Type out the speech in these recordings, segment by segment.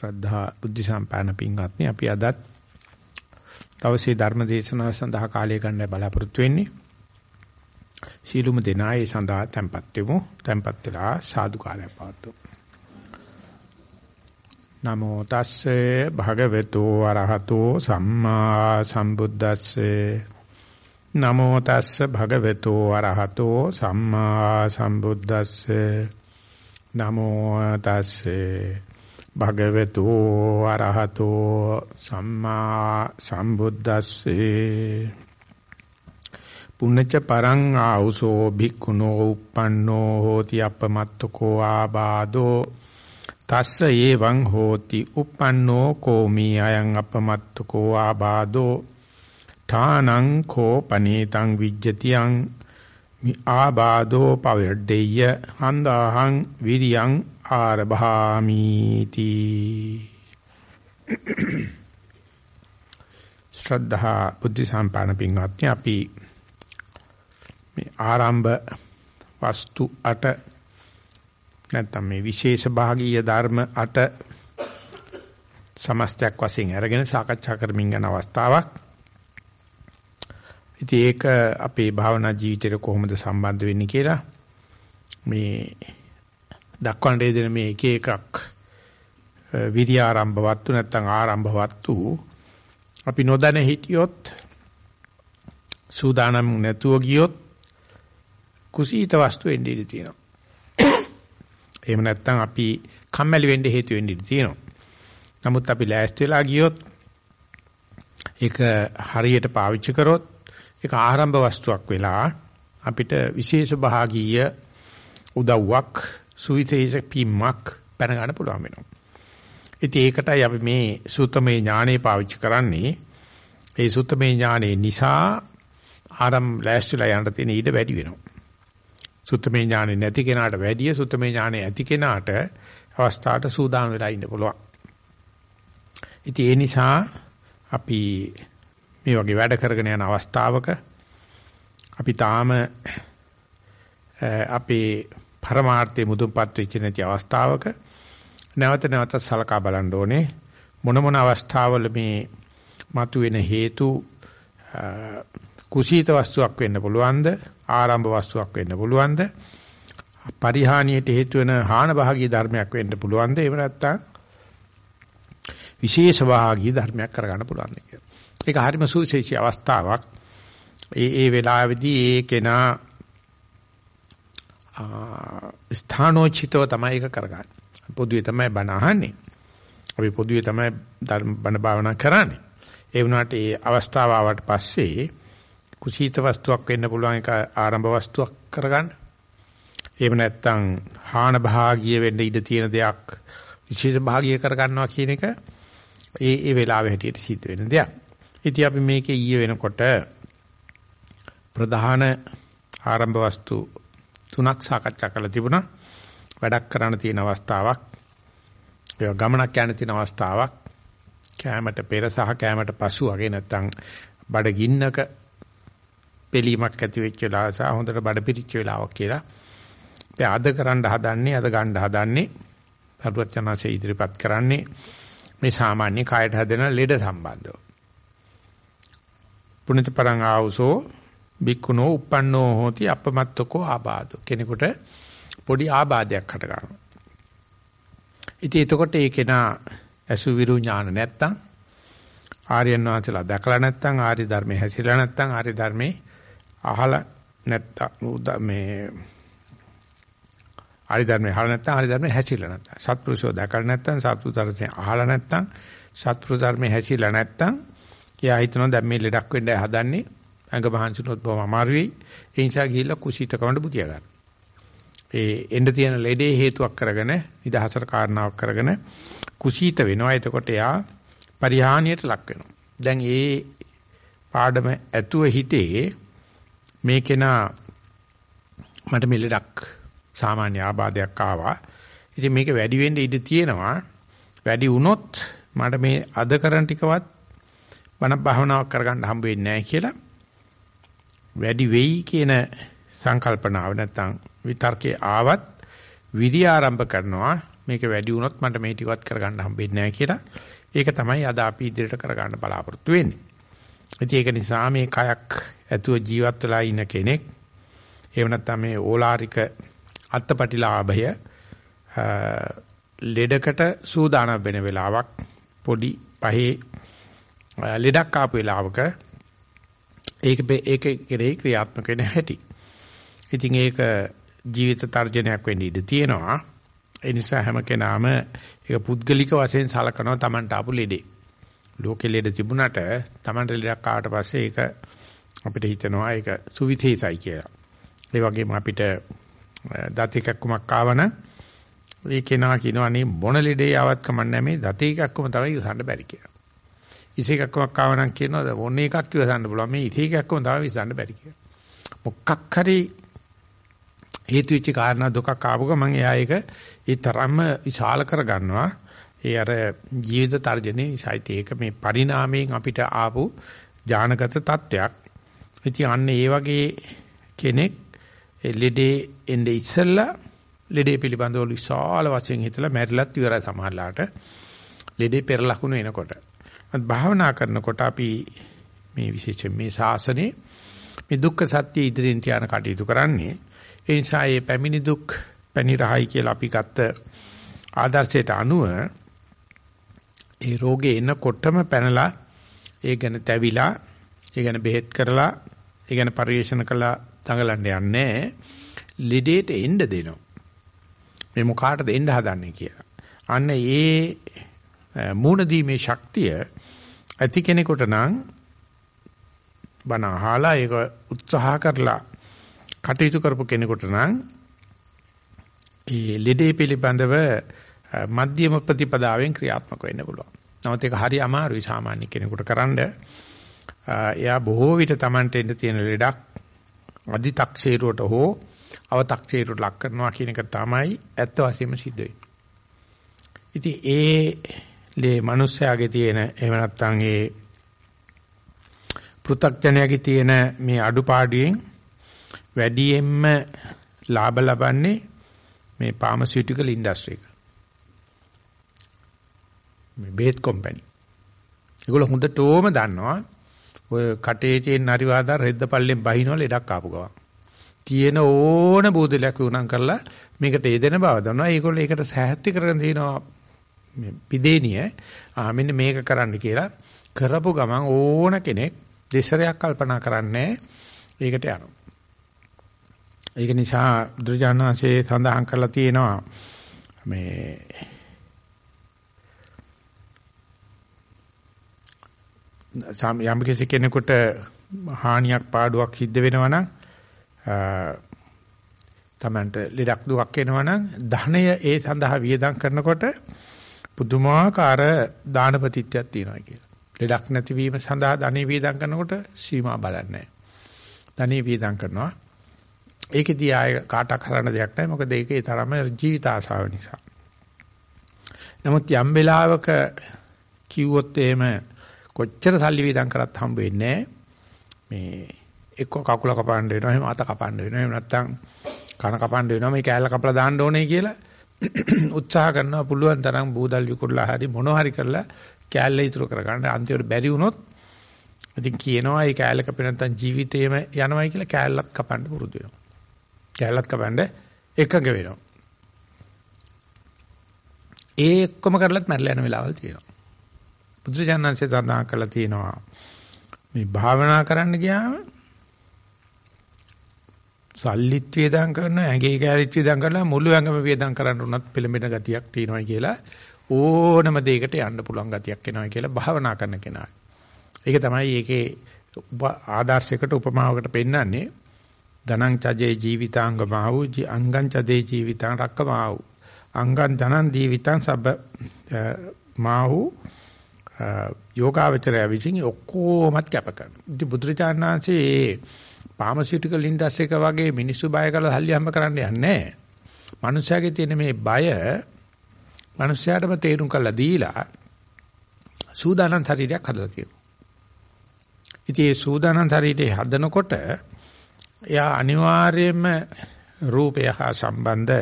ශ්‍රද්ධා බුද්ධ සම්පන්න පින්වත්නි අපි අදත් දවසේ ධර්ම දේශනාව සඳහා කාලය ගන්න බලාපොරොත්තු වෙන්නේ. සීලුම දෙනා ඒ සඳහා tempත් වෙමු. tempත් වෙලා සාදු කාලය පවත්වමු. නමෝ තස්සේ භගවතු වරහතෝ සම්මා සම්බුද්දස්සේ නමෝ තස්සේ භගවතු වරහතෝ සම්මා සම්බුද්දස්සේ නමෝ තස්සේ භගවතු අරහතෝ සම්මා සම්බුද්දස්සේ. පුඤ්ඤච පරං ආ우සෝ භික්ඛුනෝ uppannෝ hoti අපමත්තකෝ ආබාදෝ තස්ස ඒවං hoti uppannෝ කෝමි අයං අපමත්තකෝ ආබාදෝ ඨානං කෝ පනීතං විජ්ජතියං මි ආබාදෝ පවෙඩ්ඩෙය්‍ය හන්දාහං විරියං ආරභාමීති ශ්‍රද්ධා බුද්ධ සම්පන්න පින්වත්නි අපි මේ ආරම්භ වස්තු 8 නැත්නම් මේ විශේෂ භාගීය ධර්ම 8 සමස්තයක් වශයෙන් අරගෙන සාකච්ඡා කරමින් යන අවස්ථාවක්. ඉතින් ඒක අපේ භාවනා ජීවිතේට කොහොමද සම්බන්ධ වෙන්නේ කියලා මේ දක්වන්න දෙන මේ එක එකක් විරි ආරම්භ වත්තු නැත්නම් ආරම්භ වත්තු අපි නොදැන හිටියොත් සූදානම් නැතුව ගියොත් කුසීත වස්තු එන්නේ ඉඳී තියෙනවා. එහෙම නැත්නම් අපි කම්මැලි වෙන්න හේතු වෙන්න ඉඳී තියෙනවා. නමුත් අපි ලෑස්ති වෙලා ගියොත් ඒක හරියට පාවිච්චි කරොත් ඒක ආරම්භ වස්තුවක් වෙලා අපිට විශේෂ භාගීය උදව්වක් සුවිශේෂ පීම්මක් පැන ගන්න පුළුවන් වෙනවා. ඉතින් ඒකටයි අපි මේ සූත්‍රමය ඥානෙ පාවිච්චි කරන්නේ. ඒ සූත්‍රමය ඥානෙ නිසා ආරම් ලෑස්තිලා යන්න තියෙන ඊට වැඩි වෙනවා. සූත්‍රමය ඥානෙ නැති කෙනාට වැඩිය සූත්‍රමය ඥානෙ ඇති කෙනාට අවස්ථාවට සූදානම් වෙලා ඉන්න පුළුවන්. ඉතින් ඒ නිසා අපි මේ වගේ වැඩ කරගෙන යන අවස්ථාවක අපි තාම අපේ පරමාර්ථයේ මුදුන්පත් වෙච්ච නැති අවස්ථාවක නැවත නැවත සලකා බලන්න ඕනේ. මොන මොන අවස්ථාවල මේ මතුවෙන හේතු කුසීත වස්තුවක් වෙන්න පුළුවන්ද? ආරම්භ වස්තුවක් වෙන්න පුළුවන්ද? පරිහානියට හේතු වෙන හාන භාගී ධර්මයක් වෙන්න පුළුවන්ද? එහෙම නැත්නම් විශේෂ භාගී ධර්මයක් කරගන්න පුළුවන්ද කියලා. ඒක හරිම සුවිශේෂී අවස්ථාවක්. ඒ ඒ වෙලාවේදී ඒ කෙනා ස්ථානෝචිතව තමයි ඒක කරගන්නේ. පොදුවේ තමයි බණ අහන්නේ. අපි පොදුවේ තමයි බණ භාවනා කරන්නේ. ඒ වුණාට ඒ අවස්ථාව ආවට පස්සේ කුසීත වස්තුවක් වෙන්න පුළුවන් එක ආරම්භ වස්තුවක් කරගන්න. එහෙම නැත්නම් හාන භාගීය වෙන්න ඉඩ තියෙන දෙයක් විශේෂ භාගීය කරගන්නවා කියන එක ඒ ඒ වෙලාවෙ හැටියට සිද්ධ වෙන දෙයක්. ඉතින් අපි මේකේ ඊයේ වෙනකොට ප්‍රධාන ආරම්භ වස්තු තුනක් සාකච්ඡා කරලා තිබුණා. වැඩක් කරන්න තියෙන අවස්ථාවක්. ඒ ගමනක් යන තියෙන අවස්ථාවක්. කෑමට පෙර සහ කෑමට පසු වගේ නැත්තම් බඩ ගින්නක පිළීමක් ඇති වෙච්ච වෙලාව සහ හොඳට බඩ පිරිච්ච වෙලාවක් කියලා. දැන් අද කරන්න හදන්නේ අද ගන්න හදන්නේ සරුවචනාසේ ඉදිරිපත් කරන්නේ මේ සාමාන්‍ය කායට හැදෙන ලෙඩ සම්බන්ධව. පුනිත පරං ආවුසෝ බික්කුණෝ uppannෝ හෝති අපමත්තකෝ ආබාධෝ කෙනෙකුට පොඩි ආබාධයක් හට ගන්නවා. ඉතින් එතකොට ඒ කෙනා අසුවිරු ඥාන නැත්තම් ආර්යයන් වහන්සේලා දැකලා නැත්තම් ආර්ය ධර්මයේ හැසිරලා නැත්තම් ආර්ය ධර්මයේ අහලා නැත්තම් මේ ආර්ය ධර්මයේ අහලා නැත්තම් ආර්ය ධර්මයේ හැසිරලා නැත්තම් සත්පුරුෂෝ දැකලා නැත්තම් සත්පුරුෂ ධර්මයේ අහලා නැත්තම් සත්පුරුෂ ධර්මයේ හැසිරලා නැත්තම් එයා හිතනවා දැන් මේ ලෙඩක් වෙන්න හදන්නේ ඇඟ මහන්සිනොත් බොහොම අමාරු වෙයි. ඒ නිසා ගිහිල්ලා කුසීතකමඩ බුතිය ගන්න. ඒ එන්න තියෙන ලෙඩේ හේතුවක් කරගෙන නිදහසට කාරණාවක් කරගෙන කුසීත වෙනවා. එතකොට එයා පරිහානියට ලක් වෙනවා. දැන් ඒ පාඩම ඇතුව හිතේ මේ කෙනා මට මේ ලෙඩක් සාමාන්‍ය ආබාධයක් ආවා. ඉතින් මේක වැඩි වෙන්න ඉඩ තියෙනවා. වැඩි වුණොත් මට මේ අද කරන ටිකවත් බණ භාවනාවක් කරගන්න හම්බ වෙන්නේ නැහැ කියලා වැඩි වෙයි කියන සංකල්පනාව නැත්තම් විතර්කේ ආවත් විරි ආරම්භ කරනවා මේක වැඩි වුණොත් මට මේ ටිකවත් කරගන්න හම්බෙන්නේ නැහැ කියලා. ඒක තමයි අද අපි ඉදිරියට කරගන්න බලාපොරොත්තු වෙන්නේ. ඉතින් ඒක නිසා මේ කයක් ඇතුව ජීවත් වෙලා ඉන්න කෙනෙක් එහෙම නැත්නම් මේ ඕලාරික අත්පටිලාභය ලෙඩකට සූදානම් වෙන වෙලාවක් පොඩි පහේ ලෙඩක් ආපු වෙලාවක ඒක ඒක කෙරෙහි ක්‍රියාත්මක වෙන හැටි. ඉතින් ඒක ජීවිත තර්ජනයක් වෙන්න ඉඩ තියෙනවා. ඒ නිසා හැම කෙනාම ඒක පුද්ගලික වශයෙන් සලකනවා Tamanට ආපු ලෙඩේ. ලෝකෙ ලෙඩ තිබුණාට Tamanට ලෙඩක් ආවට පස්සේ ඒක අපිට හිතෙනවා ඒක සුවිතේසයි කියලා. ඒ වගේම අපිට දත් එකක්කමක් ආවන ඒ කෙනා කියනවා අනේ මොන ලෙඩේ ආවත් කමන්නේ මේ දත් එකක්කම තමයි ඉවසන්න බැරි කියලා. ඉස එකක්කමක් ආවනම් කියනවා මොන එකක් ඉවසන්න පුළුවන් මේ ඉස එකක්කම තමයි ඉවසන්න බැරි කියලා. මොකක් හරි හේතු වෙච්ච කාරණා දුකක් ආපු ගමන් එයා ඒක ඒ තරම්ම විශාල කරගන්නවා. ඒ අර ජීවිත තර්ජනේ නිසායි ඒක මේ පරිණාමයෙන් අපිට ආපු ඥානගත තත්වයක්. ඉතින් අන්න ඒ වගේ කෙනෙක් ලෙඩේ එnde ඉස්සෙල්ලා ලෙඩේ පිළිබඳව විශාල වශයෙන් හිතලා මැරිලත් ඉවරයි සමහරලාට. ලෙඩේ පෙර ලකුණු එනකොට. මත් භාවනා කරනකොට අපි මේ විශේෂයෙන් මේ ශාසනේ මේ දුක්ඛ සත්‍ය ඉදිරියෙන් තියාන කටයුතු කරන්නේ. ඒ නිසා මේ පැමිණි දුක් පැනිරහයි කියලා අපි ගත්ත ආදර්ශයට අනුව ඒ රෝගේ එනකොටම පැනලා ඒ ගැන තැවිලා ඒ ගැන බෙහෙත් කරලා ඒ ගැන පරිශන කළා තඟලන්න යන්නේ ලෙඩේට එන්න දෙනවා. මේ මොකාටද එන්න හදන්නේ කියලා. අන්න ඒ මූණ දීමේ ශක්තිය ඇති කෙනෙකුට නම් බණ අහලා ඒක උත්සාහ කරලා කටයුතු කරපු කෙනෙකුට නම් ඒ ලෙඩේ පිළිබඳව මධ්‍යම ප්‍රතිපදාවෙන් ක්‍රියාත්මක වෙන්න පුළුවන්. නමුත් ඒක හරි අමාරුයි සාමාන්‍ය කෙනෙකුට කරන්න. එයා බොහෝ විට Tamanට එන්න තියෙන ලෙඩක් අදි탁ෂේරුවට හෝ අව탁ෂේරුවට ලක් කරනවා කියන එක තමයි ඇත්ත වශයෙන්ම සිද්ධ වෙන්නේ. ඉතින් ඒ ලේ මිනිස්යාගේ තියෙන එහෙම නැත්නම් ඒ පෘථග්ජනයාගේ තියෙන මේ අඩුපාඩුවෙන් වැඩියෙන්ම ලාභ ලබන්නේ මේ ෆාමසිටිකල් ඉන්ඩස්ට්‍රි එක. මේ බේත් කම්පැනි. ඒගොල්ලෝ හොඳටම දන්නවා ඔය කටේ තියෙන නරිවාදා රෙද්ද පල්ලෙන් බහිනව ලෙඩක් ආපු ගමන්. තියෙන ඕන බෝධලයක් වුණම් කරලා මේකට යෙදෙන බව දන්නවා. ඒගොල්ලෝ ඒකට සෑහත්ති කරගෙන තිනවා මේ පිදේනිය ආ මෙන්න මේක කරන්න කියලා කරපු ගමන් ඕන කෙනෙක් දෙසරයක් කල්පනා කරන්නේ ඒකට යනවා. ඒක නිසා බුදුජානනාංශයේ සඳහන් කරලා තියෙනවා මේ යම් කිසි කෙනෙකුට හානියක් පාඩුවක් සිද්ධ වෙනවා නම් තමන්ට ලෙඩක් දුක් එනවා නම් ධනය ඒ සඳහා වියදම් කරනකොට පුදුමාකාර දානපතිත්වයක් තියෙනවා කියලා. ලෙඩක් නැතිවීම සඳහා ධනෙ වියදම් කරනකොට සීමා බලන්නේ නැහැ. ධනෙ වියදම් කරනවා ඒකෙදී ආය කාටක් හරන දෙයක් නැහැ. මොකද ඒකේ තරම ජීවිත ආශාව නිසා. නමුත් යම් වෙලාවක කිව්වොත් එහෙම කොච්චර සල්ලි වේදම් කරත් හම්බ වෙන්නේ මේ එක්ක කකුල කපන්න වෙනවා එහෙම අත කපන්න වෙනවා එහෙම නැත්නම් කන කපන්න වෙනවා මේ කෑල්ල කපලා දාන්න ඕනේ කියලා උත්සාහ කරනවා පුළුවන් තරම් බූදල් විකුරලා හරි මොනවා හරි කරලා කෑල්ල ඉතුරු කරගන්න අන්තිමට බැරි වුණොත් ඉතින් කියනවා මේ කෑල්ල කපේ නැත්නම් ජීවිතේම යනවායි කියලා කෑල්ලත් කපන්න පුරුදු වෙනවා කැලලත් කපන්න එකඟ වෙනවා. ඒ එක්කම කරලත් මැරලා යන වෙලාවල් තියෙනවා. බුදුජානන්සේ සඳහන් කළා තියෙනවා මේ භාවනා කරන්න ගියාම සල්ලිත් වේදම් කරනවා ඇඟේ කැලිත් වේදම් කරලා මුළු ඇඟම වේදම් කරන්න උනත් පෙළඹෙන ගතියක් තියෙනවා කියලා ඕනම දෙයකට යන්න පුළුවන් ගතියක් එනවා කියලා භාවනා කරන කෙනා. ඒක තමයි ඒකේ ආදර්ශයකට උපමාවකට පෙන්වන්නේ ධනං චජේ ජීවිතාංගමාවු අංගං චදේ ජීවිතාං රක්කමාවු අංගං ධනං ජීවිතාං සබ්බ මාහු යෝගාවචරය විසින් ඔක්කොමත් කැප කරනවා. ඉතින් බුදුරජාණන්සේ ෆාමසිටිකල් ඉන්ඩස්ට්‍රි එක වගේ මිනිස්සු බය කරලා හල්ලි හැම කරන්න යන්නේ නැහැ. මනුස්සයාගේ තියෙන මේ බය මනුස්සයාටම තේරුම් කරලා දීලා සූදානම් ශරීරයක් හදලා තියෙනවා. ඉතින් මේ සූදානම් ශරීරය හදනකොට එයා අනිවාර්යයෙන්ම රූපය හා සම්බන්ධ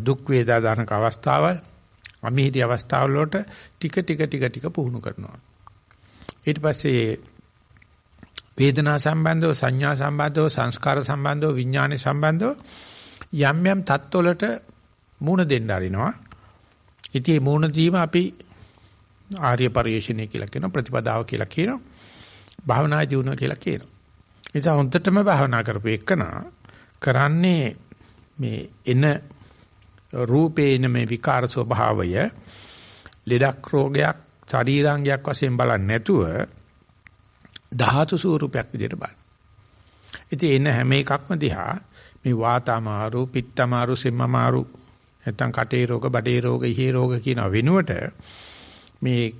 දුක් වේදා දානක අවස්ථාවල් අමිහිරි අවස්ථාවල වලට ටික ටික ටික ටික පුහුණු කරනවා. ඊට පස්සේ වේදනා සම්බන්ධව සංඥා සම්බන්ධව සංස්කාර සම්බන්ධව විඥාන සම්බන්ධව යම් යම් தත්වලට මූණ දෙන්න අරිනවා. ඉතින් මේ මූණ දීම අපි ආර්ය පරිශ්‍රණය කියලා කියන ප්‍රතිපදාව කියලා කියනවා. භාවනා ජීවන කියලා කියනවා. නිසා හොඳටම භාවනා කරපු එකනා කරන්නේ මේ එන රූපේන මේ විකාර ස්වභාවය ලෙඩක් රෝගයක් ශරීරාංගයක් වශයෙන් බලන්නේ නැතුව ධාතු ස්වරූපයක් විදිහට බලන්න. ඉතින් එන හැම එකක්ම දිහා මේ වාතමාරු, පිත්තමාරු, සෙම්මමාරු නැත්නම් කටේ රෝග, බඩේ රෝග, ඉහේ රෝග කියන වෙනුවට මේ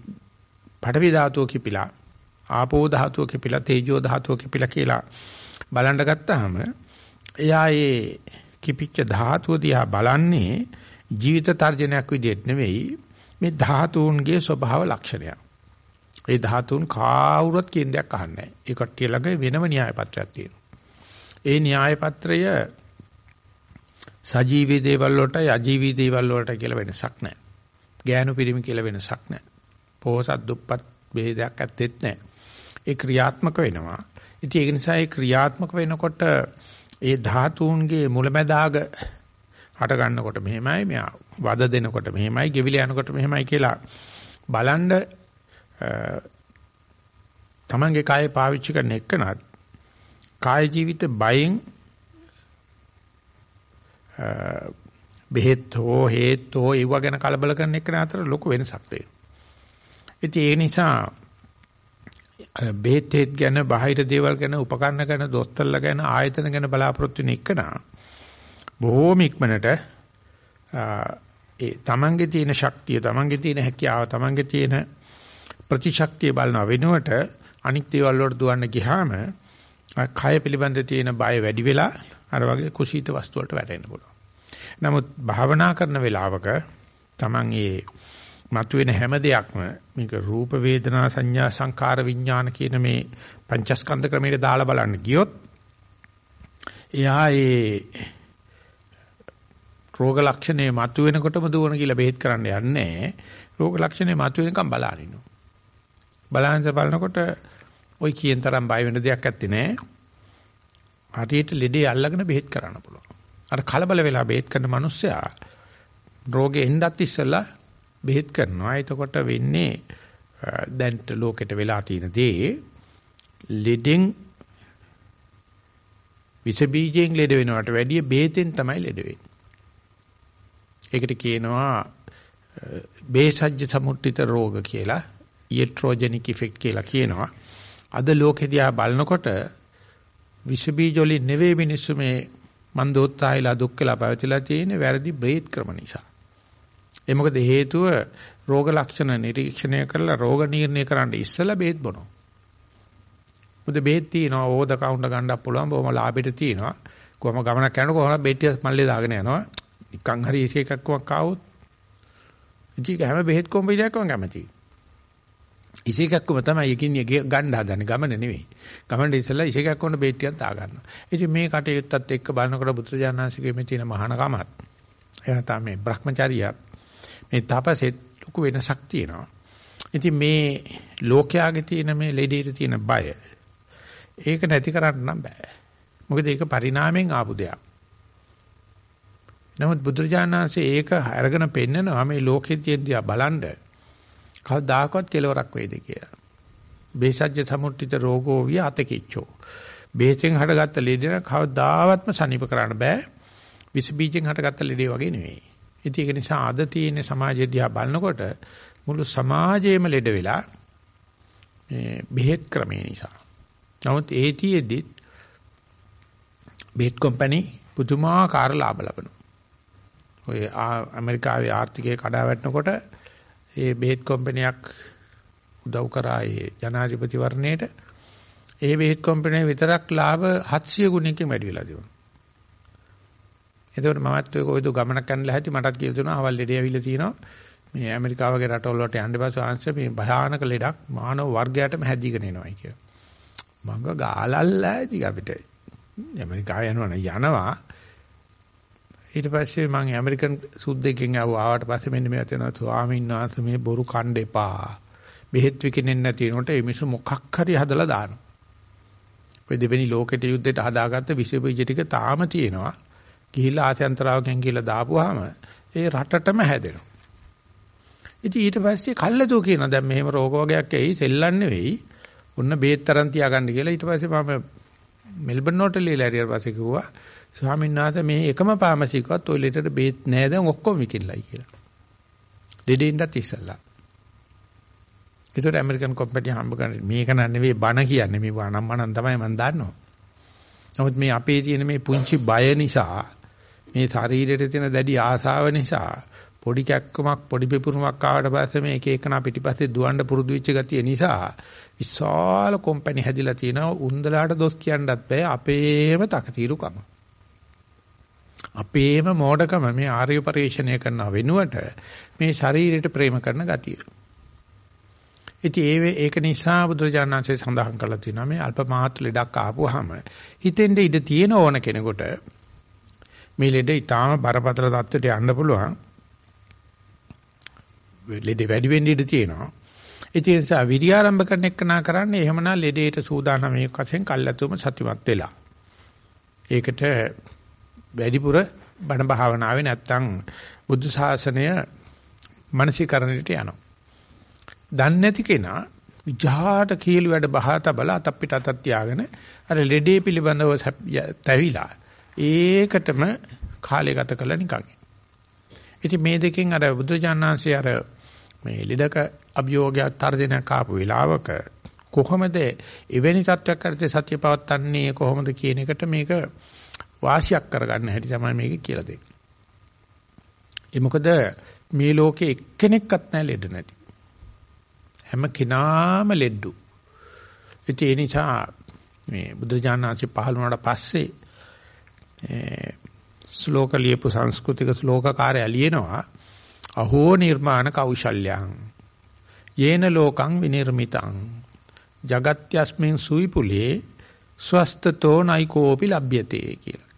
පඩවි ධාතුව කිපිලා, ආපෝ ධාතුව කිපිලා, තේජෝ ධාතුව කිපිලා කියලා බලන්න ගත්තාම එයා ඒ කිපිච්ච ධාතුව දිහා බලන්නේ ජීවිත තර්ජනයක් විදිහට නෙවෙයි මේ ධාතුන්ගේ ස්වභාව ලක්ෂණයක්. ඒ ධාතුන් කාවුරුත් කියන දෙයක් අහන්නේ නැහැ. ඒ කට්ටිය ළඟ වෙනම න්‍යාය පත්‍රයක් තියෙනවා. ඒ න්‍යාය පත්‍රය සජීවී දේවල් වලටයි අජීවී දේවල් වලට කියලා වෙනසක් නැහැ. ගෑනු පිරිමි කියලා වෙනසක් නැහැ. පොහසත් දුප්පත් ભેදයක් ඇත්තෙත් නැහැ. ඒ ක්‍රියාත්මක වෙනවා. ඉතින් ඒක නිසා ඒ ක්‍රියාත්මක වෙනකොට ඒ ධාතුන්ගේ මුලැමැදාග හට ගන්නකොට මෙහෙමයි මෙයා වද දෙනකොට මෙහෙමයි ගෙවිල යනකොට මෙහෙමයි කියලා බලන්න තමන්ගේ කාය පාවිච්චි කරන එකනත් කාය ජීවිත බයෙන් බෙහෙත් හෝ හේත් හෝ ඒව ගැන කලබල කරන එක අතර ලොකු වෙනසක් තියෙනවා. ඉතින් ඒ නිසා බෙහෙත් හේත් ගැන බාහිර දේවල් ගැන උපකරණ ගැන දොස්තරලා ගැන ආයතන ගැන බලාපොරොත්තු වෙන එකනා බොහෝම ඉක්මනට ඒ තමන්ගේ තියෙන ශක්තිය තමන්ගේ තියෙන හැකියාව තමන්ගේ තියෙන ප්‍රතිශක්තිය බලන වෙනුවට අනික් දේවල් වලට දුවන්න ගියාම කය පිළිබඳ තියෙන බය වැඩි වෙලා අර වගේ කුසීත වස්තු වලට වැටෙන්න පුළුවන්. නමුත් භාවනා කරන වෙලාවක තමන් ඒ මතුවෙන හැම දෙයක්ම මේක රූප වේදනා සංඥා සංකාර විඥාන කියන මේ පංචස්කන්ධ ක්‍රමයට දාලා බලන්න ගියොත් එයා ඒ රෝග ලක්ෂණේ මතුවෙනකොටම දුවන කියලා බෙහෙත් කරන්න යන්නේ. රෝග ලක්ෂණේ මතුවෙනකම් බලන ඉන්නවා. බලන්න බලනකොට ওই කියන තරම් බය වෙන දෙයක් ඇත්තේ නෑ. හරියට ලෙඩේ අල්ලගෙන බෙහෙත් කරන්න පුළුවන්. අර කලබල වෙලා බෙහෙත් කරන මිනිස්සයා රෝගේ එන්නත් ඉස්සෙල්ලා බෙහෙත් කරනවා. එතකොට වෙන්නේ දැන් ලෝකෙට වෙලා තියෙන දේ ලෙඩෙන් විස බීජයෙන් ලෙඩ වෙනවට වැඩිය බේතෙන් තමයි ලෙඩ වෙන්නේ. ඒකට කියනවා බේසජ්‍ය සමුට්ඨිත රෝග කියලා ඊට්‍රොජෙනික් ඉෆෙක්ට් කියලා කියනවා. අද ලෝකෙදියා බලනකොට විස බීජ වලින් නෙවෙයි මිනිස්සු මේ මන්දෝත්සාහයලා දුක් කියලා පැවතිලා තියෙන වැරදි බේත් ක්‍රම නිසා. ඒ මොකද හේතුව රෝග ලක්ෂණ නිරීක්ෂණය කරලා රෝග නිర్ణය කරන්න ඉස්සලා බේත් බොනවා. මුද බේත් තියනවා ඕද කවුන්ට් ගන්නත් පුළුවන් බොහොම ලාභෙට තියනවා. කොහම ගමනක් යනකොට කොහොමද බේත් මල්ලේ දාගෙන යනවා. නිකන් හරි එක එකක්වක් ආවොත් ඉතින් හැම බෙහෙත් කොම්බිනයක්ම කැමතියි. ඉසේකක්කම තමයි යකින් ගන්න හදන්නේ ගමන නෙවෙයි. ගමන ඉස්සෙල්ලා ඉසේකක් වොන්න බේත් ටිකක් දා ගන්නවා. ඉතින් මේ කටයුත්තත් එක්ක බලනකොට බුදුරජාණන්සේගේ මේ තියෙන මහානකමත් එහෙම තමයි Brahmacharya මේ තපසෙත් ලොකු වෙනසක් තියෙනවා. ඉතින් මේ ලෝකයාගේ තියෙන මේ ලෙඩේට තියෙන බය ඒක නැති කරන්න නම් බෑ. මොකද ඒක පරිණාමයෙන් ආපු දෙයක්. නමුත් බුදුරජාණන්සේ ඒක අරගෙන පෙන්නනවා මේ ලෝකෙ තියෙන බලන්න කවදාකවත් කෙලවරක් වේද කියලා. බේසජ්‍ය සමුට්ඨිත රෝගෝ විය අතකිච්චෝ. බේසෙන් හටගත්ත ලෙඩේන කවදාවත්ම සනීප කරන්න බෑ. විස බීජෙන් හටගත්ත ලෙඩේ වගේ නෙවෙයි. ඉතින් ඒක නිසා අද තියෙන සමාජය දිහා බලනකොට මුළු සමාජයේම ලෙඩ වෙලා මේ බෙහෙත් ක්‍රමේ නිසා. නමුත් ඒතියෙදි බෙහෙත් කම්පැනි පුදුමාකාර ලාභ ලබනවා. ඔය ඇමරිකාවේ ආර්ථිකය කඩා වැටෙනකොට ඒ බෙහෙත් කම්පැනියක් උදව් කරා ඒ ජනාධිපති වර්ණයට ඒ බෙහෙත් කම්පැනිය විතරක් ලාභ 700 ගුණයකින් වැඩි වෙලා තිබුණා. එතකොට මමත් ඔය කොයිද ගමනක් යන්න ලැහැටි මටත් කියලා දුන්නා අවල් ලෙඩේ ඇවිල්ලා තිනවා. මේ ඇමරිකාව වගේ රටවල් වලට යන්න බෑ සාංශ මේ භයානක ලෙඩක් මානව වර්ගයටම හැදීගෙන එනවායි කියලා. මංග ගාලල්ලා ඉතින් අපිට ඇමරිකාව යනවා යනවා ඊට පස්සේ මම ඇමරිකන් සුද්දෙක්ගෙන් ආවට පස්සේ මෙන්න මේ තේනවා ස්වාමීන් වහන්සේ මේ බොරු කණ්ඩ එපා. බෙහෙත් විකිනෙන්නේ නැති වෙනකොට මේ මිනිස්සු මොකක් හරි හදලා දානවා. ඔය දෙවෙනි ලෝකෙට යුද්ධයට හදාගත්ත විශ්ව බීජ ටික තාම තියෙනවා. ගිහිල්ලා ආත්‍යන්තරාවකින් කියලා දාපුවාම ඒ රටටම හැදෙනවා. ඉතින් ඊට පස්සේ කල්ලාතෝ කියනවා දැන් මෙහෙම රෝග වර්ගයක් එයි සෙල්ලම් නෙවෙයි. ඔන්න බේත් තරම් තියාගන්න කියලා ඊට පස්සේ මම මෙල්බන් නෝට ලියලා ඊට පස්සේ කිව්වා ස්වාමීන් වහන්සේ මේ එකම ෆාමසිකවත් ඔය ලෙටට බේත් නෑ දැන් ඔක්කොම විකිල්ලයි කියලා. දෙඩින්දත් ඉස්සල්ලා. ඒතර ඇමරිකන් කම්පැනි හම්බ කරන්නේ මේක නන් නෙවෙයි බණ කියන්නේ මේ වණම් මනන් තමයි මම දන්නවා. නමුත් මේ අපේ තියෙන මේ පුංචි බය නිසා මේ ශරීරයට තියෙන දැඩි ආසාව නිසා පොඩි කැක්කමක් පොඩි පිපුරුමක් ආවට පස්සේ මේ එක එකනා පිටිපස්සේ දුවන්න පුරුදු වෙච්ච ගතිය නිසා විශාල කම්පැනි හැදිලා තියෙනවා උන්දලාට දොස් කියන්නත් බෑ අපේම තකතිරුකම. අපේම මෝඩකම මේ ආර්ය පරිශ්‍රණය කරන වෙනුවට මේ ශරීරයට ප්‍රේම කරන ගතිය. ඉතින් ඒ ඒක නිසා බුදුරජාණන්සේ සඳහන් කරලා තියෙනවා මේ අල්ප මාත් ලෙඩක් ආපුවාම හිතෙන්ද ඉඩ තියෙන ඕන කෙනෙකුට මේ ලෙඩ ඊටාම බරපතල තත්ත්වයට යන්න පුළුවන්. ලෙඩ වැඩි වෙන්න ඉඩ තියෙනවා. ඉතින් ඒ නිසා විරිය ආරම්භ කරන එක නා කරන්නේ එහෙමනම් ලෙඩේට සූදානම් මේක වශයෙන් කල්ැතුම සතිමත් වෙලා. ඒකට වැඩිපුර බණ භාවනාවේ නැත්තම් බුද්ධ ශාසනය මානසිකරණයට යනවා. දන්නේ නැති කෙනා විජහාට කීල වැඩ බහා තබලා අත පිට අතක් තියාගෙන අර ලෙඩේ පිළිබඳව තැවිලා ඒකටම කාලය ගත කළා නිකන්. ඉතින් මේ දෙකෙන් අර බුදුජානනාංශය අර මේ ලෙඩක අභියෝගයක් තර්ජනයක් ආපු වෙලාවක කොහොමද එවැනි තත්ත්වයක් කරද්දී සත්‍ය පවත්න්නේ කොහොමද කියන එකට මේක වාසියක් කරගන්න හැටි තමයි මේක කියලා දෙන්නේ. ඒ මොකද මේ ලෝකේ එක්කෙනෙක්වත් නැහැ ලෙඩ නැති. හැම කෙනාම ලෙඩු. ඒ නිසා මේ බුද්ධ ඥානanse පහළ වුණාට පස්සේ ශ්ලෝක ලියපු සංස්කෘතික ශ්ලෝකකාරය ලියනවා අහෝ නිර්මාණ කෞශල්‍යං යේන ලෝකං විනිර්මිතං జగත්‍යස්මින් සුයිපුලේ ස්වස්තතෝ නයිකෝපි ලබ්යතේ කියලා.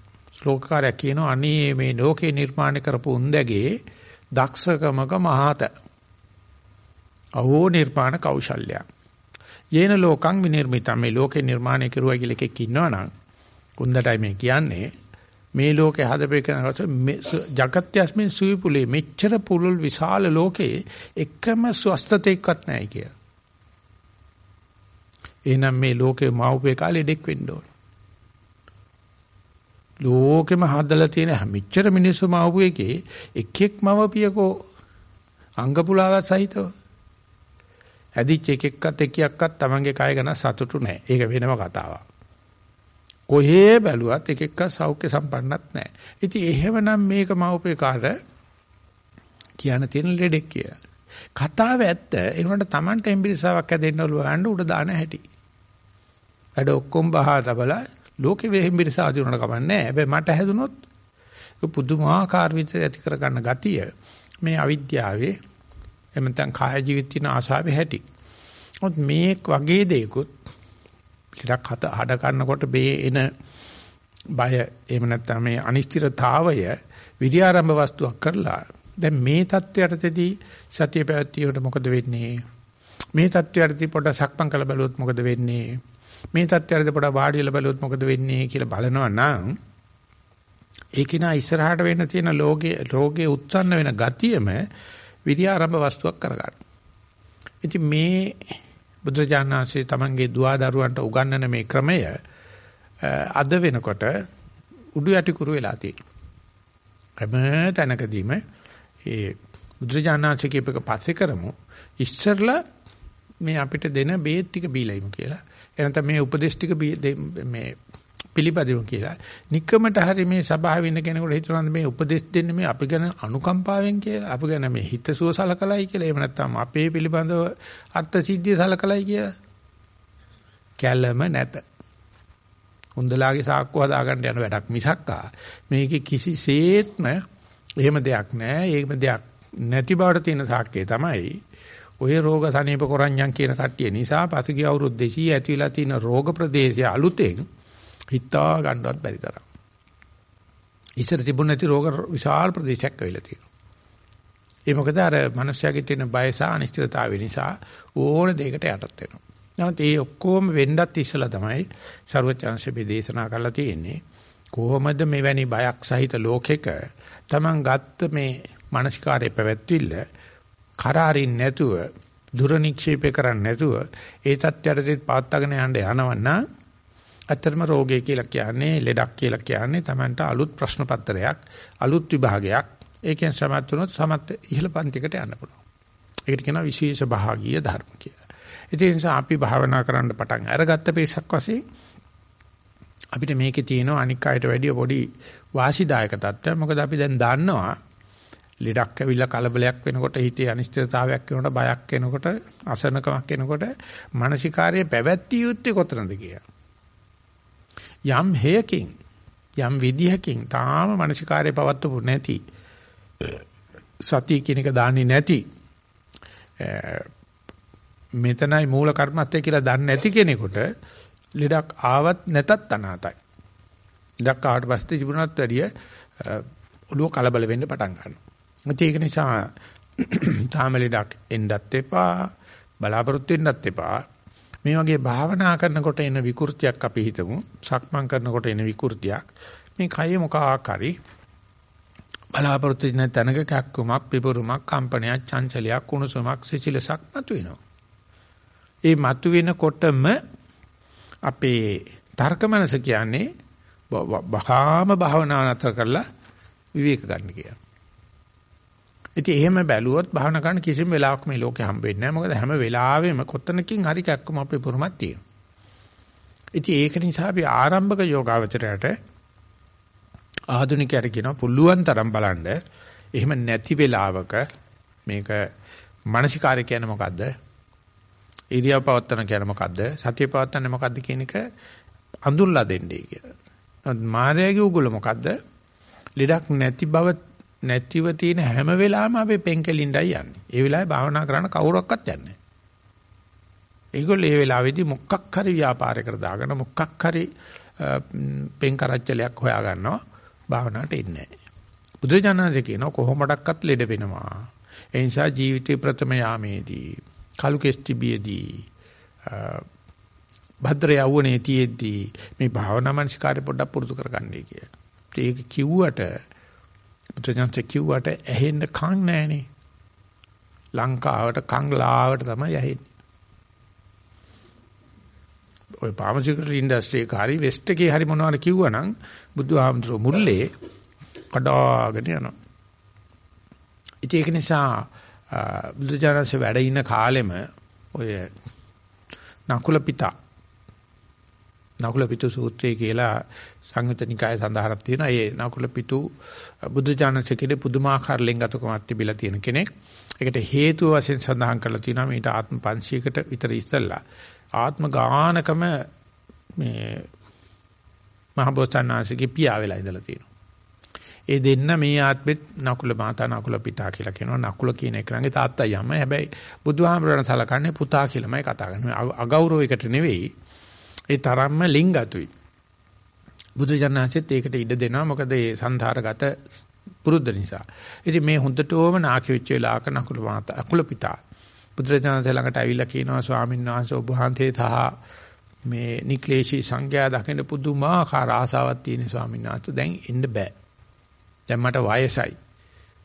ශ්ලෝකකාරය කියනවා අනේ මේ ලෝකේ නිර්මාණය කරපු උන්දගේ දක්ෂකමක මහත අහෝ නිර්මාණ කෞශල්‍ය. යේන ලෝකං විනිර්මිතං මේ ලෝකේ නිර්මාණය කරුවා කියලා එකෙක් ඉන්නවනම් උන්දටයි මේ කියන්නේ මේ ලෝකේ හදපේ කරනකොට జగත්‍යස්මින් සුවිපුලේ මෙච්චර පුලුල් විශාල ලෝකේ එකම ස්වස්තතේක්වත් නැහැ කියලා. එහෙනම් මේ ලෝකේ මව්පේ කාලේ ඩෙක් වෙන්න ඕන. ලෝකෙම හදලා තියෙන මෙච්චර මිනිස්සු මවපු එකේ එක් එක් මවපියකෝ අංග පුලාවත් සහිතව ඇදිච්ච එක එක්කත් එකියක්වත් Tamange කය ගැන සතුටු නැහැ. ඒක වෙනම කතාවක්. කොහේ බැලුවත් එක එක්ක සෞඛ්‍ය සම්පන්නත් නැහැ. ඉතින් එහෙමනම් මේක මවපේ කාට කියන්න තියෙන ලෙඩෙක් කියලා. කතාව ඇත්ත. ඒ වුණාට Tamanට එම්බිරිසාවක් ඇදෙන්න ඔලුවන්න උඩ දාන හැටි. වැඩ ඔක්කොම බහා තබලා ලෝකෙ වෙහෙම්බිරිසා දිනුනට කමන්නේ හැබැයි මට හැදුනොත් පුදුමාකාර විදිහට ඇති කරගන්න ගතිය මේ අවිද්‍යාවේ එමෙතන් කාය ජීවිත තියෙන ආශාවේ හැටි. මොකද මේ වගේ දෙයකුත් ටිකක් හත හඩ ගන්නකොට මේ එන බය එහෙම නැත්නම් මේ අනිශ්චිතතාවය විද්‍යාරම්භ වස්තුවක් කරලා දැන් මේ தත්වයටදී සතිය පැවැත්වියට මොකද වෙන්නේ? මේ தත්වයටදී පොඩ සක්මන් කළ බලුවොත් මොකද වෙන්නේ? මේ தත්වයටදී පොඩ වාඩිලා බලුවොත් මොකද වෙන්නේ කියලා බලනවා නම් ඒකිනා ඉස්සරහට වෙන්න තියෙන ලෝකයේ රෝගේ උත්සන්න වෙන ගතියම විරියාරම්භ වස්තුවක් කරගන්න. ඉතින් මේ බුදුජානනාංශයේ තමන්ගේ දුවා දරුවන්ට උගන්වන මේ ක්‍රමය අද වෙනකොට උඩු යටි කුරු වෙලා තියෙනවා. හැම තැනකදීම ඒ බුදුජානනාංශයේ කියපක පස්සේ කරමු. ඉස්සරලා මේ අපිට දෙන බේත් ටික බීලයිමු කියලා. එනතම මේ උපදේශ ටික මේ පිළිපදිමු කියලා. নিকමට හරි මේ සභාවේ ඉන්න කෙනෙකුට හිතනවා මේ උපදෙස් දෙන්නේ මේ අපි ගැන අනුකම්පාවෙන් කියලා. අපි ගැන මේ හිතසුව සලකලයි කියලා. එහෙම නැත්නම් අපේ පිළිබඳව අර්ථ සිද්ධිය සලකලයි කියලා. කැළම නැත. හොඳලාගේ සාක්කුව හදාගන්න යන වැඩක් මිසක්කා මේකේ කිසිසේත්ම එහෙම දෙයක් නැහැ. ඒකම දෙයක් නැති බවට තියෙන සාක්කේ තමයි ඔය රෝග සනීප කරන්යන් කියන කට්ටිය නිසා පසුගිය අවුරුදු 200 ඇති වෙලා තියෙන රෝග ප්‍රදේශය අලුතෙන් හිතා ගන්නවත් බැරි තරම්. ඉස්සර තිබුණ නැති රෝග විශාල ප්‍රදේශයක් වෙලා තියෙනවා. ඒ මොකද අර මිනිස්යාගේ තියෙන බය සහ අනිශ්චිතතාවය නිසා ඕන දෙයකට යටත් වෙනවා. නමුත් ඒ ඔක්කොම වෙන්නත් ඉස්සලා තමයි ਸਰවචන්සේ දේශනා කරලා තියෙන්නේ. කොහොමද මෙවැනි බයක් සහිත ලෝකෙක Taman ගත්ත මේ මානසිකාරයේ පැවැත්විල්ල කරාරින් නැතුව දුර නික්ෂේපය කරන්නේ නැතුව ඒ තත්ත්වයටදී පාත්තගෙන යන්න යනවන්න ඇත්තටම රෝගය කියලා කියන්නේ ලෙඩක් කියලා කියන්නේ Tamanට අලුත් ප්‍රශ්න පත්‍රයක් අලුත් විභාගයක් ඒකෙන් සමත් වුණොත් සමත් ඉහළ පන්තිකට යන්න පුළුවන්. ඒකට කියනවා විශේෂ භාගීය ධර්ම කියලා. ඒ නිසා අපි භාවනා කරන්න පටන් අරගත්ත පිරිසක් වශයෙන් අපිට මේකේ තියෙනවා අනික් අයට වැඩිය පොඩි වාසිදායක තත්ත්වයක්. මොකද අපි දැන් දන්නවා ලෙඩක් ඇවිල්ලා කලබලයක් වෙනකොට හිතේ අනිශ්චිතතාවයක් වෙනකොට බයක් වෙනකොට අසනකමක් වෙනකොට මානසිකාර්යය පැවැත්විය යුත්තේ කොතනද කියලා. යම් හේයකින් යම් විදිහකින් තාම මානසිකාර්යය පවත්වපු නැති සතිය කියන එක දාන්නේ නැති මෙතනයි මූල කර්මත්තය කියලා දන්නේ නැති කෙනෙකුට ලෙඩක් ආවත් නැතත් අනාතයි. ලෙඩක් ආවට පස්සේ තිබුණත් වැඩිය ඔළුව කලබල වෙන්න පටන් ගන්නවා. ඒක නිසා තාම ලෙඩක් එන්නත් එපා බලාපොරොත්තු වෙන්නත් එපා. මේ වගේ භාවනා කරනකොට එන විකෘතියක් අපි හිතමු. සක්මන් කරනකොට එන විකෘතියක්. මේ කය මොකක් හරි බලාපොරොත්තු වෙන තැනක කැක්කුමක් පිපුරුමක් කම්පනයක් චංචලයක් කුණුසුමක් සිසිලසක් මතුවෙනවා. ඒ මතුවෙනකොටම අපේ තර්ක මනස කියන්නේ බහාම භාවනා නතර කරලා විවේක ගන්න කියලා. ඉතින් එහෙම බැලුවොත් භාවනා කරන කිසිම වෙලාවක මේ ලෝකේ හම්බ වෙන්නේ නැහැ. මොකද හැම වෙලාවෙම කොතනකින් හරි කැක්කම අපේ පුරුමක් තියෙනවා. ඉතින් ඒක නිසා අපි ආරම්භක යෝගාවචරයට ආධුනිකයට කියනවා පුළුවන් තරම් බලන්න. එහෙම නැති වෙලාවක මේක මානසිකාරය කියන්නේ මොකද්ද? ඉරියව් පවත්තන කියන්නේ මොකද්ද? සතිය පවත්තන්නේ මොකද්ද කියන එක අඳුල්ලා දෙන්නේ කියලා. මායාවේ උගුල මොකද්ද? ලෙඩක් නැති බව නැතිව තියෙන හැම වෙලාවෙම අපි පෙන්කලින්ඩයි යන්නේ. ඒ වෙලාවේ භාවනා කරන්න කවුරක්වත් යන්නේ නැහැ. ඒගොල්ලෝ ඒ වෙලාවේදී මොකක් හරි ව්‍යාපාරයකට දාගෙන මොකක් හරි පෙන් කරච්චලයක් හොයා ගන්නවා භාවනාවට එන්නේ නැහැ. බුදුජානනාංශ කියනවා කොහොමඩක්වත් ලෙඩ වෙනවා. ඒ නිසා ජීවිතේ ප්‍රථම යාමේදී කලු කෙස්ටිබියේදී භද්‍ර යවුනේ තියේදී මේ භාවනා මනසිකාරය පොඩ්ඩක් පුරුදු කරගන්නයි කිය. ඒක කිව්වට පුත්‍රයන්ට කිව්වට ඇහෙන්න කන් නැහනේ. ලංකාවට කංගලාවට තමයි ඇහෙන්නේ. ඔය ෆාමසිකල් ඉන්ඩස්ට්‍රි එක හරි වෙස්ට් එකේ හරි මොනවද කිව්වනම් බුදුහාමුදුරුවෝ මුල්ලේ කඩාගෙන යනවා. ඒක නිසා බුදුජානක වැඩ ඉන්න කාලෙම ඔය නකුල පිතා නකුල පිතු සූත්‍රය කියලා සංයුත නිකායේ සඳහනක් තියෙනවා. ඒ නකුල පිතු බුදුජානකගේ පුදුමාකාර ලිංගතකමක් තිබිලා තියෙන කෙනෙක්. ඒකට හේතුව වශයෙන් සඳහන් කරලා තියෙනවා මේට ආත්ම 500කට විතර ඉස්සෙල්ලා ආත්ම ගානකම මේ මහබෝසත්ණන්සේගේ පියා වෙලා ඉඳලා තියෙනවා. ඒ දෙන්න මේ ආත්මෙත් නකුල මාතා නකුල පිතා කියලා කියනවා. නකුල කියන එකනගේ තාත්තා යම. හැබැයි බුදුහාමරණ සලකන්නේ පුතා කියලාමයි කතා කරන්නේ. අගෞරවයකට නෙවෙයි. ඒ තරම්ම ලිංගතුයි. බුදුජානනාංශෙත් ඒකට ඉඩ දෙනවා. මොකද ඒ සංසාරගත පුරුද්ද නිසා. ඉතින් මේ හොඳටම නාකි වෙච්ච වෙලාවක නකුල මාතා අකුල පිතා බුදුරජාණන් ළඟට ඇවිල්ලා කියනවා ස්වාමීන් වහන්සේ ඔබ වහන්සේ සහ මේ නික්ලේශී සංඝයා දකින්න පුදුමාකාර ආසාවක් තියෙන ස්වාමීන් වහන්සේ දැන් එන්න බෑ. දැන් මට වයසයි.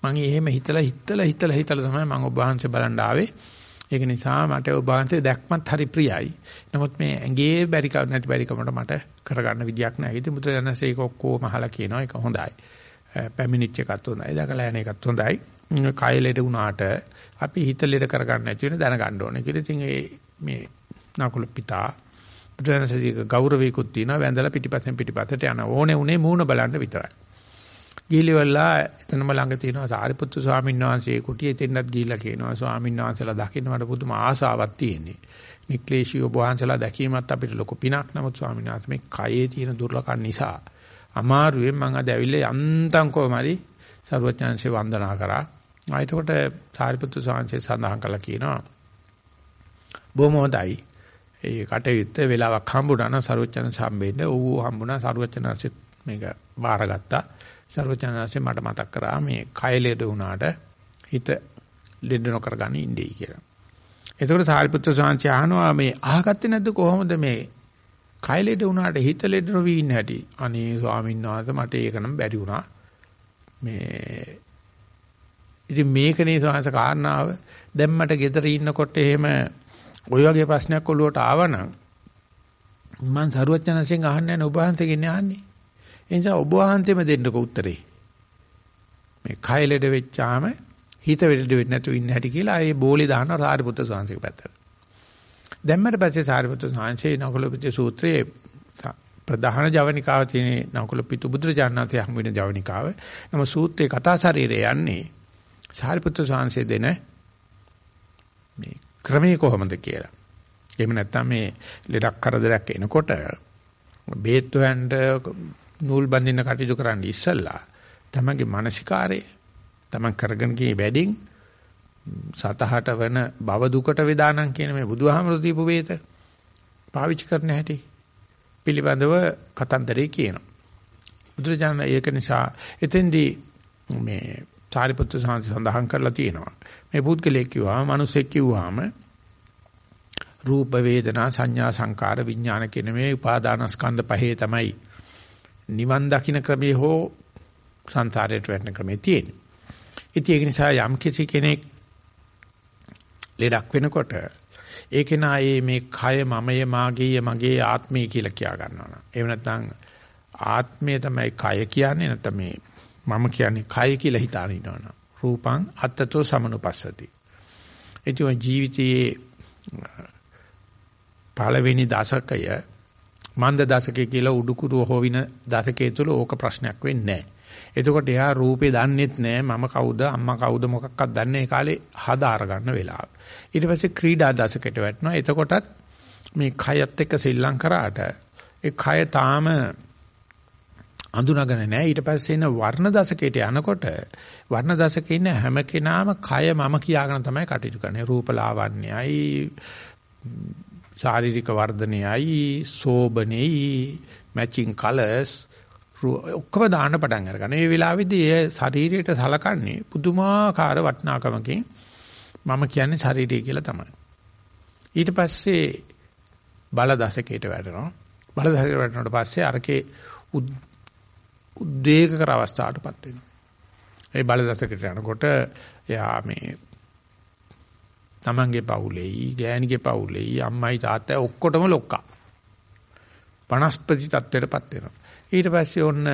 මම එහෙම හිතලා හිතලා හිතලා හිතලා තමයි මම ඔබ වහන්සේ බලන්න ආවේ. ඒක නිසා මට ඔබ වහන්සේ දැක්මත් හරි ප්‍රියයි. නමුත් මේ ඇඟේ බැරි කම නැති බැරි කමට මට කරගන්න විදියක් නැහැ. ඉතින් මුද්‍රයන්සේ ඒක ඔක්කොම අහලා කියනවා ඒක හොඳයි. පැමිණිච් එකත් හොඳයි. දැකලා යන එකත් හොඳයි. කය ලෙඩ වුණාට අපි හිත ලෙඩ කරගන්න නැති වෙන දැනගන්න ඕනේ කියලා. ඉතින් මේ නකුල පිතා බුදුරජාණන්සේගේ ගෞරවයකුත් තියෙනවා. වැඳලා පිටිපස්සෙන් පිටිපස්සට යන ඕනේ උනේ මූණ බලන්න විතරයි. ගිහිලිවලා එතනම ළඟ තියෙනවා සාරිපුත්තු ස්වාමීන් වහන්සේ කුටියේ තෙන්නත් ගිහිල්ලා කියනවා ස්වාමීන් වහන්සේලා දකින්න මට පුදුම ආසාවක් තියෙන්නේ. නික්ලේශී ඔබ වහන්සේලා දැකීමත් අපිට ලොකු පිනක් නමුත් ස්වාමීන් වහන්සේ මේ කයේ තියෙන දුර්ලභකම් නිසා අමාරුවෙන් මම අද ඇවිල්ලා යන්තම් කොහමරි සරුවචාන්සේ වන්දනා කරා. ආ එතකොට සාරිපුත්තු ස්වාමීන් සඳහන් කළා කියනවා බොහොම හොඳයි. ඒ කටයුත්ත වෙලාවක් හම්බුණා නම් සරුවචන සම්බෙන්න ඌ හම්බුණා සරුවචනන්සේ මේක බාරගත්තා. සර්වඥාන්සේ මට මතක් කරා මේ කය ලෙඩ වුණාට හිත ලෙඩ නොකර ගන්න ඉන්නේ කියලා. එතකොට සාරිපුත්‍ර ස්වාමීන් අහනවා මේ අහගත්තේ නැද්ද කොහොමද මේ කය ලෙඩ වුණාට හිත ලෙඩ නොවී ඉන්න හැටි. අනේ ස්වාමීන් වහන්සේ මට ඒක නම් බැරි වුණා. මේ ඉතින් මේකනේ ස්වාමීන් කාරණාව දැන් මට ගෙදර ඉන්නකොට එහෙම ওই වගේ ප්‍රශ්නයක් ඔළුවට ආවනම් මම සරුවචනසෙන් අහන්නේ නැහැ ඔබ වහන්සේගෙන් අහන්නේ. ඒ නිසා ඔබ වහන්සේම දෙන්නකෝ උත්තරේ. මේ කය ලෙඩ වෙච්චාම හිත වෙඩ වෙන්නේ නැතුව ඉන්න හැටි කියලා ඒ බෝලේ දානවා සාරිපුත්‍ර ස්වාමීන් පැත්තට. දැම්මට පස්සේ සාරිපුත්‍ර ස්වාමීන් නකුලපිට සූත්‍රයේ ප්‍රධාන ජවනිකාව තියෙන නකුලපිට බුදුරජාණන්සේ හම් වෙන ජවනිකාව. නම සූත්‍රයේ කතා ශරීරය යන්නේ සාරිපුත්‍ර ස්වාමීන් දෙන මේ ක්‍රමයේ කොහොමද කියලා. එහෙම නැත්නම් මේ ලෙඩක් කරදරයක් එනකොට බේත් හොයන්න නූල් බඳින්න කටයුතු කරන්න ඉස්සෙල්ලා තමන්ගේ මානසිකාරය තමන් කරගෙන ගියේ වැඩින් සතහට වෙන භව දුකට වේදානම් කියන මේ බුදුහාමර දීපු වේත පාවිච්චි කරන්න හැටි පිළිබඳව කතන්දරේ කියනවා. බුදුරජාණන් ඒක නිසා එතෙන්දී මේ සාරිපුත්‍ර සාන්ති සඳහන් කරලා තියෙනවා. මේ පුද්ගලයෙක් කිව්වම මිනිසෙක් කිව්වම රූප වේදනා සංඥා සංකාර විඥාන කියන මේ උපාදානස්කන්ධ පහේ තමයි නිවන් දකින්න ක්‍රමයේ හෝ සංසාරයට වැටෙන ක්‍රමයේ තියෙන්නේ. ඉතින් ඒක නිසා යම් කිසි කෙනෙක් ලෙඩක් වෙනකොට ඒ කෙනා මේ කය මමය මාගේ මගේ ආත්මය කියලා කියා ගන්නවා. එහෙම නැත්නම් ආත්මය තමයි කය කියන්නේ නැත්නම් මේ මම කියන්නේ කය කියලා හිතාන ඉන්නවනම් රූපං අත්තතෝ සමනුපස්සති. ඒ ජීවිතයේ පළවෙනි දශකය මන්ද දශකය කියලා උඩුකුරු හොවින දශකයේ තුල ඕක ප්‍රශ්නයක් වෙන්නේ නැහැ. එතකොට එයා රූපේ දන්නෙත් නෑ මම කවුද අම්මා කවුද මොකක්වත් දන්නේ ඒ කාලේ හදාර ගන්න වෙලාව. ඊට පස්සේ ක්‍රීඩා දශකයට වැටෙනවා. එතකොටත් මේ කයත් එක්ක සෙල්ලම් කරාට ඒ කය තාම අඳුනගෙන නැහැ. ඊට පස්සේ එන වර්ණ දශකයට යනකොට වර්ණ දශකේ ඉන්න හැම කෙනාම කය මම කියාගෙන තමයි කටයුතු කරන්නේ. රූප ලාවන්‍යයි ශාරීරික වර්ධනයයි සෝබනේයි මැචින් කලර්ස් ඔක්කොම දාන්න පටන් අරගන්න. මේ වෙලාවේදී ඒ ශරීරයට සලකන්නේ පුදුමාකාර වටිනාකමකින් මම කියන්නේ ශරීරය කියලා තමයි. ඊට පස්සේ බල දශකයට වැටෙනවා. බල දශකයට වැටෙනාට පස්සේ අරකේ උද්වේගකර අවස්ථාවටපත් වෙනවා. ඒ බල දශකයට යනකොට එයා මේ තමන්ගේ පවුලේයි, ගෑණිගේ පවුලේයි, අම්මයි තාත්තයි ඔක්කොටම ලොක්කා. 50 ප්‍රති තත්ත්වයටපත් වෙනවා. ඊට පස්සේ ඔන්න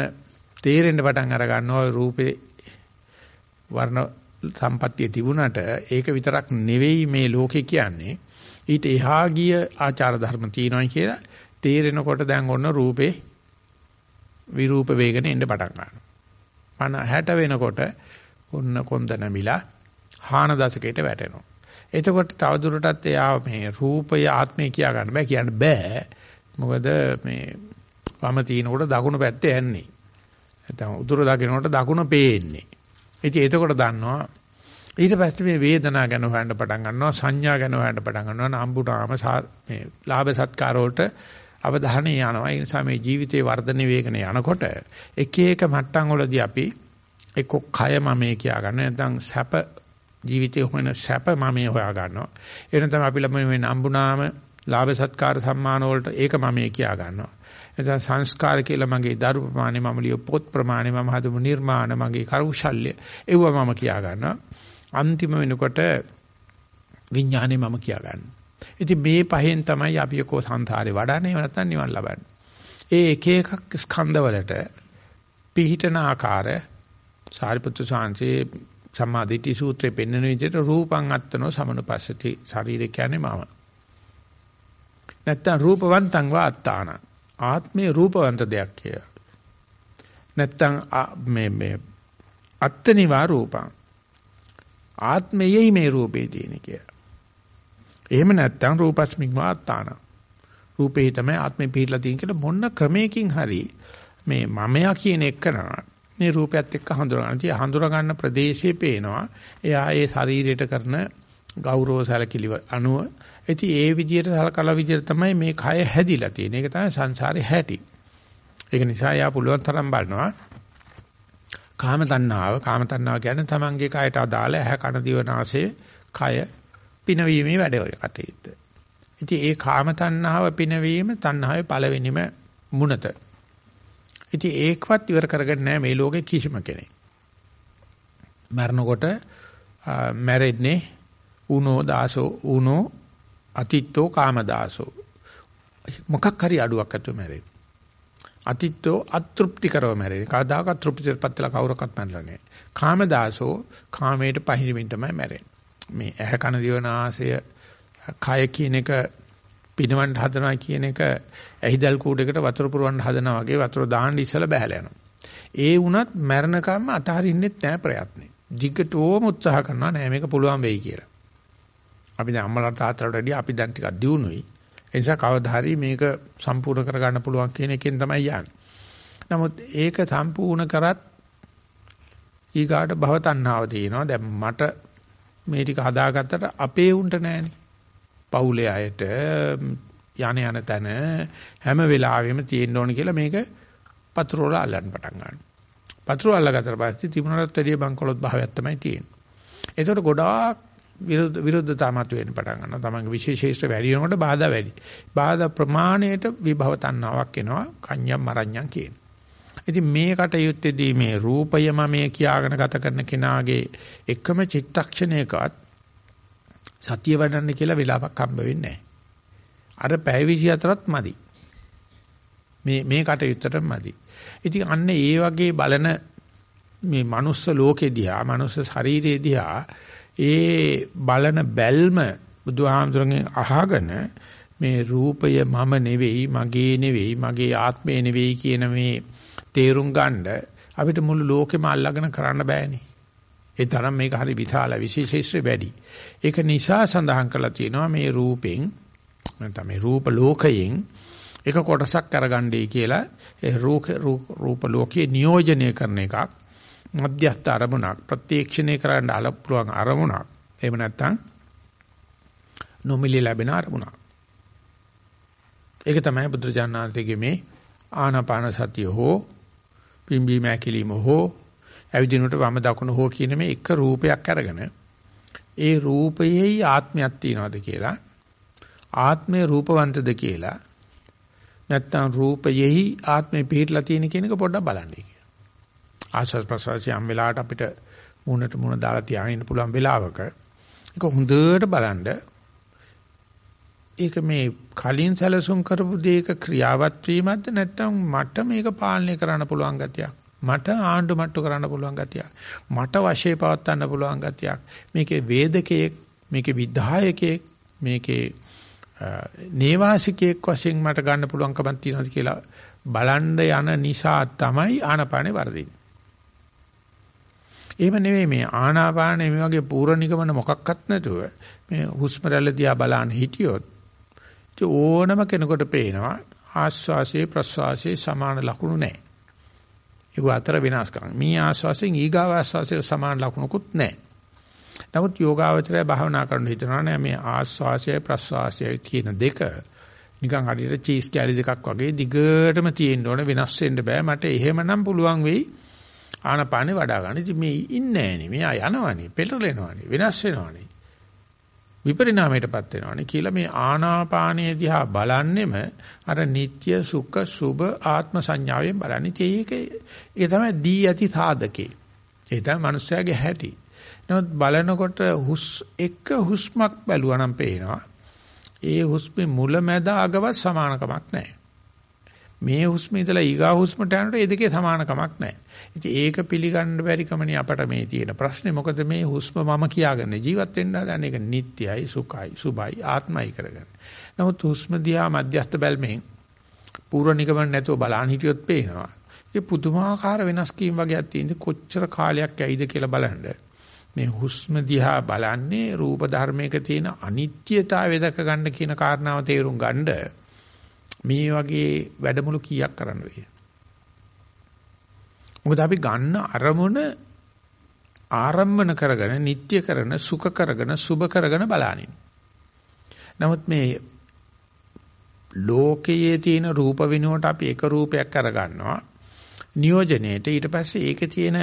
තේරෙන්න පටන් අර ගන්නවා රූපේ වර්ණ සම්පත්තිය තිබුණට ඒක විතරක් නෙවෙයි මේ ලෝකේ කියන්නේ ඊට එහා ගිය ආචාර ධර්ම තියෙනවා කියලා තේරෙනකොට දැන් ඔන්න රූපේ විරූප වේගන එන්න පටන් ගන්නවා. 60 වෙනකොට ඔන්න කොන්ද නැමිලා හාන දශකයට වැටෙනවා. එතකොට තවදුරටත් එයා මේ රූපය ආත්මය කියා ගන්න බෑ කියන්න බෑ. මොකද මේ වම තිනකොට දකුණු පැත්තේ යන්නේ. නැත්නම් උතුර දකින්නකොට දකුණ පේන්නේ. ඉතින් එතකොට දන්නවා ඊට පස්සේ මේ වේදනාව ගැන හොයන්න පටන් ගන්නවා සංඥා ගැන හොයන්න පටන් ගන්නවා නම්බුනාම මේ ලාභ සත්කාර වලට අවධානය යනවා ඒ නිසා මේ ජීවිතේ වර්ධන වේගන යනකොට එක එක මට්ටම් වලදී අපි එක්ක කය මමේ කියා ගන්න නැත්නම් සැප ජීවිතේ හොයන සැප මමේ හොයා ගන්නවා. එන තමයි අපි ළමයි මේ නම්බුනාම ලාභ සත්කාර සම්මාන වලට ඒක මමේ කියා ගන්නවා. එතන සංස්කාර කියලා මගේ දරු ප්‍රමාණය මම ලිය පොත් ප්‍රමාණය මම හදමු නිර්මාණ මගේ කෞශල්‍ය ඒව මම කියා ගන්නවා. අන්තිම වෙනකොට විඥානේ මම කියා ගන්නවා. ඉතින් මේ පහෙන් තමයි අපි කෝ සංසාරේ වඩන්නේ නැත්නම් නිවන් ලබන්නේ. ඒ එක එකක් ස්කන්ධවලට පිහිටන ආකාර සාරිපුත්‍ර සාංශේ සම්මාදිට්ඨි සූත්‍රයේ පෙන්වන විදිහට රූපං අත්තනෝ සමනුපස්සති ශරීරය කියන්නේ මම නැත්තම් රූපවන්තං වා අත්තානං ආත්මේ රූපවන්ත දෙයක් කියලා. නැත්තම් මේ මේ අත්තනිවා රූපං. ආත්මයයි මේ රූපේ තියෙන කියලා. එහෙම නැත්තම් රූපස්මින් වාත්තාන. රූපේ තමයි ආත්මේ පිළිලා තියෙන කියලා මොන ක්‍රමයකින් හරි මේ මමයා කියන එකනවා මේ රූපයත් එක්ක හඳුනා ගන්න. ඉතින් හඳුනා ගන්න ප්‍රදේශයේ පේනවා. එයා ඒ ශරීරයට කරන ගෞරව සැලකිලි අනුව ඉතින් ඒ විදිහට සලකලා විදිහට තමයි මේ කය හැදිලා තියෙන්නේ. ඒක තමයි සංසාරේ හැටි. ඒක නිසා යා පුළුවන් තරම් බලනවා. කාම තණ්හාව කාම තණ්හාව කියන්නේ තමන්ගේ කයට අදාළ ඇහැ කන දිව නාසය කය පිනවීමේ වැඩ කටයුත්ත. ඉතින් ඒ කාම තණ්හාව පිනවීම තණ්හාවේ පළවෙනිම මුනත. ඉතින් ඒකවත් ඉවර කරගන්න නැහැ මේ ලෝකේ කිසිම කෙනෙක්. මරණකොට මැරෙන්නේ උනෝ දාසෝ උනෝ අතිත්තෝ කාමදාසෝ මොකක් හරි අඩුවක් ඇතුව මැරෙන්නේ. අතිත්තෝ අතෘප්ති කරව මැරෙන්නේ. කවදාකවත් තෘප්තියටපත් වෙලා කවුරක්වත් මැරෙලා නැහැ. කාමදාසෝ කාමයට පහිනමින් තමයි මැරෙන්නේ. මේ ඇහැ කන දිව නාසය කය කියන එක පිනවන්න හදනවා කියන එක ඇහිදල් කූඩේකට වතුර පුරවන්න හදනවා වගේ වතුර දාන්න ඉස්සලා බහැලා යනවා. ඒ වුණත් මරණකම්ම අතහරින්නෙත් නැහැ ප්‍රයත්නේ. jiggatෝම උත්සාහ කරනවා නෑ මේක පුළුවන් වෙයි කියලා. අපි දැන් අම්මලා තාත්තලාට වැඩිය අපි දැන් ටිකක් දියුණුයි. ඒ නිසා කවදා හරි මේක සම්පූර්ණ කරගන්න පුළුවන් කියන එකෙන් තමයි යන්නේ. නමුත් ඒක සම්පූර්ණ කරත් ඊගාට භව තණ්හාව තියෙනවා. දැන් මට මේ ටික හදාගත්තට අපේ උන්ට නෑනේ. පවුලේ අයට යන යන තැන හැම වෙලාවෙම තියෙන්න ඕන කියලා මේක පතුරවල අල්ලන්න පටන් ගන්නවා. පතුරු අල්ලගත්තට පස්සේ තිබුණාට වැඩිය බංකොලොත් භාවයක් තමයි තියෙන්නේ. ඒකට ගොඩාක් විරුද්ධ විරුද්ධතා මත වෙන්න පටන් ගන්නවා. තමන්ගේ විශේෂීෂ්ඨ වැඩි වෙනකොට බාධා වැඩි. බාධා ප්‍රමාණයට විභව තණ්හාවක් එනවා. කන්‍යම් මරඤ්ඤම් කියන. ඉතින් මේ කටයුත්තේදී මේ රූපයම මේ කියාගෙන ගත කරන කෙනාගේ එකම චිත්තක්ෂණයකවත් සතිය වඩන්න කියලා වෙලාවක් හම්බ වෙන්නේ නැහැ. අර පැය 24ත් මදි. මේ මේ කටයුත්තට මදි. ඉතින් අන්න ඒ වගේ බලන මේ manuss ලෝකෙ දිහා, manuss ශරීරයේ දිහා ඒ බලන බැල්ම බුදුහාමුදුරන්ගෙන් අහගෙන මේ රූපය මම නෙවෙයි, මගේ නෙවෙයි, මගේ ආත්මය නෙවෙයි කියන මේ තේරුම් ගන්න අපිට මුළු ලෝකෙම අල්ලගෙන කරන්න බෑනේ. ඒ තරම් මේක හරි විශාල විශේෂීශ්‍රේ වැඩි. ඒක නිසා සඳහන් කරලා තියෙනවා මේ රූපෙන් නැත්නම් මේ රූප ලෝකයෙන් එක කොටසක් අරගන්නයි කියලා ඒ රූප ලෝකයේ නියෝජනය කරන එකක් මධ්‍යස්ථ අරමුණක් ප්‍රත්‍යක්ෂණය කරන්න අල පුළුවන් අරමුණක් එහෙම නැත්නම් නොමිලේ ලැබෙන අරමුණක් ඒක තමයි බුදුරජාණන්තේගේ මේ ආනාපාන සතිය හෝ පිම්බි මෑකිලිම හෝ ඇවිදිනකොට වම දකුණ හෝ කියන මේ එක රූපයක් අරගෙන ඒ රූපයේ ආත්මයක් තියනවාද කියලා ආත්මය රූපවන්තද කියලා නැත්නම් රූපයෙහි ආත්මේ පිහිටලා තියෙන කියන එක පොඩ්ඩක් බලන්න කියලා. ආශස් ප්‍රසවාසය යම් වෙලාවට අපිට මූණට මූණ දාලා තියාගෙන ඉන්න පුළුවන් වෙලාවක ඒක හොඳට බලන්න ඒක මේ කලින් සැලසුම් කරපු දේක ක්‍රියාවත් වීමක්ද නැත්නම් මට මේක පාලනය කරන්න පුළුවන් ගතියක් මට ආණ්ඩු මට්ටු කරන්න පුළුවන් ගතියක් මට වශයේ පවත්වන්න පුළුවන් ගතියක් මේකේ වේදකයෙක් මේකේ විධායකයෙක් මේකේ නේවාසිකයෙක් වශයෙන් මට ගන්න පුළුවන්කමක් තියෙනවද කියලා බලන්න යන නිසා තමයි ආනාපානේ වර්ධින්නේ. එහෙම නෙවෙයි මේ ආනාපානේ මේ වගේ පූර්ව නිගමන මොකක්වත් නැතුව මේ හුස්ම රැල්ල දිහා බලන්න හිටියොත් ඕනම කෙනෙකුට පේනවා ආස්වාසේ ප්‍රස්වාසේ සමාන ලක්ෂණ නැහැ. ඒක අතර වෙනස්කම්. මේ ආස්වාසෙන් ඊගාව ආස්වාසයේ සමාන ලක්ෂණකුත් නැහැ. නමුත් යෝගාවචරය භාවනා කරන්න හිතනවා නෑ මේ ආස්වාසය ප්‍රස්වාසය කියන දෙක නිකන් හරියට චීස් කැලි දෙකක් වගේ දිගටම තියෙන්න ඕන වෙනස් වෙන්න බෑ මට එහෙමනම් පුළුවන් වෙයි ආනපානේ වඩා ගන්න. ඉතින් මේ ඉන්නේ නෑනේ. මෙයා යනවනේ, පෙරලෙනවනේ, වෙනස් වෙනවනේ. විපරිණාමයටපත් වෙනවනේ කියලා මේ ආනාපානයේ දිහා බලන්නෙම අර නিত্য සුඛ සුභ ආත්ම සංඥාවෙන් බලන්නේ. ඒක ඒ තමයි දී ඇති සාධකේ. ඒ තමයි මිනිස්යාගේ හැටි. නමුත් බලනකොට හුස් එක හුස්මක් බැලුවා නම් පේනවා. ඒ හුස්මේ මුල මැද අගවත් සමානකමක් නැහැ. මේ හුස්මේ ඉඳලා ඊගා හුස්මට යනකොට ඒ දෙකේ සමානකමක් නැහැ. ඉතින් ඒක පිළිගන්න බැරි කමනේ අපට මේ තියෙන ප්‍රශ්නේ. මොකද මේ හුස්ම මම කියාගන්න ජීවත් වෙන්න හදන එක නිට්ටයයි, සුඛයි, සුභයි, ආත්මයි කරගන්න. නමුත් හුස්ම දිහා මධ්‍යස්ත බැල්මෙන් පූර්ව නිගමන නැතුව බලන් හිටියොත් පේනවා. ඒ පුදුමාකාර වෙනස් කීම් වගේක් තියෙන කොච්චර කාලයක් ඇයිද කියලා බලන්න. මේ හුස්ම දිහා බලන්නේ රූප ධර්මයක තියෙන අනිත්‍යතාවය දැක ගන්න කියන කාරණාව තේරුම් ගන්න මේ වගේ වැඩමුළු කීයක් කරන්න වෙයි. මොකද අපි ගන්න අරමුණ ආරම්භන කරගෙන නිට්ටය කරන සුඛ කරගෙන සුභ කරගෙන බලනින්. නමුත් මේ ලෝකයේ තියෙන රූප විනුවට අපි එක රූපයක් අරගන්නවා නියෝජනයේට ඊට පස්සේ ඒකේ තියෙන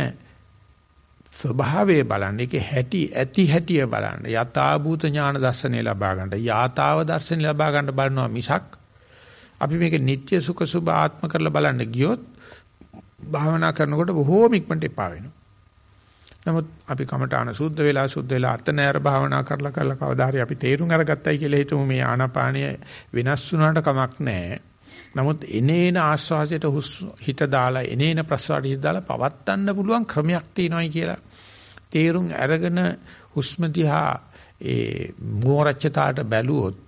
ස්වභාවය බලන්න ඒකේ හැටි ඇති හැටිය බලන්න යථාභූත ඥාන දර්ශනය ලබා ගන්න යථාව දර්ශනය ලබා ගන්න බලනවා මිසක් අපි මේක නিত্য සුඛ සුභ ආත්ම කරලා බලන්න ගියොත් භාවනා කරනකොට බොහෝම ඉක්මනට එපා වෙනවා. නමුත් අපි කමඨාන සුද්ධ වෙලා සුද්ධ වෙලා අත නෑර භාවනා කරලා කරලා කවදා හරි අපි තේරුම් අරගත්තයි කියලා හිතමු මේ ආනාපානය වෙනස් වුණාට කමක් නැහැ. නමුත් එනේන ආස්වාසයට හිත දාලා එනේන ප්‍රසාරයට හිත දාලා පවත්තන්න පුළුවන් ක්‍රමයක් තියෙනවායි කියලා තේරුම් අරගෙන හුස්ම දිහා ඒ මෝරච්චතාවට බැලුවොත්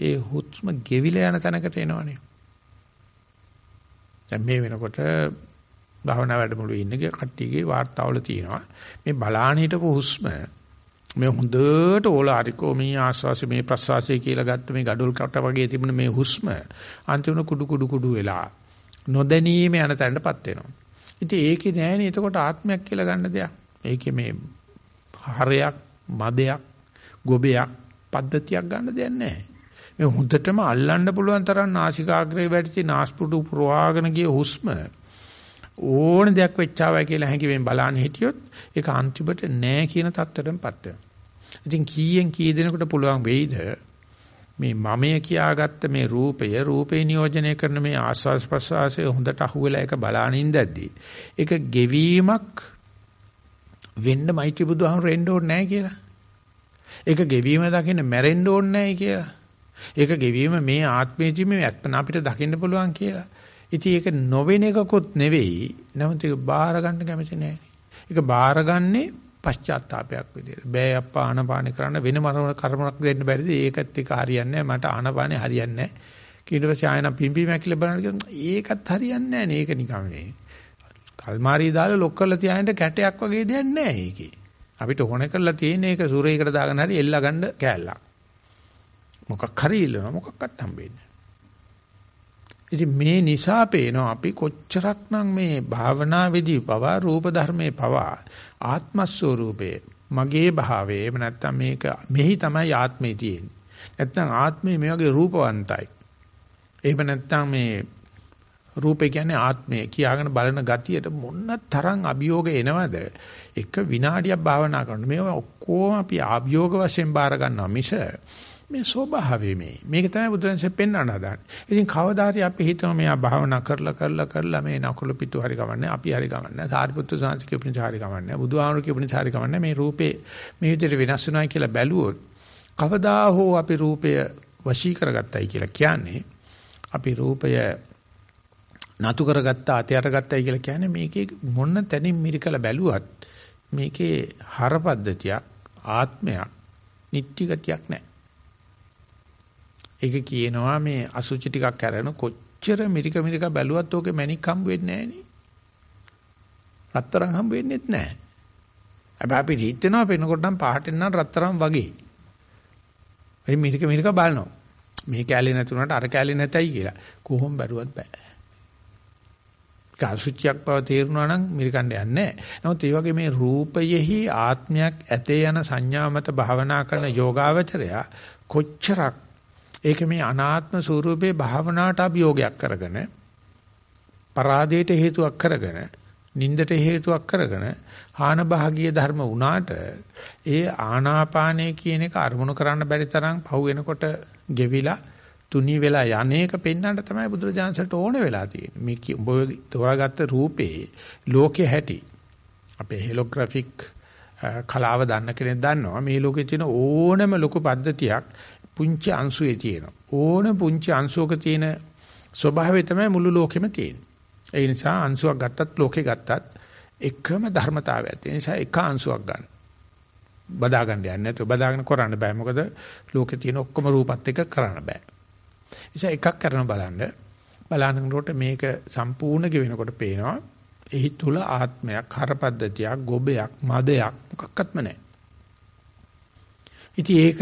ඒ හුස්ම ගෙවිලා යන තැනකට එනවනේ. දැන් මේ වෙනකොට භාවනා වැඩමුළුවේ ඉන්න කට්ටියගේ වාර්තාවල තියෙනවා මේ බලාන හිටපු හුස්ම මේ හොඳට ඕලාරිකෝ මේ ආස්වාසි මේ ප්‍රස්වාසය කියලා ගත්ත මේ gadol කට වගේ තිබුණ මේ හුස්ම අන්තිම කුඩු කුඩු කුඩු වෙලා නොදැනීම යන තැනටපත් වෙනවා. ඉතින් ඒකේ නෑනේ එතකොට ආත්මයක් කියලා ගන්න දෙයක්. ඒකේ මේ හරයක්, මදයක්, ගොබයක්, පද්ධතියක් ගන්න දෙයක් නැහැ. මේ හොඳටම අල්ලන්න පුළුවන් තරම් නාසිකාග්‍රේ වැටිච්ච නාස්පුඩු පුරවාගෙන ගිය හුස්ම ඕන දෙයක් වෙච්චාවයි කියලා හැඟීමෙන් බලන්න හිටියොත් ඒක අන්තිමට නෑ කියන තත්ත්වයටපත් වෙනවා. ඉතින් කීයෙන් කී දෙනෙකුට පුළුවන් වෙයිද මේ මමය කියාගත්ත මේ රූපය රූපේ නියෝජනය කරන මේ ආස්වාස් ප්‍රසආසය හොඳට අහුවෙලා ඒක බලානින් දැද්දි ඒක ගෙවීමක් වෙන්න මෛත්‍රී බුදුහාමුදුරු එන්න ඕනේ නැහැ කියලා. ඒක ගෙවීම දකින්න මැරෙන්න ඕනේ නැහැ කියලා. ඒක ගෙවීම මේ ආත්මයේදී මේ අත්පන අපිට දකින්න පුළුවන් කියලා. ඉතින් ඒක නොවෙන එකකුත් නෙවෙයි. නමුත් ඒක බාර ගන්න කැමති නෑ. ඒක බාරගන්නේ පශ්චාත්තාවයක් විදියට. බෑ අප්පා ආනපාන කරන්න වෙන මරණ කර්මයක් දෙන්න බැරිද? ඒකත් එක හරියන්නේ නෑ. මට ආනපානේ හරියන්නේ නෑ. ඊට පස්සේ ආයන පිම්පි මැකිල බලන්න ඒකත් හරියන්නේ නෑ. ඒක නිකන් මේ. කල්මාරිය දාලා ලොක් කරලා තියාගෙන කැටයක් වගේ දෙයක් නෑ ඒකේ. අපිට ඕන කරලා තියෙන එක සූරේකට දාගෙන හරි එල්ලා ගන්න කෑල්ලක්. මොකක් හරි ඉල්ලනවා මොකක්වත් හම්බෙන්නේ ඉතින් මේ නිසා පේනවා අපි කොච්චරක්නම් මේ භාවනාවේදී පවා රූප ධර්මයේ පවා ආත්ම ස්වરૂපේ මගේ භාවයේ එහෙම නැත්නම් මේක මෙහි තමයි ආත්මේ තියෙන්නේ. නැත්නම් ආත්මේ මේ වගේ රූපවන්තයි. එහෙම නැත්නම් මේ රූපේ කියන්නේ ආත්මය කියාගෙන බලන ගතියට මොන්න තරම් අභියෝග එනවද? එක විනාඩියක් භාවනා කරනකොට මේවා ඔක්කොම අපි අභියෝග වශයෙන් බාර ගන්නවා මිස මේ ස්වභාවය මේ. මේක තමයි බුදුරජාණන්සේ පෙන්වන්න හදාන්නේ. ඉතින් කවදා හරි අපි හිතමු මෙයා භාවනා කරලා කරලා කරලා මේ නකුල පිටු හරි ගමන්නේ අපි හරි ගමන්නේ. සාරිපුත්‍ර සාංශ කියපුණි හරි ගමන්නේ. බුදුහාමුදුරු කියපුණි හරි ගමන්නේ. මේ රූපේ මේ විදිහට වෙනස් වෙනවා කියලා බැලුවොත් කවදා හෝ අපි රූපය වශී කරගත්තයි කියලා කියන්නේ අපි රූපය නතු කරගත්තා අතයට ගත්තයි කියලා කියන්නේ මේකේ මොන තැනින් මිරිකලා බැලුවත් මේකේ හරපද්ධතියක් ආත්මයක් නිට්ටි ගතියක් නැහැ. ඒක කියනවා මේ අසුචි ටිකක් අරගෙන කොච්චර මිරික මිරික බැලුවත් ඕකේ මැණික් හම්බ වෙන්නේ නැහැ නේ. රත්තරන් හම්බ වෙන්නේත් නැහැ. හැබැයි අපි හිතනවා පෙනකොට නම් පහට නම් රත්තරන් වගේ. ඒ මිරික මිරික බලනවා. මේ කැලේ නැතුණාට අර කැලේ නැතයි කියලා. කොහොම බැලුවත් බෑ. අසුචියක් බව තේරුණා නම් මිරිකණ්ඩ යන්නේ නැහැ. නමුත් ඒ වගේ මේ රූපයෙහි ආත්මයක් ඇතේ යන සංඥා මත භාවනා කරන යෝගාවචරයා කොච්චරක් ඒක මේ අනාත්ම ස්වરૂපේ භාවනාවට අභියෝගයක් කරගෙන පරාදයට හේතුවක් කරගෙන නින්දට හේතුවක් කරගෙන හාන භාගීය ධර්ම වුණාට ඒ ආනාපානය කියන එක අරමුණු කරන්න බැරි තරම් පහු වෙනකොට ගෙවිලා තුනී වෙලා යන්නේක පෙන්වන්න තමයි බුදුරජාන්සට ඕන වෙලා තියෙන්නේ. මේ උඹ තෝරාගත්ත රූපේ ලෝකේ හැටි. අපේ හෙලෝග්‍රැෆික් කලාව දන්න කෙනෙක් දන්නවා මේ ලෝකේ තියෙන ඕනම ලොකු පද්ධතියක් පුංචි අංශුවේ තියෙනවා. ඕන පුංචි අංශුවක තියෙන ස්වභාවය තමයි මුළු ලෝකෙම තියෙන්නේ. ඒ නිසා අංශුවක් ගත්තත් ලෝකේ ගත්තත් එකම ධර්මතාවයක්. ඒ නිසා එක අංශුවක් ගන්න. බදා ගන්න යන්නේ නැතුව බදාගෙන කරන්න බෑ. මොකද ලෝකේ තියෙන ඔක්කොම රූපත් එක්ක කරන්න බෑ. නිසා එකක් කරන බලන්න. බලනකොට මේක සම්පූර්ණ ගෙවෙනකොට පේනවා. එහි තුල ආත්මයක්, හරපද්ධතියක්, ගොබයක්, මදයක් මොකක්වත්ම නැහැ. ඉතින් ඒක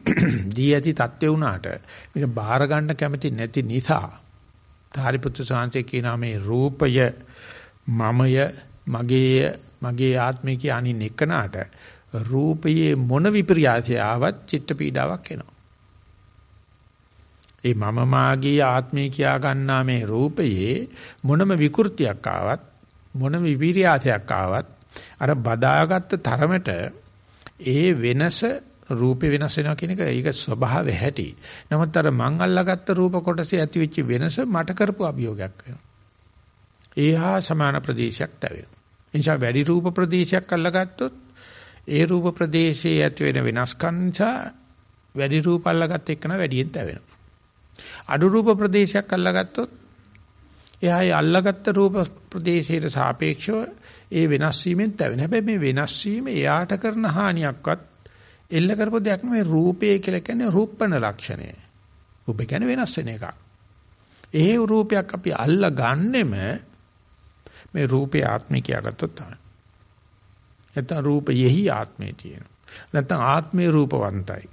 දී ඇති தත්ත්වේ වුණාට මේක බාර ගන්න කැමති නැති නිසා සාරිපුත්‍ර සාංශේ කියනා මේ රූපය මමය මගේය මගේ ආත්මය කිය අනින් එකනට රූපයේ මොන විපර්යාසය ආවත් චිත්ත පීඩාවක් එනවා. ඒ මම මාගේ ආත්මය කියා ගන්නා මේ රූපයේ මොනම විකෘතියක් ආවත් මොනම විපර්යාසයක් ආවත් අර බදාගත්ත තරමට ඒ වෙනස රූපේ වෙනස් වෙනවා කියන එක ඒක ස්වභාවය හැටි. නමුත් අර මං අල්ලාගත්ත රූප කොටසේ ඇති වෙච්ච වෙනස මට කරපු අභියෝගයක් වෙනවා. ඒහා සමාන ප්‍රදේශයක් තැවෙනවා. එනිසා වැඩි රූප ප්‍රදේශයක් අල්ලාගත්තොත් ඒ රූප ප්‍රදේශයේ ඇති වෙන වෙනස්කම් නිසා වැඩි රූප අල්ලාගත්ත එක්කන වැඩියෙන් තැවෙනවා. අඩු රූප ප්‍රදේශයක් අල්ලාගත්තොත් එහායි අල්ලාගත්ත රූප ප්‍රදේශයට සාපේක්ෂව ඒ වෙනස් වීමෙන් තැවෙන. හැබැයි මේ වෙනස් වීම එයාට කරන හානියක්වත් එල්ල කරපු දෙයක් නෙවෙයි රූපය කියලා කියන්නේ රූපණ ලක්ෂණය. රූපේ කියන්නේ වෙනස් වෙන එකක්. ඒ රූපයක් අපි අල්ලා ගන්නෙම මේ රූපේ ආත්මය කියාගත්තොත් තමයි. නැත්නම් රූපයෙහි ආත්මය තියෙනවා. නැත්නම් ආත්මේ රූපවන්තයි.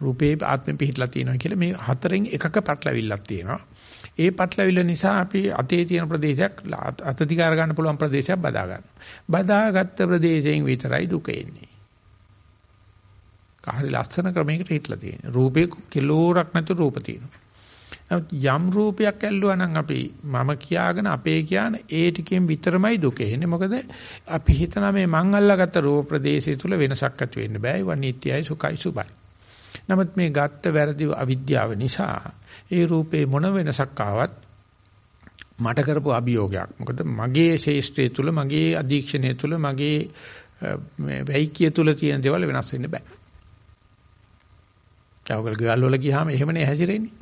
රූපේ ආත්මෙ පිහිටලා තියෙනවා කියලා මේ හතරෙන් එකක පැටලවිල්ලක් තියෙනවා. ඒ පැටලවිල්ල නිසා අපි අතේ තියෙන ප්‍රදේශයක් අතතිකාර ගන්න පුළුවන් ප්‍රදේශයක් බදා ගන්නවා. බදාගත්ත ප්‍රදේශයෙන් විතරයි දුක එන්නේ. හරි ලස්සන ක්‍රමයකට හිටලා තියෙනවා. රූපේ කිලෝරක් නැතු රූප තියෙනවා. යම් රූපයක් ඇල්ලුවා නම් අපි මම කියාගෙන අපේ කියන ඒ ටිකෙන් විතරමයි දුක එන්නේ. මොකද අපි හිතන මේ මං අල්ලාගත්ත රූප ප්‍රදේශය තුල වෙනසක් ඇති වෙන්න බෑ. ඒවා නිට්ටයයි සුඛයි සුබයි. නමුත් මේ ගත්ත වැරදි අවිද්‍යාව නිසා ඒ රූපේ මොන වෙනසක් ආවත් මට කරපු අභියෝගයක්. මොකද මගේ ශේෂ්ත්‍රය තුල මගේ අධීක්ෂණය තුල මගේ මේ වෛකිය තුල තියෙන දේවල් වෙනස් වෙන්න බෑ. ඊවගල ගෙවල් වල ගියාම එහෙමනේ හැසිරෙන්නේ.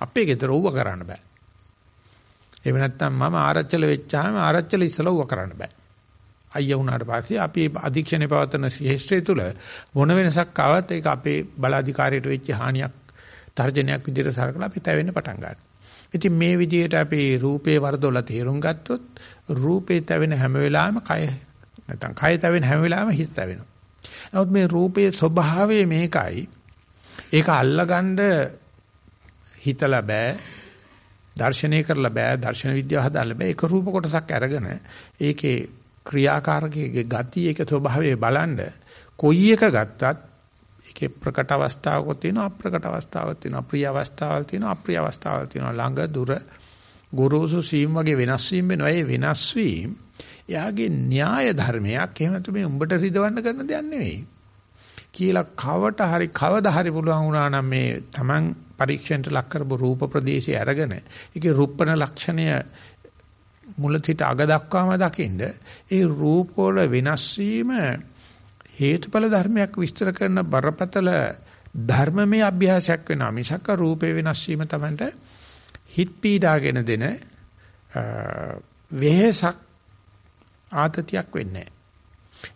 අපේ ගෙදර ඌව කරන්න බෑ. එහෙම නැත්නම් මම ආරච්චල වෙච්චාම ආරච්චල ඉස්සලා ඌව කරන්න බෑ. අයියා වුණාට පස්සේ අපි අධීක්ෂණේ පවත්වන ශේෂ්ත්‍රය තුල මොන වෙනසක් ආවත් ඒක අපේ බලාධිකාරියට වෙච්ච හානියක් තර්ජනයක් විදිහට සලකලා අපි තැවෙන්න පටන් ගන්නවා. ඉතින් මේ විදිහට අපි රූපේ වර්ධවල තේරුම් ගත්තොත් රූපේ තැවෙන හැම වෙලාවෙම කය නැත්නම් කය තැවෙන හැම වෙලාවෙම හිත තැවෙනවා. නමුත් මේ රූපේ ස්වභාවය මේකයි. ඒක අල්ලගන්න හිතලා බෑ. දර්ශනය කරලා බෑ. දර්ශන විද්‍යාව හදාලා බෑ. ඒක රූප කොටසක් අරගෙන ඒකේ ක්‍රියාකාරකයේ ගතිය ඒක ස්වභාවය බලන්න කොයි එක ගත්තත් ඒකේ ප්‍රකට අවස්ථාවක තියෙනවා අප්‍රකට අවස්ථාවක් තියෙනවා අප්‍රිය අවස්ථාවල් තියෙනවා අප්‍රිය අවස්ථාවල් තියෙනවා. ළඟ දුර ගොරෝසු සීම් වගේ වෙනස් වීම වෙනවා. ඒ වෙනස් වීම එයාගේ න්‍යාය ධර්මයක්. එහෙම නැත්නම් මේ උඹට රිදවන්න කරන දෙයක් නෙවෙයි. කියලා කවට හරි කවදා හරි පුළුවන් වුණා නම් මේ Taman පරීක්ෂණයට ලක් කරපු රූප ප්‍රදේශය අරගෙන ඒකේ රූපණ ලක්ෂණය මුල සිට අග දක්වාම දකින්න ඒ රූප වල වෙනස් වීම හේතුඵල ධර්මයක් විස්තර කරන බරපතල ධර්මමය අභ්‍යාසයක් වෙනවා. මිසක රූපේ වෙනස් වීම තමයි හිත පීඩාගෙන දෙන වෙහසක් ආතතියක් වෙන්නේ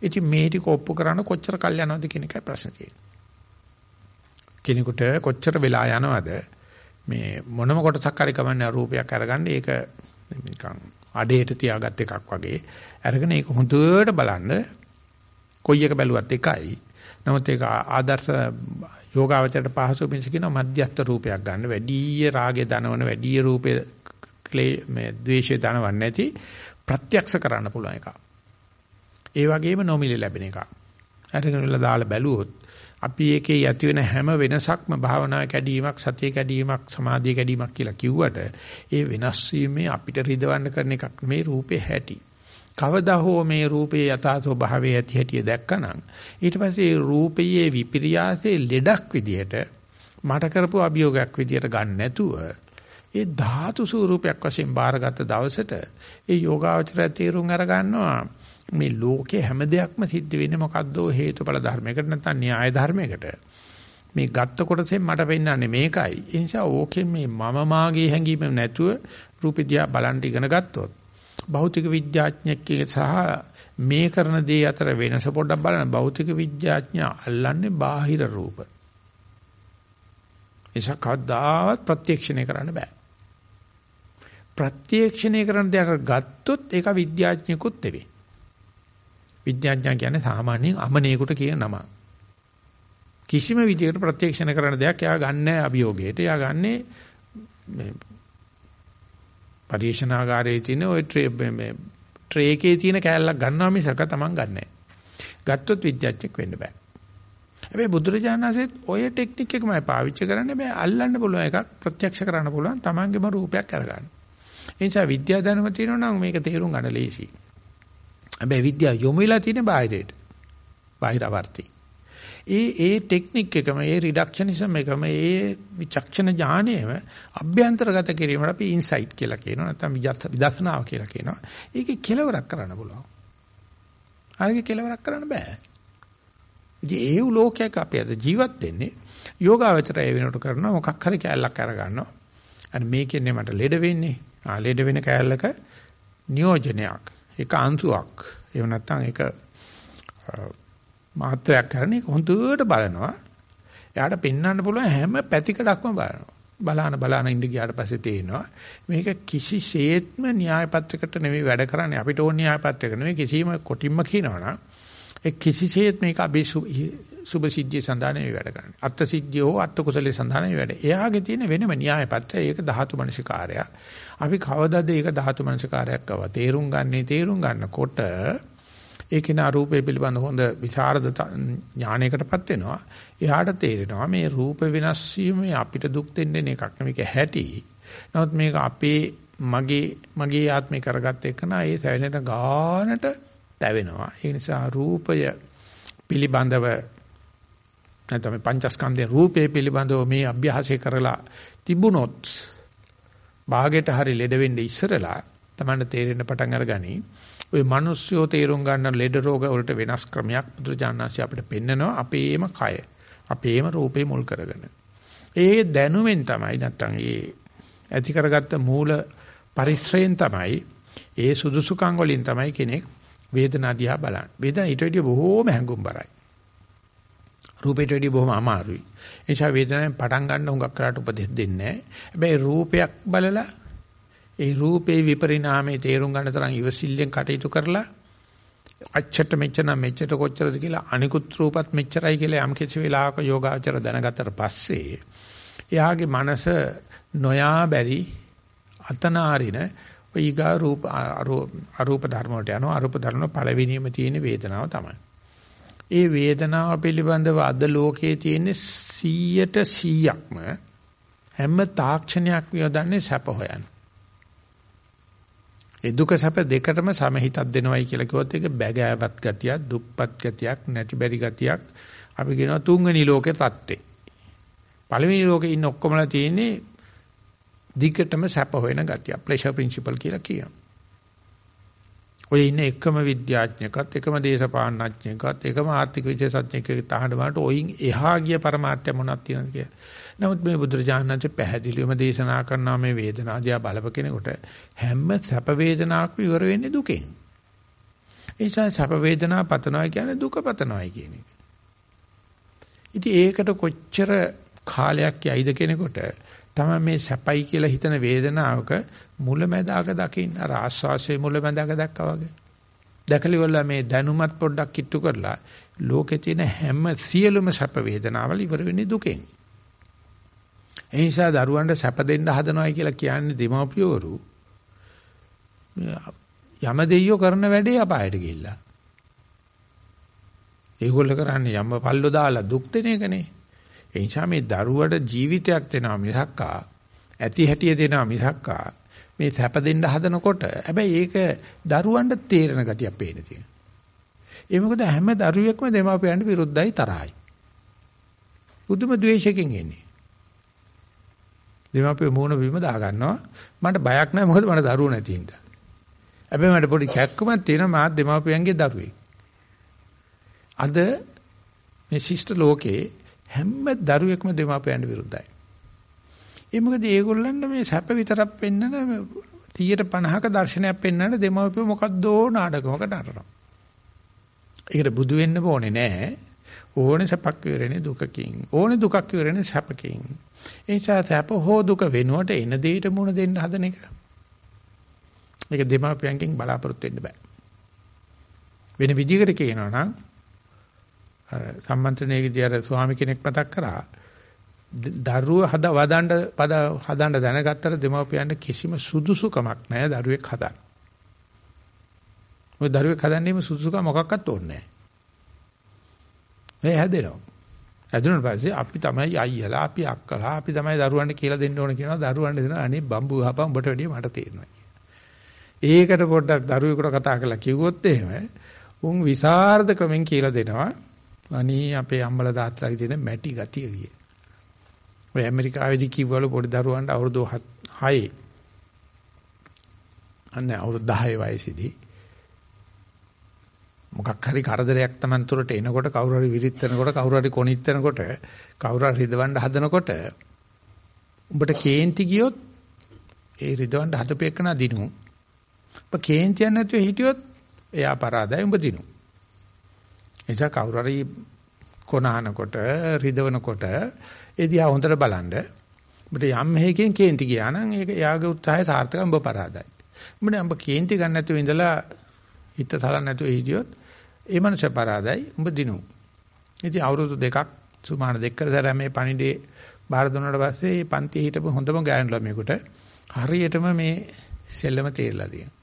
ඉතින් මේ ටික ඔප්පු කරන්න කොච්චර කල් යනවද කියන එකයි ප්‍රශ්නේ තියෙන්නේ. කෙනෙකුට කොච්චර වෙලා යනවද මේ මොනම කොටසක් හරි කමන්නේ රූපයක් අරගන්න ඒක නිකන් අඩේට තියාගත් එකක් වගේ අරගෙන ඒක හොඳට බලන්න කොයි එක බැලුවත් එකයි. නමුත් ඒක ආදර්ශ යෝගාවචරයට පහසු මිනිස් කියන මධ්‍යස්ථ රූපයක් ගන්න වැඩි රාගය දනවන වැඩි රූපේ ක්ලේ මේ ද්වේෂය දනවන්නේ නැති ප්‍රත්‍යක්ෂ කරන්න පුළුවන් එකක්. ඒ වගේම නොමිලේ ලැබෙන එකක්. අරගෙන වෙලා දාලා බැලුවොත් අපි ඒකේ ඇති වෙන හැම වෙනසක්ම භාවනා කැඩීමක් සතිය කැඩීමක් සමාධිය කැඩීමක් කියලා කිව්වට ඒ වෙනස් වීමේ අපිට රිදවන්න කරන එකක් මේ රූපේ හැටි. කවදා හෝ මේ රූපේ යථා ස්වභාවයේ ඇති හැටි දැක්කනම් ඊට පස්සේ රූපයේ විපිරියාසේ ලෙඩක් විදිහට මට කරපු අභියෝගයක් විදිහට ගන්න නැතුව ඒ ධාතු ස්වරූපයක් වශයෙන් බාරගත් දවසට ඒ යෝගාවචරය තීරුම් අර ගන්නවා මේ ලෝකේ හැම දෙයක්ම සිද්ධ වෙන්නේ මොකද්ද හේතුඵල ධර්මයකට නැත්නම් න්‍යාය ධර්මයකට? මේ ගත්ත කොටසෙන් මට පෙන්වන්නේ මේකයි. ඒ නිසා ඕකෙන් මේ මම මාගේ හැඟීම නැතුව රූප දිහා බලන් ඉගෙන ගත්තොත් භෞතික විද්‍යාඥයෙක් සහ මේ කරන දේ අතර වෙනස පොඩ්ඩක් බලන්න. භෞතික විද්‍යාඥයා අල්ලන්නේ බාහිර රූප. ඒක කවදාවත් ප්‍රත්‍යක්ෂණය කරන්න බෑ. ප්‍රත්‍යක්ෂණය කරන දේට ගත්තොත් ඒක විද්‍යාඥයෙකුත් නෙවෙයි. විද්‍යාඥයා කියන්නේ සාමාන්‍යයෙන් අමනේකට කියන නම. කිසිම විදියකට ප්‍රත්‍යක්ෂණ කරන දෙයක් එයා ගන්නෑ අභියෝගයට. එයා ගන්නේ මේ පරීක්ෂණාගාරයේ තියෙන ওই මේ ට්‍රේ එකේ තියෙන කෑල්ලක් ගන්නවා මිසක Taman ගන්නෑ. ගත්තොත් විද්‍යාඥයෙක් වෙන්න බෑ. හැබැයි බුදුරජාණන් වහන්සේත් ඔය ටෙක්නික් එකමයි පාවිච්චි කරන්නේ බෑ අල්ලන්න පුළුවන් එකක් ප්‍රත්‍යක්ෂ කරන්න පුළුවන් Tamanගේම රූපයක් අරගන්න. ඒ නිසා විද්‍යා දැනුම තියෙනවා නම් මේක තේරුම් ගන්න ලේසියි. හැබැයි විද්‍යාව යොමු වෙලා තියෙන බාහිරයට. බාහිරවර්ති. ඒ ඒ ටෙක්නික් එකම ඒ රිඩක්ෂනිසම් එකම ඒ විචක්ෂණ ඥානයම අභ්‍යන්තරගත කිරීමට අපි ඉන්සයිට් කියලා කියනවා නැත්නම් විදර්ශනාව කියලා කියනවා. ඒකේ කෙලවරක් කරන්න පුළුවන්. අරගේ කෙලවරක් කරන්න බෑ. ඉතින් ඒ ලෝකයක අපි අද ජීවත් වෙන්නේ යෝගාවචරය වෙනකොට කරනවා මොකක් හරි කැලලක් අර ගන්නවා. අර මේකෙන්නේ මට ලෙඩ වෙන්නේ. ආ ලෙඩ වෙන කැලලක නියෝජනයක්. ඒක අංශුවක්. එහෙම නැත්නම් ඒක මාත්‍රයක් කරන එක හොඳට බලනවා. එයාට පෙන්වන්න පුළුවන් හැම පැතිකඩක්ම බලනවා. බලාන බලාන ඉඳ ගියාට පස්සේ තේනවා මේක කිසිසේත්ම න්‍යාය පත්‍රයකට නෙමෙයි වැඩ කරන්නේ අපිට ඕන න්‍යාය පත්‍රයක නෙමෙයි කිසිම කොටින්ම කියනවනම් ඒ කිසිසේත් මේක අපි සුභ සිද්ධිය සඳහා නෙමෙයි වැඩ කරන්නේ අත්ත් සිද්ධිය හෝ අත්ත් කුසලයේ සඳහා නෙමෙයි වැඩ. එයාගේ තියෙන වෙනම න්‍යාය පත්‍රය ඒක ධාතු මනසිකාරයක්. අපි කවදාද ඒක ධාතු මනසිකාරයක් කව තේරුම් ගන්නේ තේරුම් ගන්නකොට ඒකේ නා රූපේ පිළිබඳ හොඳ විචාරද ඥානයකටපත් වෙනවා. එයාට තේරෙනවා මේ රූප වෙනස් වීම අපිට දුක් දෙන්නේ එකක් නෙමෙයි හැටි. නමුත් මේක අපේ මගේ මගේ ආත්මේ කරගත්ත එක නා ඒ සැවෙනට ගානට තැවෙනවා. ඒ නිසා රූපය පිළිබඳව නැත්නම් පංචස්කන්ධේ රූපේ පිළිබඳව මේ අභ්‍යාසය කරලා තිබුණොත් භාගයට හරි ලෙඩ වෙන්න ඉස්සරලා තමන්න තේරෙන්න පටන් අරගනි. ওই මිනිස්සුયો තේරුම් ගන්න ලෙඩ රෝග වලට වෙනස් ක්‍රමයක් බුදුජානනාංශය අපිට පෙන්නනවා අපේම කය, අපේම රූපේ මුල් කරගෙන. ඒ දැනුමෙන් තමයි නැත්තම් ඒ ඇති කරගත්ත මූල පරිශ්‍රයෙන් තමයි ඒ සුදුසුකම් වලින් තමයි කෙනෙක් වේදනා දිහා බලන්නේ. වේදන ඊට වඩා බොහෝම හැඟුම්overline. රූපයට වඩා බොහොම අමාරුයි. ඒ නිසා වේදනාවෙන් පටන් ගන්න හුඟක් කරාට උපදෙස් දෙන්නේ නැහැ. හැබැයි රූපයක් බලලා ඒ රූපේ විපරිණාමයේ තේරුම් ගන්න තරම් ඉවසිල්ලෙන් කටයුතු කරලා අච්චට මෙච්චර මෙච්චර කොච්චරද කියලා අනිකුත් රූපත් මෙච්චරයි කියලා යම් කිසි වෙලාවක යෝගාචර දැනගත්තට පස්සේ එයාගේ මනස නොයා බැරි අතනාරින ඊගා රූප අරූප ධර්ම වලට යනවා අරූප ධර්ම පළවෙනියම තියෙන වේදනාව තමයි. ඒ වේදනාව පිළිබඳව අද ලෝකයේ තියෙන 100ට 100ක්ම හැම තාක්ෂණයක් වියදන්නේ සැප හොයන්න. ඒ දුක සැප දෙකටම සමහිතක් දෙනවයි කියලා කිව්වොත් ඒක බැගෑවත් ගතියක්, දුප්පත් ගතියක්, නැති බැරි ගතියක් අපි කියනවා තුන්වෙනි ලෝකේ தත්ත්වේ. පළවෙනි ලෝකේ ඉන්න ඔක්කොමලා තියෙන්නේ දිගටම සැප හොයන ගතිය. ප්ලෙෂර් ප්‍රින්සිපල් කියලා කියනවා. ඔය ඉන්න එකම විද්‍යාඥයෙක්වත් එකම දේශපාලනඥයෙක්වත් එකම ආර්ථික විශේෂඥයෙක්ගේ තහඬ වලට ඔයින් එහා ගිය પરමාර්ථය මොනවද තියෙනවද කියලා. නමුත් මේ බුදුරජාණන්සේ පැහැදිලිවම දේශනා කරනවා මේ වේදනාදියා බලප කෙනෙකුට හැම සැප වේදනාවක්ම ඉවර වෙන්නේ දුකෙන්. ඒ නිසා සැප වේදනාව පතනවා කියන්නේ දුක පතනවායි කියන එක. ඉතින් ඒකට කොච්චර කාලයක් යයිද කෙනෙකුට තමයි මේ සැපයි කියලා හිතන වේදනාවක මුලැමැදාක දකින්න අර ආස්වාසේ මුලැමැදාක දැක්කා වගේ. දැකලිවල මේ දැනුමත් පොඩ්ඩක් කිට්ටු කරලා ලෝකේ තියෙන හැම සියලුම සැප වේදනාවල් ඉවර වෙන්නේ දුකෙන්. ඒ නිසා දරුවන්ට සැප දෙන්න හදනවයි කියලා කියන්නේ දෙමව්පියවරු යම දෙයියෝ කරන වැඩේ අපායට ගිහිල්ලා. ඒගොල්ල කරන්නේ යම පල්ලෝ දාලා දුක් දෙන එකනේ. ඒ නිසා මේ දරුවට ජීවිතයක් දෙනවා මිසක්කා ඇති හැටිය දෙනවා මිසක්කා මේ සැප දෙන්න හදනකොට හැබැයි ඒක දරුවන්ට තේරෙන ගතියක් පේන තියෙනවා. ඒ මොකද හැම දරුවෙක්ම දෙමාපියන්ට විරුද්ධයි තරහයි. බුදුම ද්වේෂයෙන් එන්නේ. දෙමාපිය මූණ බිම දා ගන්නවා. මට බයක් නැහැ මොකද මට දරුවෝ නැති හින්දා. හැබැයි මට පොඩි කැක්කමක් තියෙනවා මාත් දෙමාපියන්ගේ දරුවෙක්. අද මේ ශිෂ්ට ලෝකේ හැම දරුවෙක්ම දෙමාපියන්ට විරුද්ධයි. ඒ මොකද ඒගොල්ලන්ට මේ සැප විතරක් පෙන්නන 150ක දර්ශනයක් පෙන්වන්න දෙමාපියෝ මොකද්දෝ නාටකමකට නටනවා. ඒකට බුදු වෙන්න ඕනේ නෑ. ඕනේ සැපක් ඉවරනේ දුකකින්. ඕනේ දුකක් ඉවරනේ සැපකින්. ඒ නිසා සැප හෝ දුක වෙනුවට එන දෙයට මුණ දෙන්න හදන එක. ඒක දෙමාපියන්ගෙන් බලාපොරොත්තු වෙන්න බෑ. වෙන විදිහකට කියනවා නම් අර සම්මන්ත්‍රණයේදී අර ස්වාමි කෙනෙක් මතක් කරා දරුව හද වදන්න පද හදන්න දැනගත්තට දෙමාපියන්ට කිසිම සුදුසුකමක් නැහැ දරුවෙක් හදන්න. ඔය දරුවෙක් හදන්නේම සුදුසුකම මොකක්වත් ඕනේ නැහැ. ඒ හැදෙනවා. හැදුනට පස්සේ අපි තමයි අයියලා අපි අක්කලා අපි තමයි දරුවන්ට කියලා දෙන්න ඕන කියනවා දරුවන්ට දෙනවා අනේ බම්බු හපන් උඹට වැඩිය මට තේරෙනවා. ඒකට පොඩ්ඩක් දරුවෙකුට කතා කරලා කිව්වොත් එහෙම උන් විසරද ක්‍රමෙන් කියලා දෙනවා. අනී අපේ අම්මලා තාත්තලාගේ තියෙන මැටි ගතිය කියේ. ඔය ඇමරිකාවේදී කිව්වලු පොඩි දරුවන්ට අවුරුදු 6 අන්න අවුරුදු 10 වයසේදී මොකක් හරි කරදරයක් Taman තුරට එනකොට කවුරු හරි විරිත්තනකොට කවුරු හරි කොනිටනකොට කවුරු හරි රිදවන්න හදනකොට උඹට කේන්ති ගියොත් ඒ රිදවන්න හදපෙකන දිනු. ඔබ කේන්තියක් නැතුව හිටියොත් එයා පරාදයි උඹ දිනු. එනිසා කවුරු හරි කොනහනකොට රිදවනකොට ඒ දිහා හොඳට බලන්න. ඔබට යම් හේකින් කේන්ති ගියා නම් ඒක එයාගේ උත්සාහය සාර්ථකව උඹ පරාදයි. උඹනේ උඹ කේන්ති ගන්න නැතුව ඉඳලා හිත සලන්න නැතුව හිටියොත් ඒ මනස පරාදයි උඹ දිනු. ඉතින් අවුරුදු දෙකක් සුමාන දෙකකට සැරයක් මේ පණිඩේ බාර දුන්නාට පස්සේ පන්තියේ හිටපු හොඳම ගෑනු ළමයෙකුට හරියටම මේ සෙල්ලම තේරලා තියෙනවා.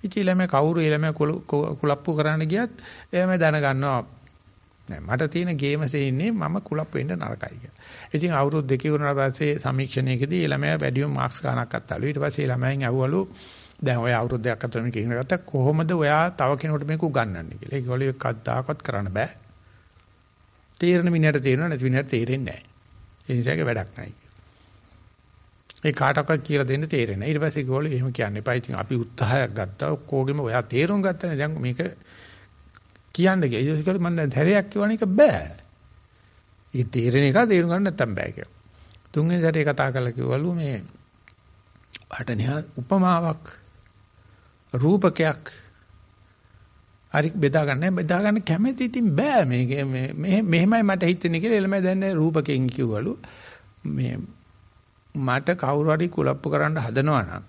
ඉතින් ළමයා කවුරු ළමයා කුලප්පු කරන්න ගියත් එළමයා දැනගන්නවා නෑ මට තියෙන ගේමසේ ඉන්නේ මම කුලප් වෙන්න නරකයි කියලා. ඉතින් අවුරුදු දෙකේ වුණාට පස්සේ සමීක්ෂණයකදී ළමයා වැඩිම මාක්ස් ගණනක් අත්තලු. ඊට පස්සේ ළමයන් ඇහුවලු දැන් ඔය අවුරුදු දෙකක් අතර මේක ඉගෙන ගත්තා කොහොමද ඔයා තව කෙනෙකුට මේක උගන්වන්නේ කියලා. ඒගොල්ලෝ කද්දාකවත් කරන්න බෑ. තේරෙන මිනිහට තේරෙනවා නැති මිනිහට තේරෙන්නේ නැහැ. ඒ නිසා ඒක වැඩක් නැහැ. ඒ කාටවත් කියලා දෙන්න තේරෙන්නේ නැහැ. ඊට පස්සේ ඒගොල්ලෝ එහෙම කියන්නේ. එපා ඉතින් අපි උත්සාහයක් ගත්තා. ඔක්කොගෙම ඔයා තේරුම් ගත්තනේ. දැන් මේක කියන්න ගියා. ඒක මම දැන් හැරයක් කියවන එක බෑ. ඒක තේරෙන එක තේරුම් ගන්න නැත්තම් බෑ කියලා. තුන්වෙනි සැරේ කතා කරලා කිව්වලු මේ අටනියා උපමාවක් රූපකයක් හරි බෙදා ගන්න බෙදා ගන්න කැමැති ඉතින් බෑ මේක මේ මෙහෙමයි මට හිතෙන්නේ කියලා එළමයි දැන් රූපකෙන් කිව්වලු මේ මට කවුරු හරි කුලප්පු කරන්න හදනවා නම්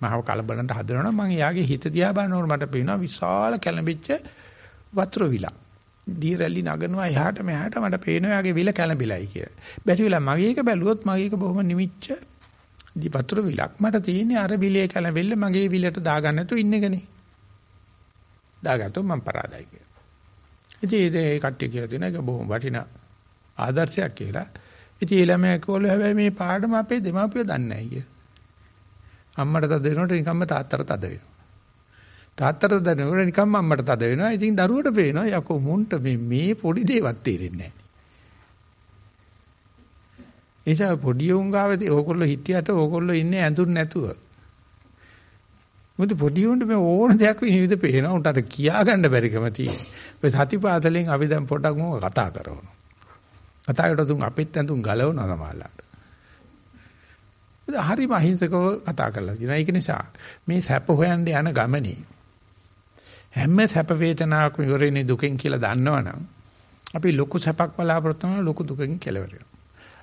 මහව කලබලන්ට හදනවා නම් මම යාගේ හිත දිහා බලනකොට මට පේනවා විශාල කැළඹිච්ච වතුර විලක්. දී රැලි නගනවා එහාට මෙහාට මට පේනවා යාගේ විල කැළඹිලයි කියලා. බැරි වෙලා මගේ එක බැලුවොත් මගේ එක බොහොම නිමිච්ච දී වතුර විලක්. මට තියෙන්නේ අර විලේ කැළඹෙල්ල මගේ විලට දාගන්න නැතුව ඉන්න එකනේ. දාගත්තොත් මම පරාදයි කියලා. ඉතින් ඒ කට්ටිය කියලා තියෙන එක බොහොම වටිනා ආදර්ශයක් කියලා. ඉතින් ඒ ළමයා කිව්වලු හැබැයි මේ පාඩම අපේ දෙමාපියෝ දන්නේ නැහැ කියලා. අම්මට තද වෙනකොට නිකම්ම තාත්තට තද වෙනවා. තාත්තට තද වෙනකොට නිකම්ම අම්මට තද වෙනවා. ඉතින් දරුවට පේනවා යකෝ මුන්ට මේ මේ පොඩි දේවත් තේරෙන්නේ නැහැ. එيشා පොඩි උන් ගාවදී ඕගොල්ලෝ හිටියට ඕගොල්ලෝ ඉන්නේ ඇඳුම් නැතුව. මොකද පොඩි උන්ට මේ ඕන දෙයක් විනිවිද පේනවා උන්ට අර කියා ගන්න බැරිකම තියෙනවා. ඔය සතිපාතලෙන් අපි දැන් පොඩක් මොකක් කතා කරනවා. කතා කරලා තුන් අපිත් ඇඳුම් ගලවනවා සමහරලාට. හරිම අහිංසකව කතා කරලා තියෙනවා. ඒක නිසා මේ සැප හොයන්න යන ගමනේ හැම සැප වේදනාවක්ම ඉවරෙන්නේ දුකෙන් කියලා දන්නවනම් අපි ලොකු සැපක් බලාපොරොත්තු වෙනවා ලොකු දුකකින් කෙලවර වෙනවා.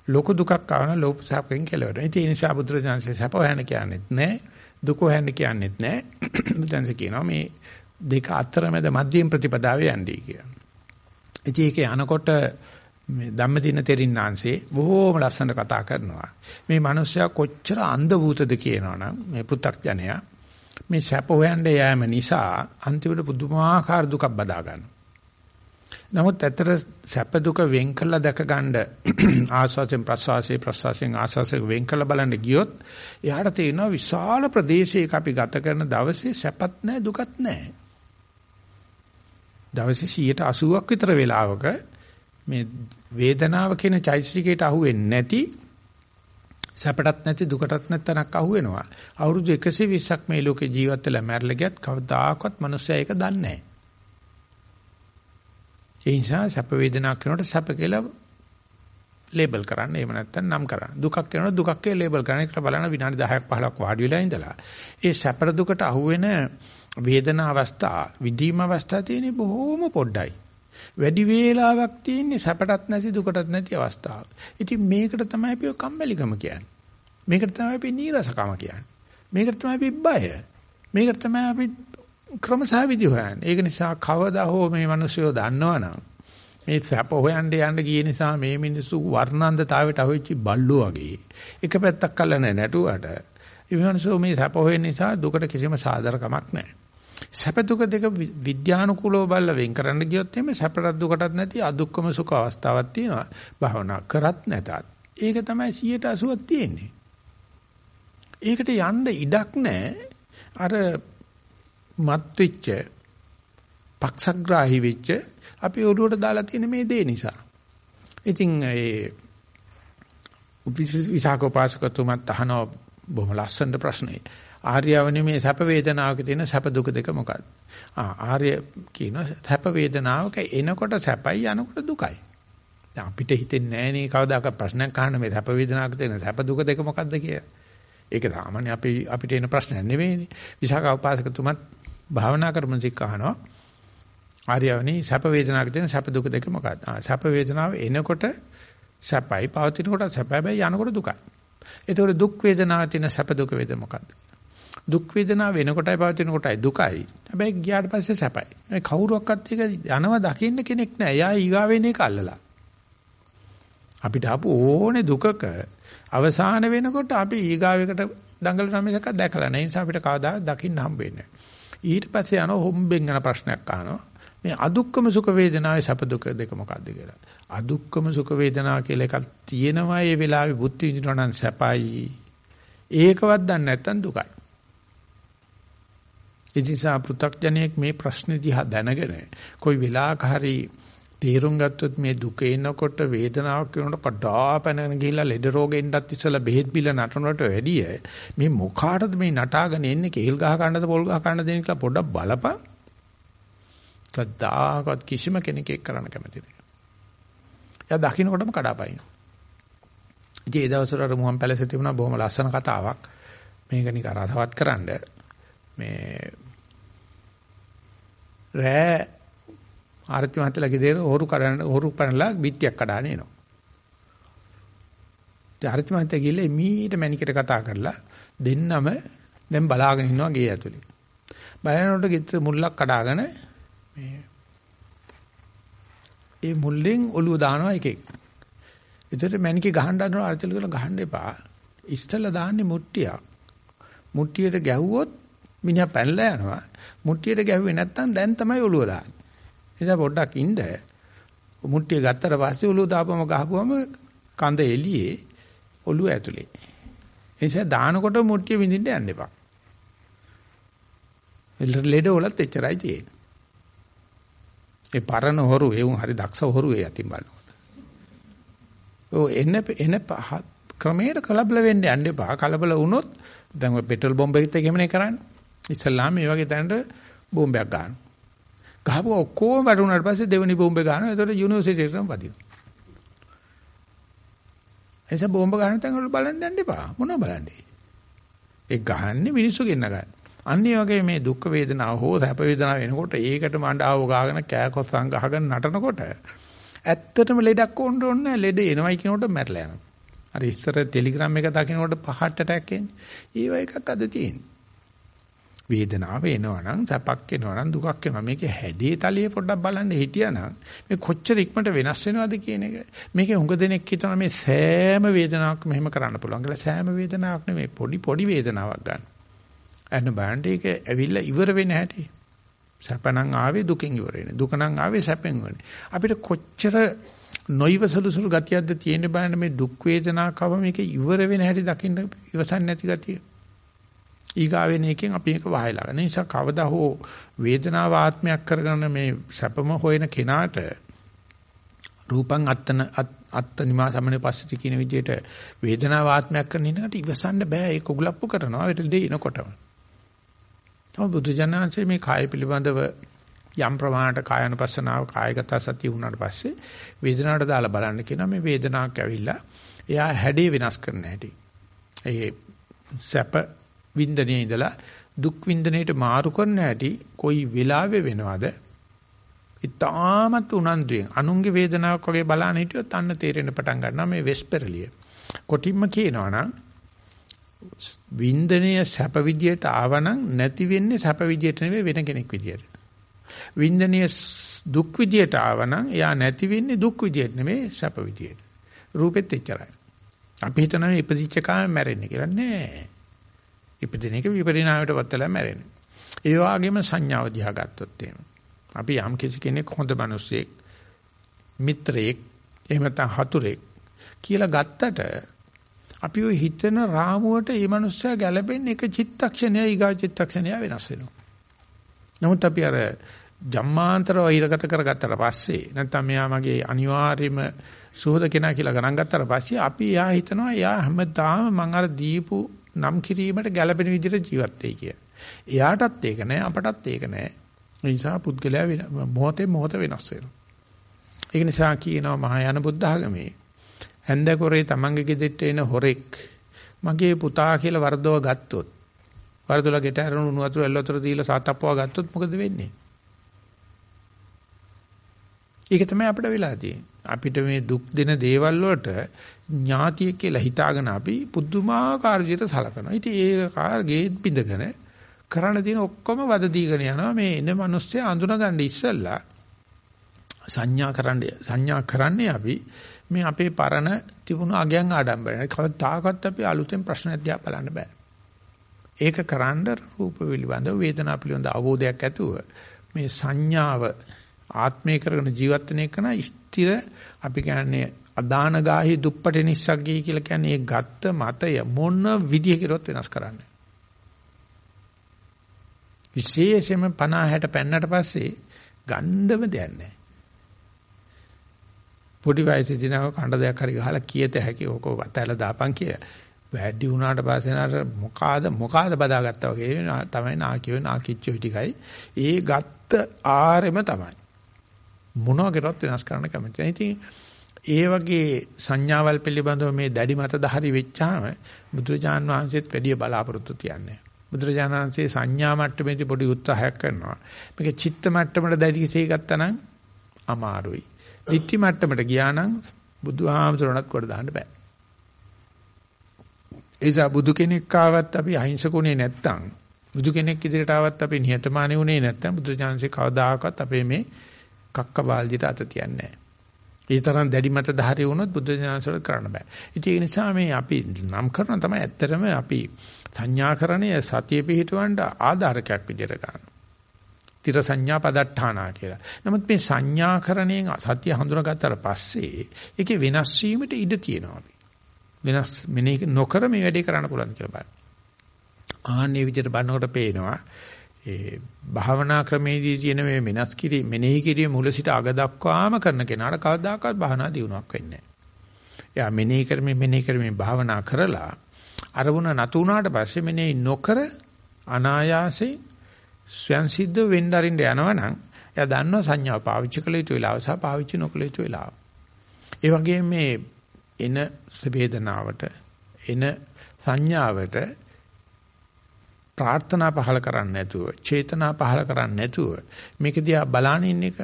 ලොකු දුකක් ආවන ලොකු සැපකින් කෙලවර වෙනවා. ඒ නිසා බුදුරජාණන්සේ සැප හොයන්න කියන්නේත් නැහැ. දුක හොයන්න කියන්නේත් නැහැ. බුදුන්සේ කියනවා මේ දෙක අතරමැද මධ්‍යම ප්‍රතිපදාවේ යන්නේ කියලා. ඉතින් ඒකේ අනකොට මේ ධම්මදින තෙරින්නාංශේ බොහෝම ලස්සනට කතා කරනවා. මේ මිනිස්සයා කොච්චර අන්ධ භූතද කියනවනම් මේ පෘථග්ජනයා මේ සැප හොයන්න යෑම නිසා අන්තිමට පුදුමාකාර දුකක් බදා ගන්නවා. නමුත් ඇත්තට සැප දුක වෙන් කළා දැක ගන්න ආස්වාසයෙන් ප්‍රසවාසයේ ප්‍රසවාසයෙන් ආස්වාසයෙන් වෙන් කළා බලන්න ගියොත් එයාට තේරෙනවා විශාල ප්‍රදේශයක අපි ගත කරන දවසේ සැපත් නැහැ දුකත් නැහැ. දවසේ 180ක් විතර වෙලාවක මේ වේදනාව කියන චෛතසිකයට අහු වෙන්නේ නැති සැපටත් නැති දුකටත් නැත්තනක් අහු වෙනවා. අවුරුදු 120ක් මේ ලෝකේ ජීවත් වෙලා මැරලා ගියත් කවදාකවත් මිනිස්සයා ඒක දන්නේ නැහැ. ඒ නිසා සැප වේදනාවක් කරනකොට සැප කියලා ලේබල් කරන්න. එහෙම නැත්නම් නම් කරන්න. දුකක් කරනකොට දුකක් කියලා ලේබල් කරන්න. ඒකට බලන විනාඩි 10ක් 15ක් වාඩි වෙලා ඉඳලා ඒ සැප දුකට අහු වෙන වේදනා අවස්ථා, විදීම අවස්ථා තියෙන්නේ බොහොම පොඩ්ඩයි. වැඩි වේලාවක් තියෙන්නේ සැපටත් නැති දුකටත් නැති අවස්ථාව. ඉතින් මේකට තමයි අපි කම්මැලිකම කියන්නේ. මේකට තමයි අපි නීරසකම කියන්නේ. මේකට තමයි අපි බය. මේකට තමයි අපි ක්‍රමසා විදි හොයන්නේ. ඒක නිසා කවදා හෝ මේ මිනිස්සුયો දන්නවනම් මේ සැප හොයන්න යන්න ගිය නිසා මේ මිනිස්සු වර්ණන්දතාවයට අහුවෙච්ච බල්ලෝ වගේ. එක පැත්තක් අල්ල නැහැ නැටුවට. මේ මිනිස්සු මේ සැප හොයන නිසා දුකට කිසිම සාධරකමක් නැහැ. සැප දුක දෙක විද්‍යානුකූලව බලලා වෙන් කරන්න ගියොත් එimhe සැපට දුකටත් නැති අදුක්කම සුඛ අවස්ථාවක් තියෙනවා. භවනා කරත් නැතත්. ඒක තමයි 180ක් තියෙන්නේ. ඒකට යන්න ඉඩක් නැහැ. අර මත් වෙච්ච පක්ෂග්‍රාහී වෙච්ච අපි ඔළුවට දාලා තියෙන මේ දේ නිසා. ඉතින් ඒ විසාකෝපාසකතුමත් අහන බොහොම ලස්සන ප්‍රශ්නේ. ආර්යවනි මේ සැප වේදනාවක තියෙන සැප දුක දෙක මොකක්ද? ආ ආර්ය කියන සැප වේදනාවක එනකොට සැපයි යනකොට දුකයි. දැන් අපිට හිතෙන්නේ නැහැ නේ කවදාක ප්‍රශ්නයක් අහන්න මේ සැප වේදනාවක තියෙන සැප දුක දෙක මොකක්ද කියලා. ඒක සාමාන්‍ය අපි අපිට එන ප්‍රශ්නයක් නෙවෙයිනේ. විසාක උපාසකතුමත් භාවනා කරමු සික් අහනවා. ආර්යවනි සැප වේදනාවක තියෙන සැප දුක දෙක මොකක්ද? ආ සැප වේදනාව එනකොට සැපයි පවතිනකොට සැපයි යනකොට දුකයි. එතකොට දුක් වේදනාව තියෙන සැප දුක වේද මොකක්ද? දුක් වේදනාව වෙනකොටයි පවතින කොටයි දුකයි. හැබැයි ගියාට පස්සේ සැපයි. මේ කවුරුවක්වත් ඒක යනවා දකින්න කෙනෙක් නැහැ. එයා ඊගාවෙන එක අල්ලලා. අපිට ආපු ඕනේ දුකක අවසාන වෙනකොට අපි ඊගාවෙකට දඟලන මිසක දැකලා නැහැ. ඒ නිසා අපිට කවදාවත් දකින්න හම්බ වෙන්නේ ඊට පස්සේ යන හොම්බෙන් යන ප්‍රශ්නයක් අහනවා. මේ අදුක්කම සුඛ වේදනාවේ සැප දුක දෙක මොකක්ද කියලා. අදුක්කම සුඛ වේදනාව කියලා එකක් තියෙනවා ඒ වෙලාවේ බුද්ධ විඳිනවා නම් සැපයි. ඒකවත් දන්නේ නැත්නම් දුකයි. ඒ නිසා පෘථග්ජනයෙක් මේ ප්‍රශ්නේ දිහා දැනගෙන කොයි වෙලාවක හරි තේරුම් ගත්තොත් මේ දුක එනකොට වේදනාවක් වෙනකොට කඩාපැනගෙන ගිහිල්ලා ලෙඩ රෝගෙන්වත් ඉස්සලා බෙහෙත් බිල නටනට වැඩිය මේ මොකාටද මේ නටාගෙන එන්නේ කේල් ගහ ගන්නද පොල් ගහ ගන්නද කියලා පොඩ්ඩක් බලපන්. කද්දාකත් කිසිම කෙනෙක් එක් කරන්න කැමති නෑ. එයා දකින්නකොටම කඩාපයින්. ඉතින් ඒ දවස්වල අර මුවන් පැලසේ තිබුණා බොහොම ලස්සන කතාවක්. මේක නිකන් රසවත් කරන්නේ මේ රෑ ආරති මහත්තයාගේ දේර හොරු කරන හොරු පනලා බිත්තියක් කඩාන එනවා. ඉතින් ආරති මහත්තයා ගිහලා මීට මැනිකට කතා කරලා දෙන්නම දැන් බලාගෙන ඉන්නවා ගේ ඇතුලේ. බලනකොට ගෙත් මුල්ලක් කඩාගෙන මේ ඒ මුල්ලෙන් ඔළුව දානවා එකෙක්. ඒතර මැනිකේ ගහන්න හදනවා ආරතිල කියලා ගහන්න එපා. ඉස්සෙල්ලා දාන්නේ මුට්ටියක්. මුට්ටියට ගැහුවොත් මිනිහා පැනලා යනවා. මුට්ටියට ගැහුවේ නැත්තම් දැන් තමයි ඔළුව දාන්නේ. එදා පොඩ්ඩක් ඉන්න. මුට්ටිය ගත්තට පස්සේ ඔළුව දාපම ගහපුවම කඳ එළියේ ඔළුව ඇතුලේ. ඒ නිසා දානකොට මුට්ටිය විඳින්න යන්න එපා. ලෙඩ වලත් එච්චරයි තියෙන්නේ. ඒ පරණ හොරු ඒ උන් හරි දක්ෂ හොරු ඒ අතින් බලනකොට. ඔව් එන එන ක්‍රමයට කලබල වෙන්න යන්න එපා. කලබල වුණොත් දැන් ඔය පෙට්‍රල් බෝම්බ එකත් එහෙමනේ කරන්නේ. ඉස්ලාම මේ වගේ තැනට බෝම්බයක් ගන්නවා. ගහපුවා ඔක්කොම වැටුණාට පස්සේ දෙවෙනි බෝම්බේ ගන්නවා. ඒතකොට යුනිවර්සිටි එකටම වදිනවා. එනිසා බෝම්බ ගන්න තැන් වල බලන්න යන්න එපා. මොනව බලන්නේ? ඒ ගහන්නේ මිනිස්සු ගෙන්න ගන්න. අන්නේ වගේ මේ දුක් වේදනාව හෝ සැප වේදනාව එනකොට ඒකට මණ්ඩාව ගාගෙන කෑකොස්සන් ගහගෙන නටනකොට ඇත්තටම ලෙඩක් ඕන්න ඕනේ ලෙඩ එනවයි කියනකොට මැරලා යනවා. අර ඉස්සර ටෙලිග්‍රෑම් එක දකින්නකොට පහට ඇටැක් එන්නේ. ඒව එකක් අද තියෙන්නේ. වේදනාව එනවා නම් සැපක් එනවා නම් දුකක් එනවා මේකේ හැඩේ තලිය පොඩ්ඩක් බලන්න හිටියානම් මේ කොච්චර ඉක්මනට වෙනස් වෙනවද කියන එක මේකේ හුඟ දෙනෙක් හිතන මේ සෑම වේදනාවක්ම මෙහෙම කරන්න පුළුවන් කියලා සෑම වේදනාවක් නෙමෙයි පොඩි පොඩි වේදනාවක් ගන්න. අන්න බලන්න ඒක ඇවිල්ලා ඉවර වෙන හැටි. සැපනම් ආවේ දුකෙන් ඉවර වෙන්නේ. දුක නම් ආවේ සැපෙන් වෙන්නේ. අපිට කොච්චර නොයිවසලුසුළු ගතියක්ද තියෙන බලන්න මේ දුක් වේදනාකව මේක ඉවර වෙන හැටි දකින්න ඉවසන්නේ නැති ගතිය. ඊගාවෙන එකෙන් අපි මේක වහයලා ගන්න. නිසා කවදා හෝ වේදනාව ආත්මයක් කරගෙන මේ සැපම හොයන කෙනාට රූපං අත්තන අත්ත නිමා සමනේ පස්සිත කියන විදිහට වේදනාව ආත්මයක් කරන ඉන්නකට ඉවසන්න බෑ ඒක උගලප්පු කරනවා ඒට දෙනකොටම. තමයි බුදු ජානන්සේ මේ කාය පිළිබඳව යම් ප්‍රමාණයට කායනුපස්සනාව කායගත සතිය වුණාට පස්සේ වේදනාවට දාලා බලන්න කියනවා මේ වේදනාවක් ඇවිල්ලා එයා හැඩේ වෙනස් කරන හැටි. ඒ සැප වින්දනයේ ඉඳලා දුක් වින්දනයට මාරු කරන හැටි කොයි වෙලාවෙ වෙනවද? ඉතාමත් උනන්දුවෙන් අනුන්ගේ වේදනාවක් වගේ බලන්න හිටියොත් අන්න තේරෙන්න පටන් ගන්නවා මේ වෙස්පරලිය. කොටින්ම කියනවා නම් වින්දනය සැප විදියට ආවනම් නැති වෙන්නේ සැප විදියට නෙවෙයි වෙන කෙනෙක් විදියට. වින්දනය දුක් විදියට ආවනම් එයා නැති වෙන්නේ දුක් විදියට නෙවෙයි සැප විදියට. රූපෙත් එච්චරයි. අපි හිතනවා ඉපදිච්ච කාම මැරෙන්නේ කියලා නෑ. ඉපදින එක විපරිණාමයට පත්වලා මැරෙන්නේ. ඒ වගේම සංඥාව දිහා ගත්තොත් එහෙම. අපි යම් කිසි කෙනෙක් හොඳ මිනිසෙක් මිත්‍රයෙක් එහෙම නැත්නම් හතුරෙක් කියලා ගත්තට අපි ওই හිතන රාමුවට මේ මනුස්සයා ගැලපෙන්නේ එක චිත්තක්ෂණය ඊගා චිත්තක්ෂණය වෙනස් වෙනවා. නමුත් අපි අර ජම්මාන්තර වෛරගත කරගත්තට පස්සේ නැත්නම් මෙයා මගේ අනිවාර්යම සුහද කෙනා කියලා ගණන් ගත්තට පස්සේ අපි එයා හිතනවා එයා හැමදාම මං අර දීපු නම් කිරීමට ගැළපෙන විදිහට ජීවත් වෙයි කිය. එයාටත් ඒක නෑ අපටත් ඒක නෑ. ඒ නිසා පුද්ගලයා මොහොතේ මොහොත වෙනස් වෙනවා. ඒක නිසා කියනවා මහායාන බුද්ධ ආගමේ හැන්දකොරේ තමන්ගේ ගෙදෙට්ට එන හොරෙක් මගේ පුතා කියලා වර්ධව ගත්තොත් වර්ධවල ගෙට අරන උණු වතුර එල්ල වතුර දීලා සාතප්පව ගත්තොත් මොකද වෙන්නේ? ඒක තමයි අපිට වෙලා තියෙන්නේ. අපිට මේ දුක් දෙන දේවල් වලට ඥාතිය කියලා හිතාගෙන අපි පුදුමාකාර විදිහට සලකනවා. ඉතින් ඒක කාර්ගේ බින්දගෙන කරන්න තියෙන ඔක්කොම වද දීගෙන යනවා. මේ එන මිනිස්සු අඳුනගන්න ඉස්සෙල්ලා සංඥා කරන්න සංඥා කරන්නේ අපි මේ අපේ පරණ තිබුණු අගයන් ආඩම්බරයි. කවදාකවත් අපි අලුතෙන් ප්‍රශ්න දිහා බලන්න බෑ. ඒක කරන්න රූප පිළිබඳව වේදනා පිළිබඳව අවබෝධයක් ඇතුව මේ සංඥාව ආත්මය කරගෙන ජීවත් වෙන එක නා ස්ථිර අපි කියන්නේ අදාන ගාහි දුප්පට නිස්සග්ගී කියලා කියන්නේ ඒ ගත්ත මතය මොන විදිය කෙරුවත් වෙනස් කරන්නේ. විශේෂයෙන්ම 50 60 පෙන්නට පස්සේ ගණ්ඩම දෙයක් නැහැ. පොඩි වයසේ දිනව කණ්ඩ දෙයක් හරි ගහලා කීයත හැකි ඕක වතැල දාපන් කිය. වැඩි වුණාට පස්සේ නාට මොකාද මොකාද බදාගත්තා වගේ තමයි නාකියෝ නාකිච්චෝ ටිකයි. ඒ ගත්ත ආරෙම තමයි. මොනවා කරවත් වෙනස් කරන්න කැමති නැහැ. ඉතින් ඒ වගේ සංඥාවල් පිළිබඳව මේ දැඩි මතධාරි වෙච්චාම බුදුරජාන් වහන්සේත් වැඩි බලාපොරොත්තු තියන්නේ. බුදුරජාණන් වහන්සේ සංඥා මට්ටමේදී පොඩි උත්සාහයක් කරනවා. මේක චිත්ත මට්ටමට දැඩිසේ ගත්තා නම් අමාරුයි. දිට්ඨි මට්ටමට ගියා නම් බුදුහාමුදුරණත් කොට දාන්න බෑ. ඒසා බුදු කෙනෙක් ආවත් අපි අහිංසකුනේ නැත්තම් බුදු කෙනෙක් ඉදිරියට ආවත් අපි නිහතමානී වුණේ නැත්තම් බුදුචාන්සේ කවදාකවත් අපේ මේ කක්ක බාල්දියට අත තියන්නේ නැහැ. ඒ තරම් දැඩි මත ධාරී වුණොත් බුද්ධ ඥානසල කරන්න බෑ. ඉතින් ඒ නිසා මේ අපි නම් කරන තමයි ඇත්තටම අපි සංඥාකරණය සතිය පිහිටවන්න ආධාරකයක් විදිහට ගන්නවා. තිර සංඥා පදට්ඨානා කියලා. නමුත් මේ සංඥාකරණයෙන් සතිය හඳුනාගත්තාට පස්සේ ඒකේ වෙනස් වීමට ඉඩ තියෙනවා. වෙනස් මෙනේ නොකර මේ වැඩේ කරන්න පුළුවන් කියලා බලන්න. ආන්නේ විදිහට බලනකොට පේනවා ඒ භාවනා ක්‍රමේදී තියෙන මේ වෙනස් කිරීම මෙනෙහි කිරීම මුල සිට අග දක්වාම කරන කෙනාට කවදාකවත් භාවනා දියුණුවක් වෙන්නේ නැහැ. එයා මෙනෙහි කරමින් මෙනෙහි කරමින් භාවනා කරලා අරමුණ නතු වුණාට පස්සේ මෙනෙහි නොකර අනායාසයෙන් ස්වයන් සිද්ධ වෙන්න අරින්න යනවනම් එයා දන්නවා සංඥාව පාවිච්චි කළ යුතු වෙලාව සහ පාවිච්චි නොකළ යුතු වෙලාව. ඒ වගේම මේ එන වේදනාවට එන සංඥාවට ප්‍රාර්ථනා පහල කරන්නේ නැතුව, චේතනා පහල කරන්නේ නැතුව මේක දිහා බලාන ඉන්න එක.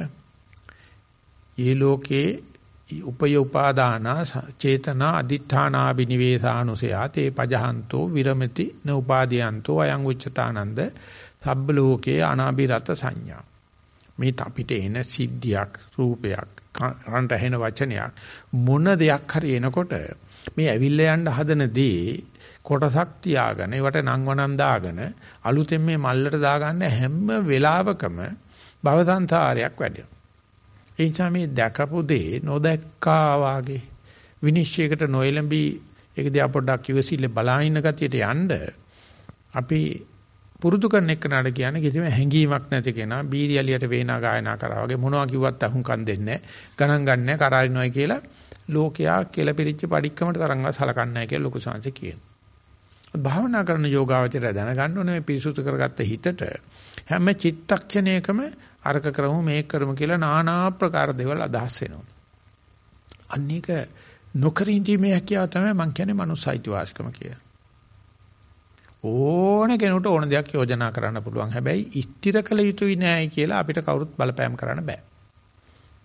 යේ ලෝකේ උපය උපාදාන චේතනා අදිඨානා බිනිවේසානුසයා තේ පජහන්තෝ විරමති න උපාදීයන්තෝ අයං උච්චතානන්ද සබ්බ ලෝකේ අනාබිරත සංඥා මේ අපිට එන සිද්ධියක් රූපයක් රන්ට ඇහෙන වචනයක් මොන දෙයක් හරි එනකොට මේ ඇවිල්ලා යන්න හදන දේ කොටසක් තියාගෙන ඒවට නංවනන් දාගෙන අලුතෙන් මේ මල්ලට දාගන්න හැම වෙලාවකම භව සංසාරයක් වැඩෙනවා. ඒ නිසා මේ දැකපු දේ නොදැක්කා වාගේ විනිශ්චයකට නොඑළඹී ඒක දිහා පොඩ්ඩක් ඉවසිල්ල බලාගෙන ගතියට යන්න අපි පුරුදු කරන එකනට කියන්නේ කිසිම හැඟීමක් නැති කෙනා බීරියලියට වේනා ගායනා කරා වගේ මොනවා කිව්වත් අහුම්කම් දෙන්නේ ගණන් ගන්නෑ කරාරිනොයි කියලා ලෝකයා කියලා පිළිච්ච padikkaමට තරංගව සලකන්නේ නැහැ කියලා ලොකු සංසය කියනවා. භාවනා කරන යෝගාවචරය දැනගන්න ඕනේ මේ පිරිසුදු කරගත්ත හිතට හැම චිත්තක්ෂණයකම අරක කරමු මේක කරමු කියලා নানা ආකාර දේවල් අදහස් වෙනවා. අන්න ඒක නොකර ඉඳීමේ හැකියාව තමයි මම කියන්නේ මනුස්සයිති වාස්කම කියලා. ඕන කෙනෙකුට ඕන දෙයක් යෝජනා කරන්න පුළුවන්. හැබැයි ස්ථිර කළ යුතුයි නෑයි කියලා අපිට කවුරුත් බලපෑම් කරන්න බෑ.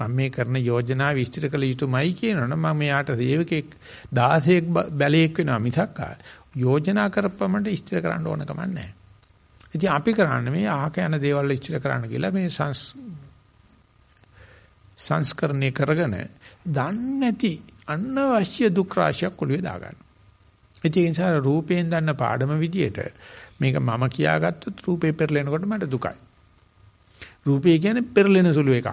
මම මේ කරන යෝජනා විස්තර කළ යුතුමයි කියනවනම් මම මෙයාට සේවකෙක් 16ක් බැලේක් වෙනවා මිසක් යෝජනා කරපමණට ඉස්තර කරන්න ඕන කමක් නැහැ. ඉතින් අපි කරන්නේ මේ අහක යන දේවල් ඉස්තර කරන්න කියලා මේ සංස් සංස්කරණය කරගෙන දන්නේ නැති අනවශ්‍ය දුක් රාශියක් ඔළුවේ දාගන්න. ඒ නිසා රූපයෙන් දන්න පාඩම විදියට මේක මම කියාගත්තොත් රූපේ පෙරලෙනකොට මට දුකයි. රූපේ කියන්නේ පෙරලෙන සුළු එකක්.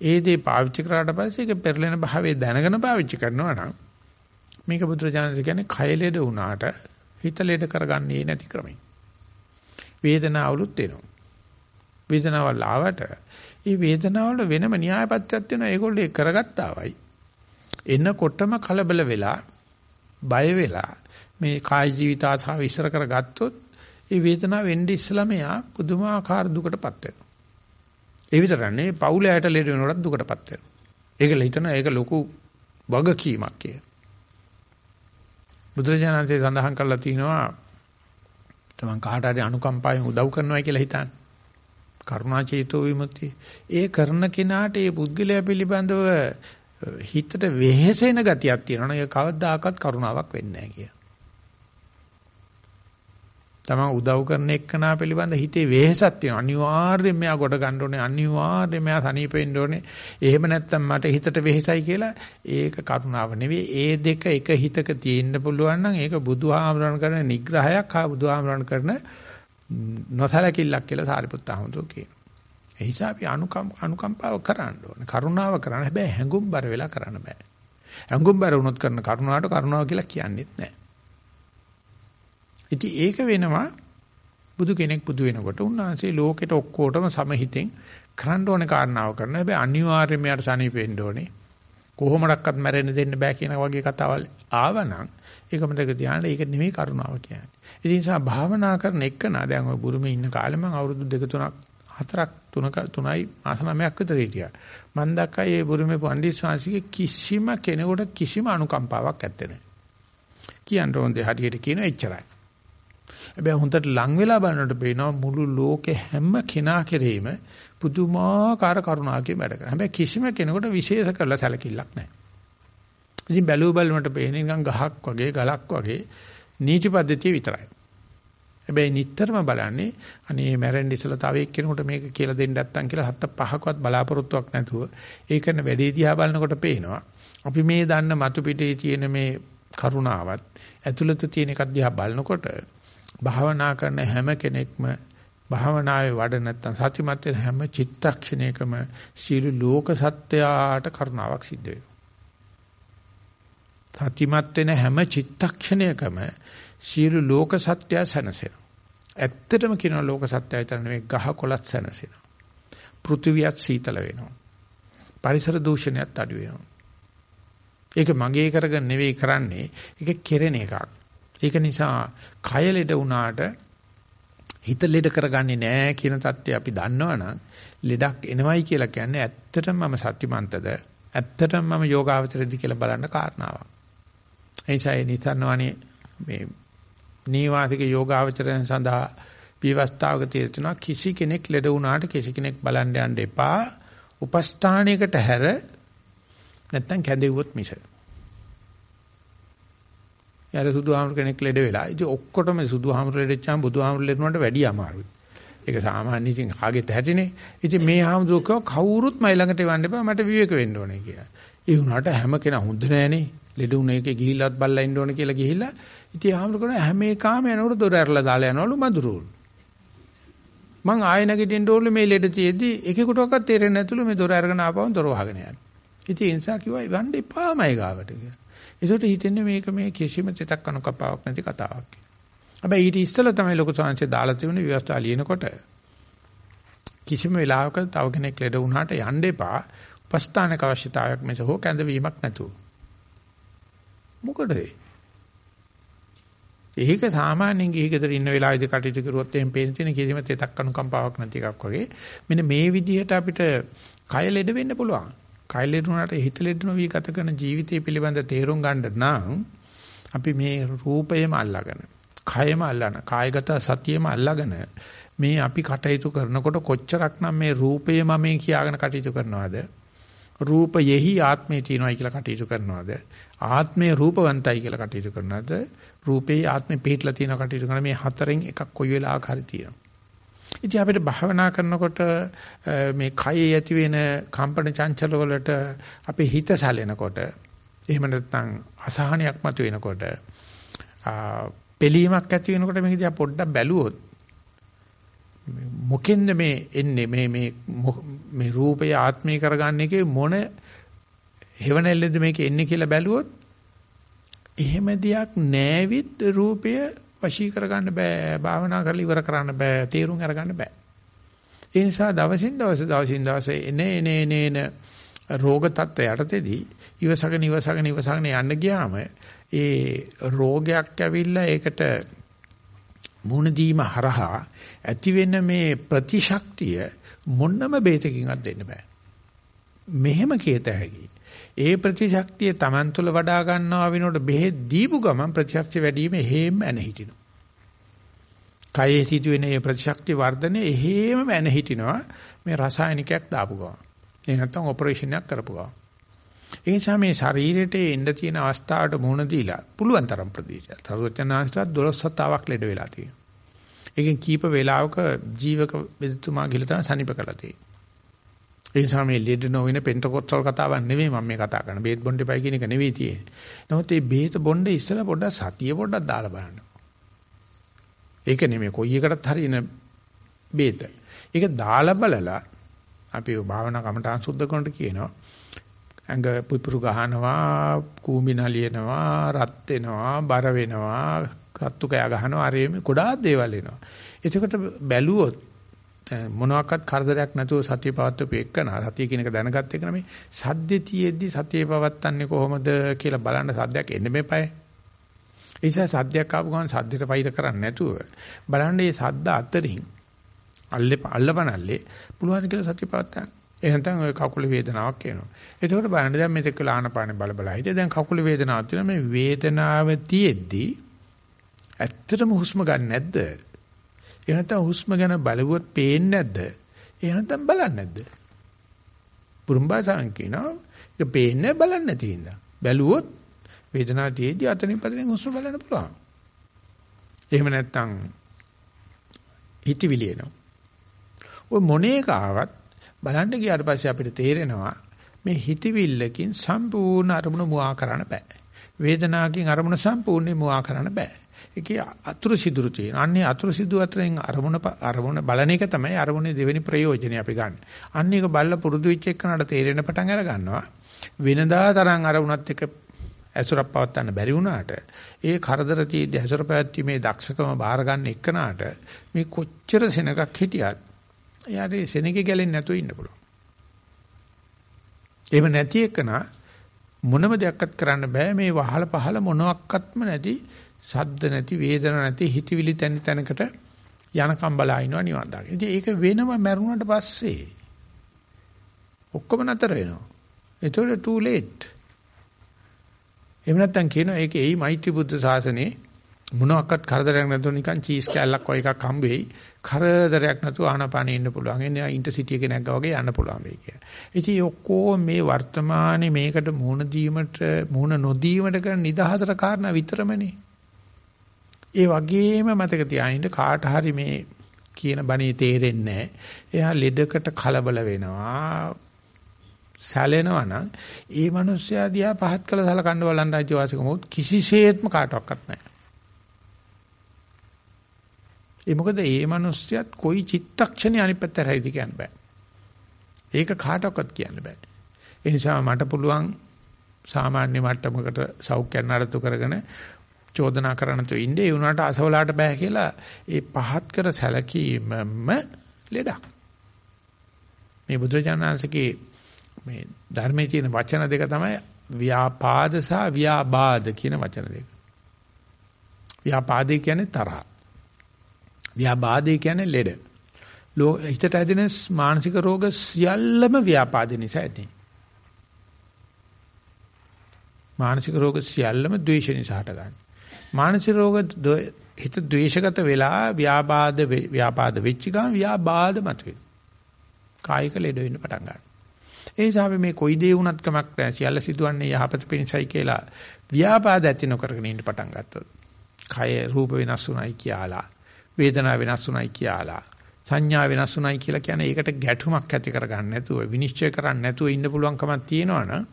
ඒ දේ පාවිච්චි කරාට පස්සේ ඒක පෙරලෙන භාවයේ දැනගෙන පාවිච්චි කරනවා නම් මේක බුදුරජාණන් කියන්නේ කය ලෙඩ වුණාට හිත ලෙඩ කරගන්නේ නැති ක්‍රමයි. වේදනාවලුත් එනවා. වේදනාවල් ආවට ඒ වේදනාවල වෙනම න්‍යායපත්‍යක් තියෙනවා. ඒගොල්ලෝ කරගත්තාවයි. එනකොටම කලබල වෙලා බය වෙලා මේ කාය ජීවිත ආසාව ඉස්සර කරගත්තොත් ඒ වේදනාව වෙන්නේ ඉස්සලම යා පුදුමාකාර දුකටපත් වෙනවා. ඒ විතරන්නේ පවුලේ ඇයට ලෙඩ වෙනකොටත් දුකටපත් වෙනවා. ඒකල හිතන ඒක ලොකු වගකීමක් කියලා. බුදුරජාණන්සේ සඳහන් කරලා තිනවා තමන් කාට හරි අනුකම්පාවෙන් උදව් කරනවා කියලා හිතන්න. කරුණා චේතෝ විමුක්තිය. ඒ කරන කෙනාට ඒ පුද්ගලයා පිළිබඳව හිතට වෙහෙසෙන ගතියක් තියෙනවා. ඒක කවදාකවත් කරුණාවක් වෙන්නේ නැහැ කියලා. තමන් උදව් කරන එක්කනා පිළිබඳ හිතේ වෙහෙසක් තියෙනවා. අනිවාර්යයෙන් මෙයා ගොඩ ගන්න ඕනේ. අනිවාර්යයෙන් මෙයා සනීප වෙන්න ඕනේ. එහෙම නැත්නම් මට හිතට වෙහෙසයි කියලා ඒක කරුණාව නෙවෙයි. ඒ දෙක එක හිතක තියෙන්න පුළුවන් නම් ඒක බුදුහාමරණ කරන නිග්‍රහයක් හා බුදුහාමරණ කරන නොසලකිල්ලක් කියලා සාරිපුත්ත ආමතුරු කියනවා. ඒ නිසා අපි අනුකම් අනුකම්පාව කරන්න ඕනේ. කරුණාව කරන්න හැබැයි හැඟුම්බර වෙලා කරන්න බෑ. හැඟුම්බර වුණොත් කරන කරුණාවට කරුණාව කියලා කියන්නේත් නැහැ. ඉතින් ඒක වෙනවා බුදු කෙනෙක් බුදු වෙනකොට උන්වහන්සේ ලෝකෙට ඔක්කොටම සමහිතෙන් කරන්න ඕනේ කාරණාව කරනවා. හැබැයි අනිවාර්යයෙන්ම යාට සනීපෙන්න ඕනේ. කොහොමඩක්වත් මැරෙන්න දෙන්න බෑ කියන වගේ කතාවල් ආවනම් ඒකම දෙක ධානය ඒක නෙමෙයි කරුණාව කියන්නේ. ඒ නිසා භාවනා කරන එකනා දැන් ඔය බුරුමේ ඉන්න කාලේ මම අවුරුදු දෙක තුනක් හතරක් තුනක තුනයි මාස නවයක් විතර හිටියා. මම දැක්කා මේ බුරුමේ පණ්ඩිත ශාන්සිගේ කිසිම කෙනෙකුට කිසිම අනුකම්පාවක් ඇත්තේ නැහැ. කියන්න ඕනේ හරියට කියන එච්චරයි. හැබැයි හොඳට ලං වෙලා බලනකොට පේනවා මුළු ලෝකේ හැම කෙනා කෙරෙහිම පුදුමාකාර කරුණාවකින් වැඩ කරනවා. හැබැයි කිසිම කෙනෙකුට විශේෂ කරලා සැලකිල්ලක් නැහැ. ඉතින් බැලුව බලනකොට පේන්නේ නිකන් ගහක් වගේ ගලක් වගේ නීති පද්ධතිය විතරයි. හැබැයි නිටතරම බලන්නේ අනේ මැරෙන්න ඉස්සලා තව එක්කෙනෙකුට මේක කියලා දෙන්න නැත්තම් කියලා හත්ත පහකවත් බලාපොරොත්තුවක් නැතුව ඒ කරන වැඩේ දිහා බලනකොට පේනවා. අපි මේ දන්න මතු පිටේ තියෙන මේ කරුණාවත් ඇතුළත තියෙන එකක් දිහා බලනකොට භාවනා කරන හැම කෙනෙක්ම භාවනාවේ වඩ නැත්තම් සතිමත් වෙන හැම චිත්තක්ෂණයකම සීල ලෝක සත්‍යයට කරුණාවක් සිද්ධ වෙනවා. සතිමත් වෙන හැම චිත්තක්ෂණයකම සීල ලෝක සත්‍යය සැනසෙනවා. ඇත්තටම කියන ලෝක සත්‍යය විතර නෙවෙයි ගහ කොළත් සැනසෙනවා. පෘථිවියත් සීතල වෙනවා. පරිසර දූෂණයත් අඩු වෙනවා. ඒක මගේ කරගෙන නෙවෙයි කරන්නේ. ඒක කෙරෙන එකක්. ඒක නිසා කය ලෙඩ වුණාට හිත ලෙඩ කරගන්නේ නැහැ කියන தත්ත්වය අපි දන්නවනම් ලෙඩක් එනවයි කියලා කියන්නේ ඇත්තටම මම සත්‍යමන්තද ඇත්තටම මම යෝගාවචරද කියලා බලන්න කාරණාවක්. එයිසයි නිතරනවනේ මේ නීවාසික යෝගාවචරයන් සඳහා විවස්ථාවක තියෙනවා කිසි කෙනෙක් ලෙඩ වුණාට කිසි කෙනෙක් බලන්න යන්න එපා. උපස්ථානයකට හැර නැත්තම් කැදෙව්වොත් මිස. යාර සුදුහාමුදුර කෙනෙක් ලෙඩ වෙලා. ඉතින් ඔක්කොටම සුදුහාමුදුර ලෙඩච්චාම බුදුහාමුදුර ලෙඩුණාට වැඩි අමාරුයි. ඒක සාමාන්‍ය ඉතින් කාගෙත් හැටිනේ. ඉතින් මේ හාමුදුරුවෝ කවුරුත් මයි ළඟට එවන්න එපා මට විවේක වෙන්න ඕනේ කියලා. ඒ වුණාට හැම කෙනා හොඳ නෑනේ. ලෙඩ උන එකේ ගිහිල්ලත් බල්ලා ඉන්න ඕනේ කියලා ගිහිල්ලා ඉතින් හාමුදුරුවෝ කරන හැම එකාම යනකොට දොර ඇරලා දාලා යනවලු මදුරුවෝ. මං ආයෙ නැගිටින්න ඕනේ මේ ලෙඩ තියේදී එකෙකුටවත් තේරෙන්නේ නැතුළු මේ දොර අරගෙන ආපුවම දොර වහගෙන යනවා. ඉතින් ඒ නිසා කිව්වා වන්න එපාමයි ගාවට කියලා. ඒකට හිතෙන්නේ මේක මේ කිසිම චිතක් අනුකපාවක් නැති කතාවක්. හැබැයි ඊට ඉස්සෙල්ලා තමයි ලොකු සංහසේ දාලා තිබුණේ විවස්ථා ලියනකොට කිසිම වෙලාවක තව කෙනෙක් ලෙඩ වුණාට යන්න එපා. උපස්ථානක අවශ්‍යතාවයක් මිස හෝ කැඳවීමක් නැතුව. මොකද ඒක සාමාන්‍යයෙන් ගිහිගෙදර ඉන්න වෙලාවේදී කටයුතු කරුවොත් එහෙම පේන තියෙන කිසිම තෙතක් අනුකම්පාවක් නැති එකක් වගේ. මෙන්න මේ විදිහට අපිට කය ලෙඩ වෙන්න පුළුවන්. කයලෙරුණාට හිත ලෙඩ නොවි ගත කරන ජීවිතය පිළිබඳ තේරුම් ගන්න නම් අපි මේ රූපයම අල්ලාගෙන කයම අල්ලාන කායගත සතියෙම අල්ලාගෙන මේ අපි කටයුතු කරනකොට කොච්චරක්නම් මේ රූපය මම කියාගෙන කටයුතු කරනවද? රූපයෙහි ආත්මය තියෙනවයි කියලා කටයුතු කරනවද? ආත්මය රූපවන්තයි කියලා කටයුතු කරනවද? රූපේ ආත්මේ පිටලා තියෙන කටයුතු කරන මේ හතරෙන් එකක් කොයි වෙලාවක හරි තියෙනවා. ඉතින් අපිට භාවනා කරනකොට මේ කයේ ඇති වෙන කම්පන චංචල වලට අපේ හිත සැලෙනකොට එහෙම නැත්නම් අසහනයක් මත වෙනකොට පෙලීමක් ඇති වෙනකොට මේක දිහා පොඩ්ඩක් බැලුවොත් මොකෙන්ද මේ එන්නේ? මේ මේ මේ රූපය ආත්මී කරගන්න එකේ මොන හේවණෙල්ලද මේක එන්නේ කියලා බැලුවොත් එහෙම දෙයක් නැවිත් රූපය වශී කරගන්න බෑ. භාවනා කරලා ඉවර කරන්න බෑ. තේරුම් අරගන්න බෑ. ඒ නිසා දවසින් දවස දවසින් දවස එනේ එනේ එනේ රෝග තත්ත්ව යටතේදී ඉවසගෙන ඉවසගෙන ඉවසගෙන යන්න ගියාම ඒ රෝගයක් ඇවිල්ලා ඒකට මුණ දීම හරහා ඇති වෙන මේ ප්‍රතිශක්තිය මොන්නම බේතකින්වත් දෙන්න බෑ. මෙහෙම කියත හැකියි. ඒ ප්‍රතිශක්තිය Taman තුල වඩා ගන්නවා වෙනකොට බෙහෙත් දීපු ගමන් ප්‍රතිශක්තිය වැඩි වීම හේම ඇන හිටිනවා. කයේ සිදුවෙන මේ ප්‍රතිශක්තිය වර්ධනය එහෙම ඇන හිටිනවා මේ රසායනිකයක් දාපු ගමන්. ඒ නැත්තම් ඔපරේෂන් එකක් කරපු ගමන්. ඒ නිසා මේ ශරීරයට එන්න තියෙන අවස්ථාවට මුහුණ දීලා පුළුවන් තරම් ප්‍රදේශය. තරුවචනාංශට 12 සතාවක් ලෙඩ වෙලා තියෙනවා. ඒකෙන් කීප වේලාවක ජීවක බෙදතුමා ගිහලා තමයි සනීප කරලා තියෙන්නේ. ඒ නිසා මේ ලෙඩ නොවන පෙන්ටකොස්ටල් කතාවක් නෙවෙයි මම මේ කතා කරන්නේ. බේත් බොන්න එපයි කියන එක නෙවෙයි තියෙන්නේ. නමුත් මේ බේත බොන්න ඉස්සලා පොඩ්ඩක් සතිය පොඩ්ඩක් දාලා බලන්න. ඒක නෙමෙයි කොයි එකටත් හරින බේත. ඒක දාලා බලලා අපි භාවනා කමටහන් සුද්ධ කරනට කියනවා. ඇඟ පුපුරු ගහනවා, කූඹි නලියනවා, රත් වෙනවා, බර වෙනවා, කත්තු කෑ ගහනවා, අරේ මේ ගොඩාක් දේවල් එනවා. එතකොට බැලුවොත් මොනවාක්වත් කරදරයක් නැතුව සතිය පවත්වපු එකන සතිය කියන එක දැනගත්ත එක නෙමෙයි. සද්දේ තියෙද්දි සතිය පවත්න්නේ කොහොමද කියලා බලන්න සද්දයක් එන්න මේපයි ඒ නිසා සද්දයක් ආපු ගමන් සද්දෙට පයිර කරන්නේ නැතුව බලන්න මේ සද්ද අතරින් අල්ලේ අල්ලපනල්ලේ පුළුවන් කියලා සතිය පවත්වා ඒ නැත්නම් ඔය කකුල වේදනාවක් එනවා. එතකොට බලන්න දැන් මෙතෙක් වෙලා ආනපානේ බල බල හිටිය. දැන් කකුල වේදනාවක් තියෙනවා. මේ වේදනාව තියෙද්දි ඇත්තටම හුස්ම ගන්න නැද්ද? එහෙම නැත්නම් හුස්ම ගැන බලුවොත් පේන්නේ නැද්ද? එහෙම නැත්නම් බලන්නේ නැද්ද? පුරුම්බාසන් කියනවා ඒක පේන්නේ බලන්නේ නැති හින්දා. බැලුවොත් වේදනාව තියේදී අතනින් පතලින් හුස්ම බලන්න පුළුවන්. එහෙම නැත්නම් හිතවිලි එනවා. ඔය මොනේක ආවත් බලන්න ගියාට පස්සේ අපිට තේරෙනවා මේ හිතවිල්ලකින් සම්පූර්ණ අරමුණ මුවා කරන්න බෑ. වේදනාවකින් අරමුණ සම්පූර්ණයෙන් මුවා කරන්න බෑ. ඒකේ අතුරු සිදුරු තියෙන. අන්නේ අතුරු සිදු අතරින් අරමුණ අරමුණ බලන එක තමයි අරමුණේ දෙවෙනි ප්‍රයෝජනය අපි ගන්න. අන්න ඒක බල්ල පුරුදු වෙච්ච එකනට තේරෙන පටන් අර ගන්නවා. වෙනදා තරම් අරමුණත් එක්ක ඇසුරක් පවත්වන්න බැරි වුණාට ඒ කරදර තියෙද්දි ඇසුර පැවැත්ීමේ දක්ෂකම බාර ගන්න එක්කනාට මේ කොච්චර සෙනගක් හිටියත් එයාට සෙනගේ ගැලෙන්නේ නැතුව ඉන්න පුළුවන්. එහෙම නැති එකනා මොනම දෙයක්වත් කරන්න බෑ මේ වහල පහල මොනවත්ක්වත්ම නැති සද්ද නැති වේදන නැති හිතවිලි තැන් තැනකට යනකම් බලා ඉනවා නිවන් දකින්න. ඉතින් ඒක වෙනම මරුණාට පස්සේ ඔක්කොම නතර වෙනවා. ඒතකොට too late. එහෙම නැත්නම් කියනවා ඒක එයි මෛත්‍රී බුද්ධ ශාසනේ මොනවාක්වත් කරදරයක් නැතුව නිකන් චීස් කෑල්ලක් වගේ එකක් හම්බෙයි. කරදරයක් නැතුව ආනපානෙ ඉන්න පුළුවන්. එන්නේ ඉන්ටර්සිටි එකේ නැග්ගා වගේ යන්න පුළුවන් වෙයි කියලා. ඉතින් ඔක්කොම මේ වර්තමානයේ මේකට මුහුණ දීමට මුහුණ නොදීමට කරන නිදහසට කාරණා විතරමනේ. ඒ වගේම මතක තියාගන්න කාට හරි මේ කියන බණේ තේරෙන්නේ එයා ලෙඩකට කලබල වෙනවා. සැලෙනවා නම් ඒ මිනිස්සයා දිහා පහත් කළ සලකන්න බලන්න අයිතිවාසිකම උත් කිසිසේත්ම කාටවත් නැහැ. ඒ මොකද ඒ මිනිස්සයත් કોઈ චිත්තක්ෂණේ අනිත් පැත්තට හැරිද කියන්න බෑ. ඒක කාටවත් කියන්න බෑ. ඒ නිසා මට පුළුවන් සාමාන්‍ය මට්ටමකට සෞඛ්‍ය නඩත්තු කරගෙන චෝදනා කරන්න තු ඉන්නේ ඒ උනාට අසවලාට බෑ කියලා ඒ පහත් කර සැලකීමම ලෙඩක්. මේ බුදුරජාණන්සේගේ මේ ධර්මයේ තියෙන වචන දෙක තමයි ව්‍යාපාද සහ ව්‍යාබාධ කියන වචන දෙක. ව්‍යාපාදේ කියන්නේ තරහ. ව්‍යාබාධේ කියන්නේ ලෙඩ. හිතට ඇදෙන මානසික රෝග සියල්ලම ව්‍යාපාද නිසා ඇති. මානසික රෝග සියල්ලම ද්වේෂ නිසා හටගන්නේ. මානසික රෝග හිත ද්වේෂගත වෙලා ව්‍යාපාද ව්‍යාපාද වෙච්ච ගමන් ව්‍යාබාධ මතුවේ. කායික ලෙඩ වෙන්න පටන් ගන්නවා. ඒ නිසා අපි මේ කොයි දේ වුණත් කමක් නැහැ. සියල්ල සිදුවන්නේ යහපත පිණිසයි කියලා ව්‍යාපාද ඇති නොකරගෙන ඉන්න පටන් ගත්තොත්. කය රූප වෙනස් උනායි කියලා, වේදනා වෙනස් උනායි කියලා, සංඥා වෙනස් උනායි කියලා කියන්නේ ඒකට ගැටුමක් ඇති කරගන්න නැතුව, විනිශ්චය කරන්න නැතුව ඉන්න පුළුවන්කමක් තියෙනවනම්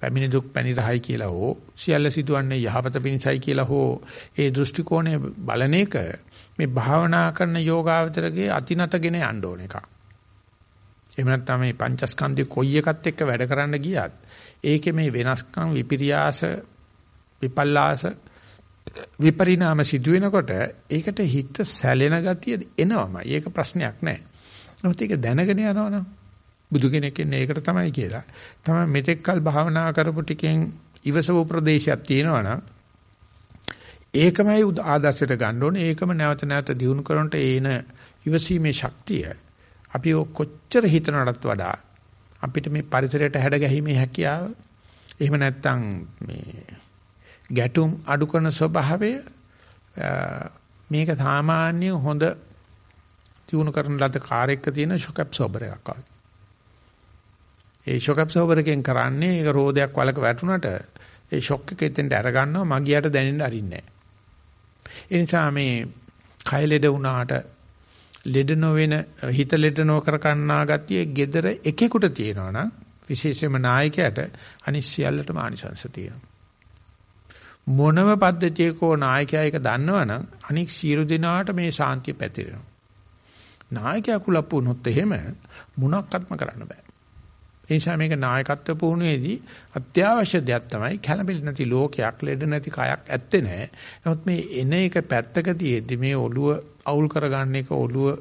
පැමිණි දුක් පැණි රහයි කියලා හෝ සියල්ල සිදුවන්නේ යහපත පිණිසයි කියලා හෝ ඒ දෘෂ්ටි කෝණය බලන එක මේ භාවනා කරන යෝගාවචරගේ අතිනතගෙන යන්න ඕන එකක්. එහෙම නැත්නම් මේ පංචස්කන්ධය කොයි එකත් එක්ක වැඩ කරන්න ගියත් ඒකේ මේ වෙනස්කම් විපිරියාස විපල්ලාස විපරිණාම සිදු වෙනකොට ඒකට හිත සැලෙන ගතිය එනවමයි. ඒක ප්‍රශ්නයක් නෑ. නමුත් ඒක දැනගෙන යනවනම් බුදු කෙනෙක් ඉන්නේ ඒකට තමයි කියලා. තමයි මෙතෙක්කල් භාවනා කරපු ටිකෙන් ඉවසව ප්‍රදේශයක් තියෙනවනම් ඒකමයි ආදර්ශයට ගන්න ඕනේ. ඒකම නැවත නැවත දියුණු කරනට ඒන ඉවසීමේ ශක්තිය අපි කොච්චර හිතනටත් වඩා අපිට මේ පරිසරයට හැඩ ගැහිමේ හැකියාව එහෙම නැත්නම් මේ ගැටුම් අඩු කරන ස්වභාවය මේක සාමාන්‍ය හොඳ තියුණු කරන ලද කාර් එකක තියෙන ෂොක් ඇබ්සෝබර් එකක් වගේ. ඒ ෂොක් ඇබ්සෝබර් එකෙන් කරන්නේ ඒක රෝදයක් වලක වැටුණට ඒ ෂොක් එක එතෙන්ට අර ගන්නවා මගියට දැනෙන්න අරින්නේ නැහැ. ඒ නිසා මේ කය ලෙඩ වුණාට ලෙඩ නොවන හිත ලෙඩ නොකර කන්නා ගතිය gedara එකෙකුට තියෙනවා නම් විශේෂයෙන්ම නායකයාට අනිත් සියල්ලටම ආනිසංශ තියෙනවා. මොනම පද්ධතියකෝ නායකයා එක දන්නවනම් අනික් සියලු දෙනාට මේ ශාන්තිය පැතිරෙනවා. නායකයා කුලප්පු වුණොත් එහෙම මොනක්වත්ම කරන්න බෑ. ඒ නිසා මේක නායකත්ව පුහුණුවේදී අත්‍යවශ්‍ය දෙයක් තමයි කැළඹිලි නැති ලෝකයක් ලෙඩ නැති කයක් ඇත්තේ නැහැ. නමුත් මේ එන එක පැත්තක තියෙද්දි මේ ඔළුව අවුල් කරගන්න එක ඔළුව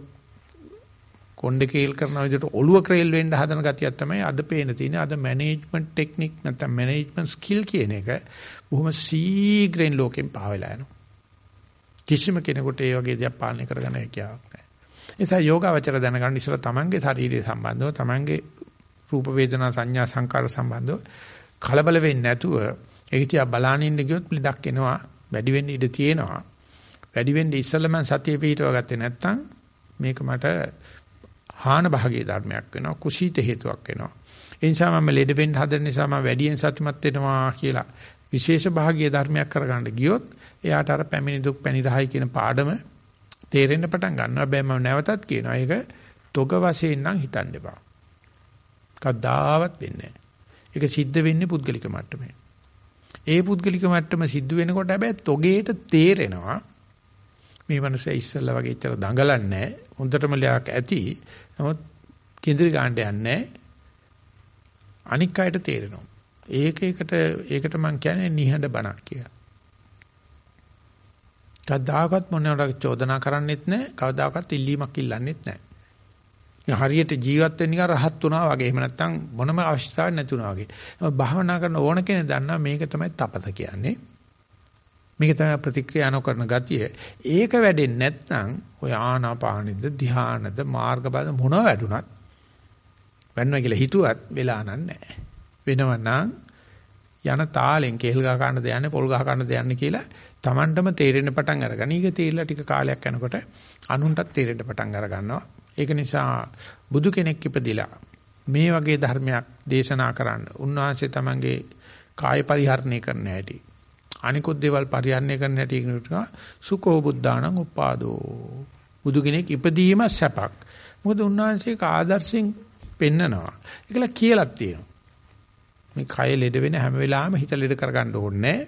කොණ්ඩේ කේල් කරන විදිහට ඔළුව ක්‍රේල් වෙන්න හදන ගතියක් තමයි අද පේන තියෙන්නේ. අද මැනේජ්මන්ට් ටෙක්නික් නැත්නම් මැනේජ්මන්ට් ස්කිල් කියන එක බොහොම සීග්‍රෙන් ලෝකෙන් පාවෙලා යනවා. කිසිම කෙනෙකුට ඒ වගේ දෙයක් පාලනය කරගන්න හැකියාවක් නැහැ. ඒ නිසා යෝගාවචර දැනගන්න ඉස්සලා තමන්ගේ ශරීරය සම්බන්ධව තමන්ගේ රූප වේදනා සංඥා සංකාර සම්බන්ධව කලබල වෙන්නේ නැතුව ඒක තියා බලාගෙන ඉන්න ගියොත් ලෙඩක් එනවා වැඩි වෙන්න ඉඩ තියෙනවා වැඩි වෙන්න ඉස්සෙල්ලා මම සතිය පිටව ගත්තේ නැත්නම් මේක මට හාන භාගයේ ධර්මයක් වෙනවා කුසීත හේතුවක් වෙනවා ඒ නිසා මම ලෙඩ වෙන්න හදන නිසා මම වැඩියෙන් සතිමත් වෙනවා කියලා විශේෂ භාගීය ධර්මයක් කරගන්න ගියොත් එයාට අර පැමිණි දුක් පැණි රහයි කියන පාඩම තේරෙන්න පටන් ගන්නවා. හැබැයි මම නැවතත් කියනවා ඒක තොග වශයෙන් නම් හිතන්න එපා. කවදාවත් වෙන්නේ නැහැ. ඒක සිද්ධ වෙන්නේ පුද්ගලික මට්ටමේ. ඒ පුද්ගලික මට්ටම සිද්ධ වෙනකොට හැබැයි තොගේට තේරෙනවා මේ මනුස්සයා ඉස්සල්ලා වගේ ඉතර දඟලන්නේ නැහැ. හොඳටම ලයක් ඇති. නමුත් කේන්ද්‍ර ගාණ්ඩ යන්නේ අනික් අයට තේරෙනවා. ඒක එකට ඒකට මම කියන්නේ නිහඬ බණක් කියලා. කවදාකවත් මොනවාට චෝදනා කරන්නෙත් නැහැ. කවදාකවත් ඉල්ලීමක් ඉල්ලන්නෙත් නැහැ. හරියට ජීවත් වෙන්න නිකන් රහත් වුණා වගේ. එහෙම නැත්නම් මොනම අවශ්‍යතාවයක් නැති වුණා වගේ. භාවනා කරන ඕන කෙනෙක් දන්නා මේක තමයි තපත කියන්නේ. මේක තමයි ප්‍රතික්‍රියා නොකරන ගතිය. ඒක වැඩෙන්නේ නැත්නම් ඔය ආනාපානෙද ධ්‍යානද මාර්ගබල මොන වැඩුණත් වෙන්නවා කියලා හිතුවත් වෙලා නැහැ. වෙනවනම් යන තාලෙන් කේල් ගහ ගන්න දෙයන්නේ පොල් ගහ ගන්න දෙයන්නේ කියලා Tamanටම තේරෙන්න පටන් අරගන්න. ඊක තේරිලා ටික කාලයක් යනකොට අනුන්ටත් තේරෙන්න පටන් අර ගන්නවා. ඒක නිසා බුදු කෙනෙක් ඉපදිලා මේ වගේ ධර්මයක් දේශනා කරන්න උන්වහන්සේ තමන්ගේ කාය පරිහරණය කරන්න හැටි අනිකුත් දේවල් පරිහරණය කරන්න හැටි කියනවා සුකෝ බුද්ධාණං උපාදෝ බුදු කෙනෙක් ඉපදීම සැපක්. මොකද උන්වහන්සේක ආදර්ශයෙන් පෙන්නනවා. ඒකල කියලා තියෙනවා. මේ කය ලෙඩ වෙන හැම වෙලාවෙම හිත ලෙඩ කරගන්න ඕනේ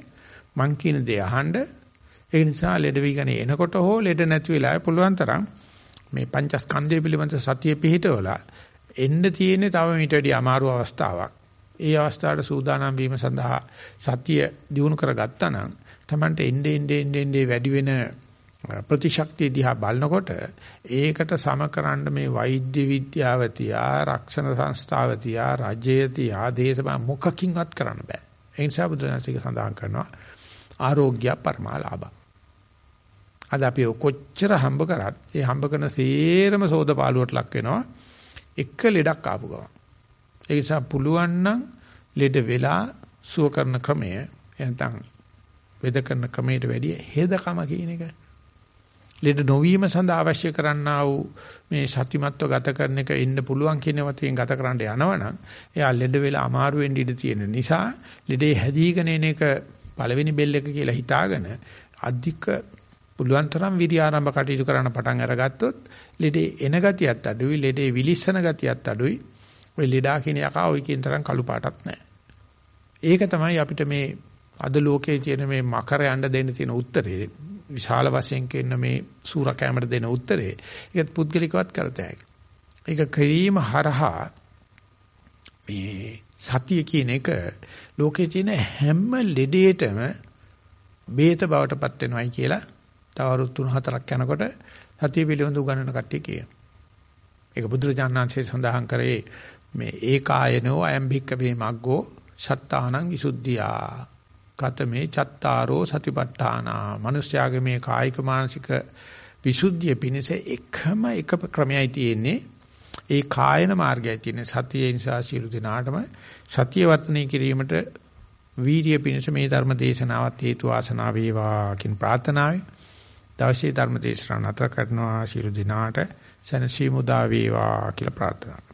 මං කියන දේ අහන්න. ඒ නිසා ලෙඩ වීගෙන එනකොට හෝ ලෙඩ නැති වෙලාවේ පුළුවන් තරම් මේ පංචස්කන්ධය පිළිබඳ සතිය පිහිටවලා එන්න තියෙන්නේ තව මීට වැඩි අමාරු අවස්ථාවක්. ඒ අවස්ථාවට සූදානම් වීම සඳහා සතිය දිනු කරගත්තා නම් Tamante එnde ende ende ende වැඩි වෙන ප්‍රතිශක්තිය දිහා බලනකොට ඒකට සමකරන්න මේ වෛද්‍ය විද්‍යාව තියා රක්ෂණ සංස්ථාව තියා රජය තියා දේශබා මොකකින්වත් කරන්න බෑ. ඒ නිසා බුදුරජාණන්සේ සඳහන් කරනවා ආරෝග්‍ය පරමාලාභා අද අපි කොච්චර හම්බ කරත් ඒ හම්බ කරන සේරම සෝදපාලුවට ලක් වෙනවා එක ලෙඩක් ආපු ගමන්. ඒ නිසා පුළුවන් නම් ලෙඩ වෙලා සුව කරන ක්‍රමය එනතන් වේද කරන ක්‍රමයට වැඩිය හේදකම කියන එක. ලෙඩ නොවීම සඳහා අවශ්‍ය කරන්නා වූ මේ සතිමත්ව ගත කරන එක ඉන්න පුළුවන් කියන වතෙන් ගත කරන්න යනවනම් එයා ලෙඩ වෙලා අමාරු වෙන්න ඉඩ තියෙන නිසා ලෙඩේ හැදීගෙන එන එක පළවෙනි බෙල් එක කියලා හිතාගෙන අධික පුළුවන් තරම් විරි ආරම්භ කටයුතු කරන්න පටන් අරගත්තොත් ලෙඩේ එන ගතියත් අඩුයි ලෙඩේ විලිස්සන ගතියත් අඩුයි. ඔය ලෙඩා කියන යකා ඔය කියන තරම් කළු පාටක් නැහැ. ඒක තමයි අපිට මේ අද ලෝකයේ තියෙන මේ මකර යන්න දෙන්න තියෙන උත්තරේ. විශාල වශයෙන් කියන මේ සූරකෑමට දෙන උත්තරේ. ඒක පුද්ගලිකවත් කරතයි ඒක කිරීම හරහා මේ සතිය කියන එක ලෝකයේ තියෙන හැම ලෙඩේටම බේත බවටපත් වෙනවයි කියලා තව අවුරුදු 3-4ක් යනකොට සතිය පිළිබඳ උගන්වන කට්ටිය කියනවා. ඒක බුදුරජාණන්සේ සඳහන් කරේ මේ ඒකායනෝ අයම්භික්ක වේ මග්ගෝ සත්තානං විසුද්ධියා. කතමේ චත්තාරෝ සතිපට්ඨානා. මිනිස්යාගේ මේ කායික මානසික විසුද්ධිය පිණිස එකම එක ක්‍රමයයි තියෙන්නේ. ඒ කායන මාර්ගයයි තියෙන්නේ. සතිය නිසා සියලු දිනාටම සතිය වර්ධනය කිරීමට වීර්ය පිණිස මේ ධර්ම දේශනාවත් හේතු වාසනා වේවා කියන ප්‍රාර්ථනාවයි. දවසේ ධර්ම දේශනාව නතර කරනවා. ශිරු දිනාට සනසීමු දා වේවා කියලා ප්‍රාර්ථනා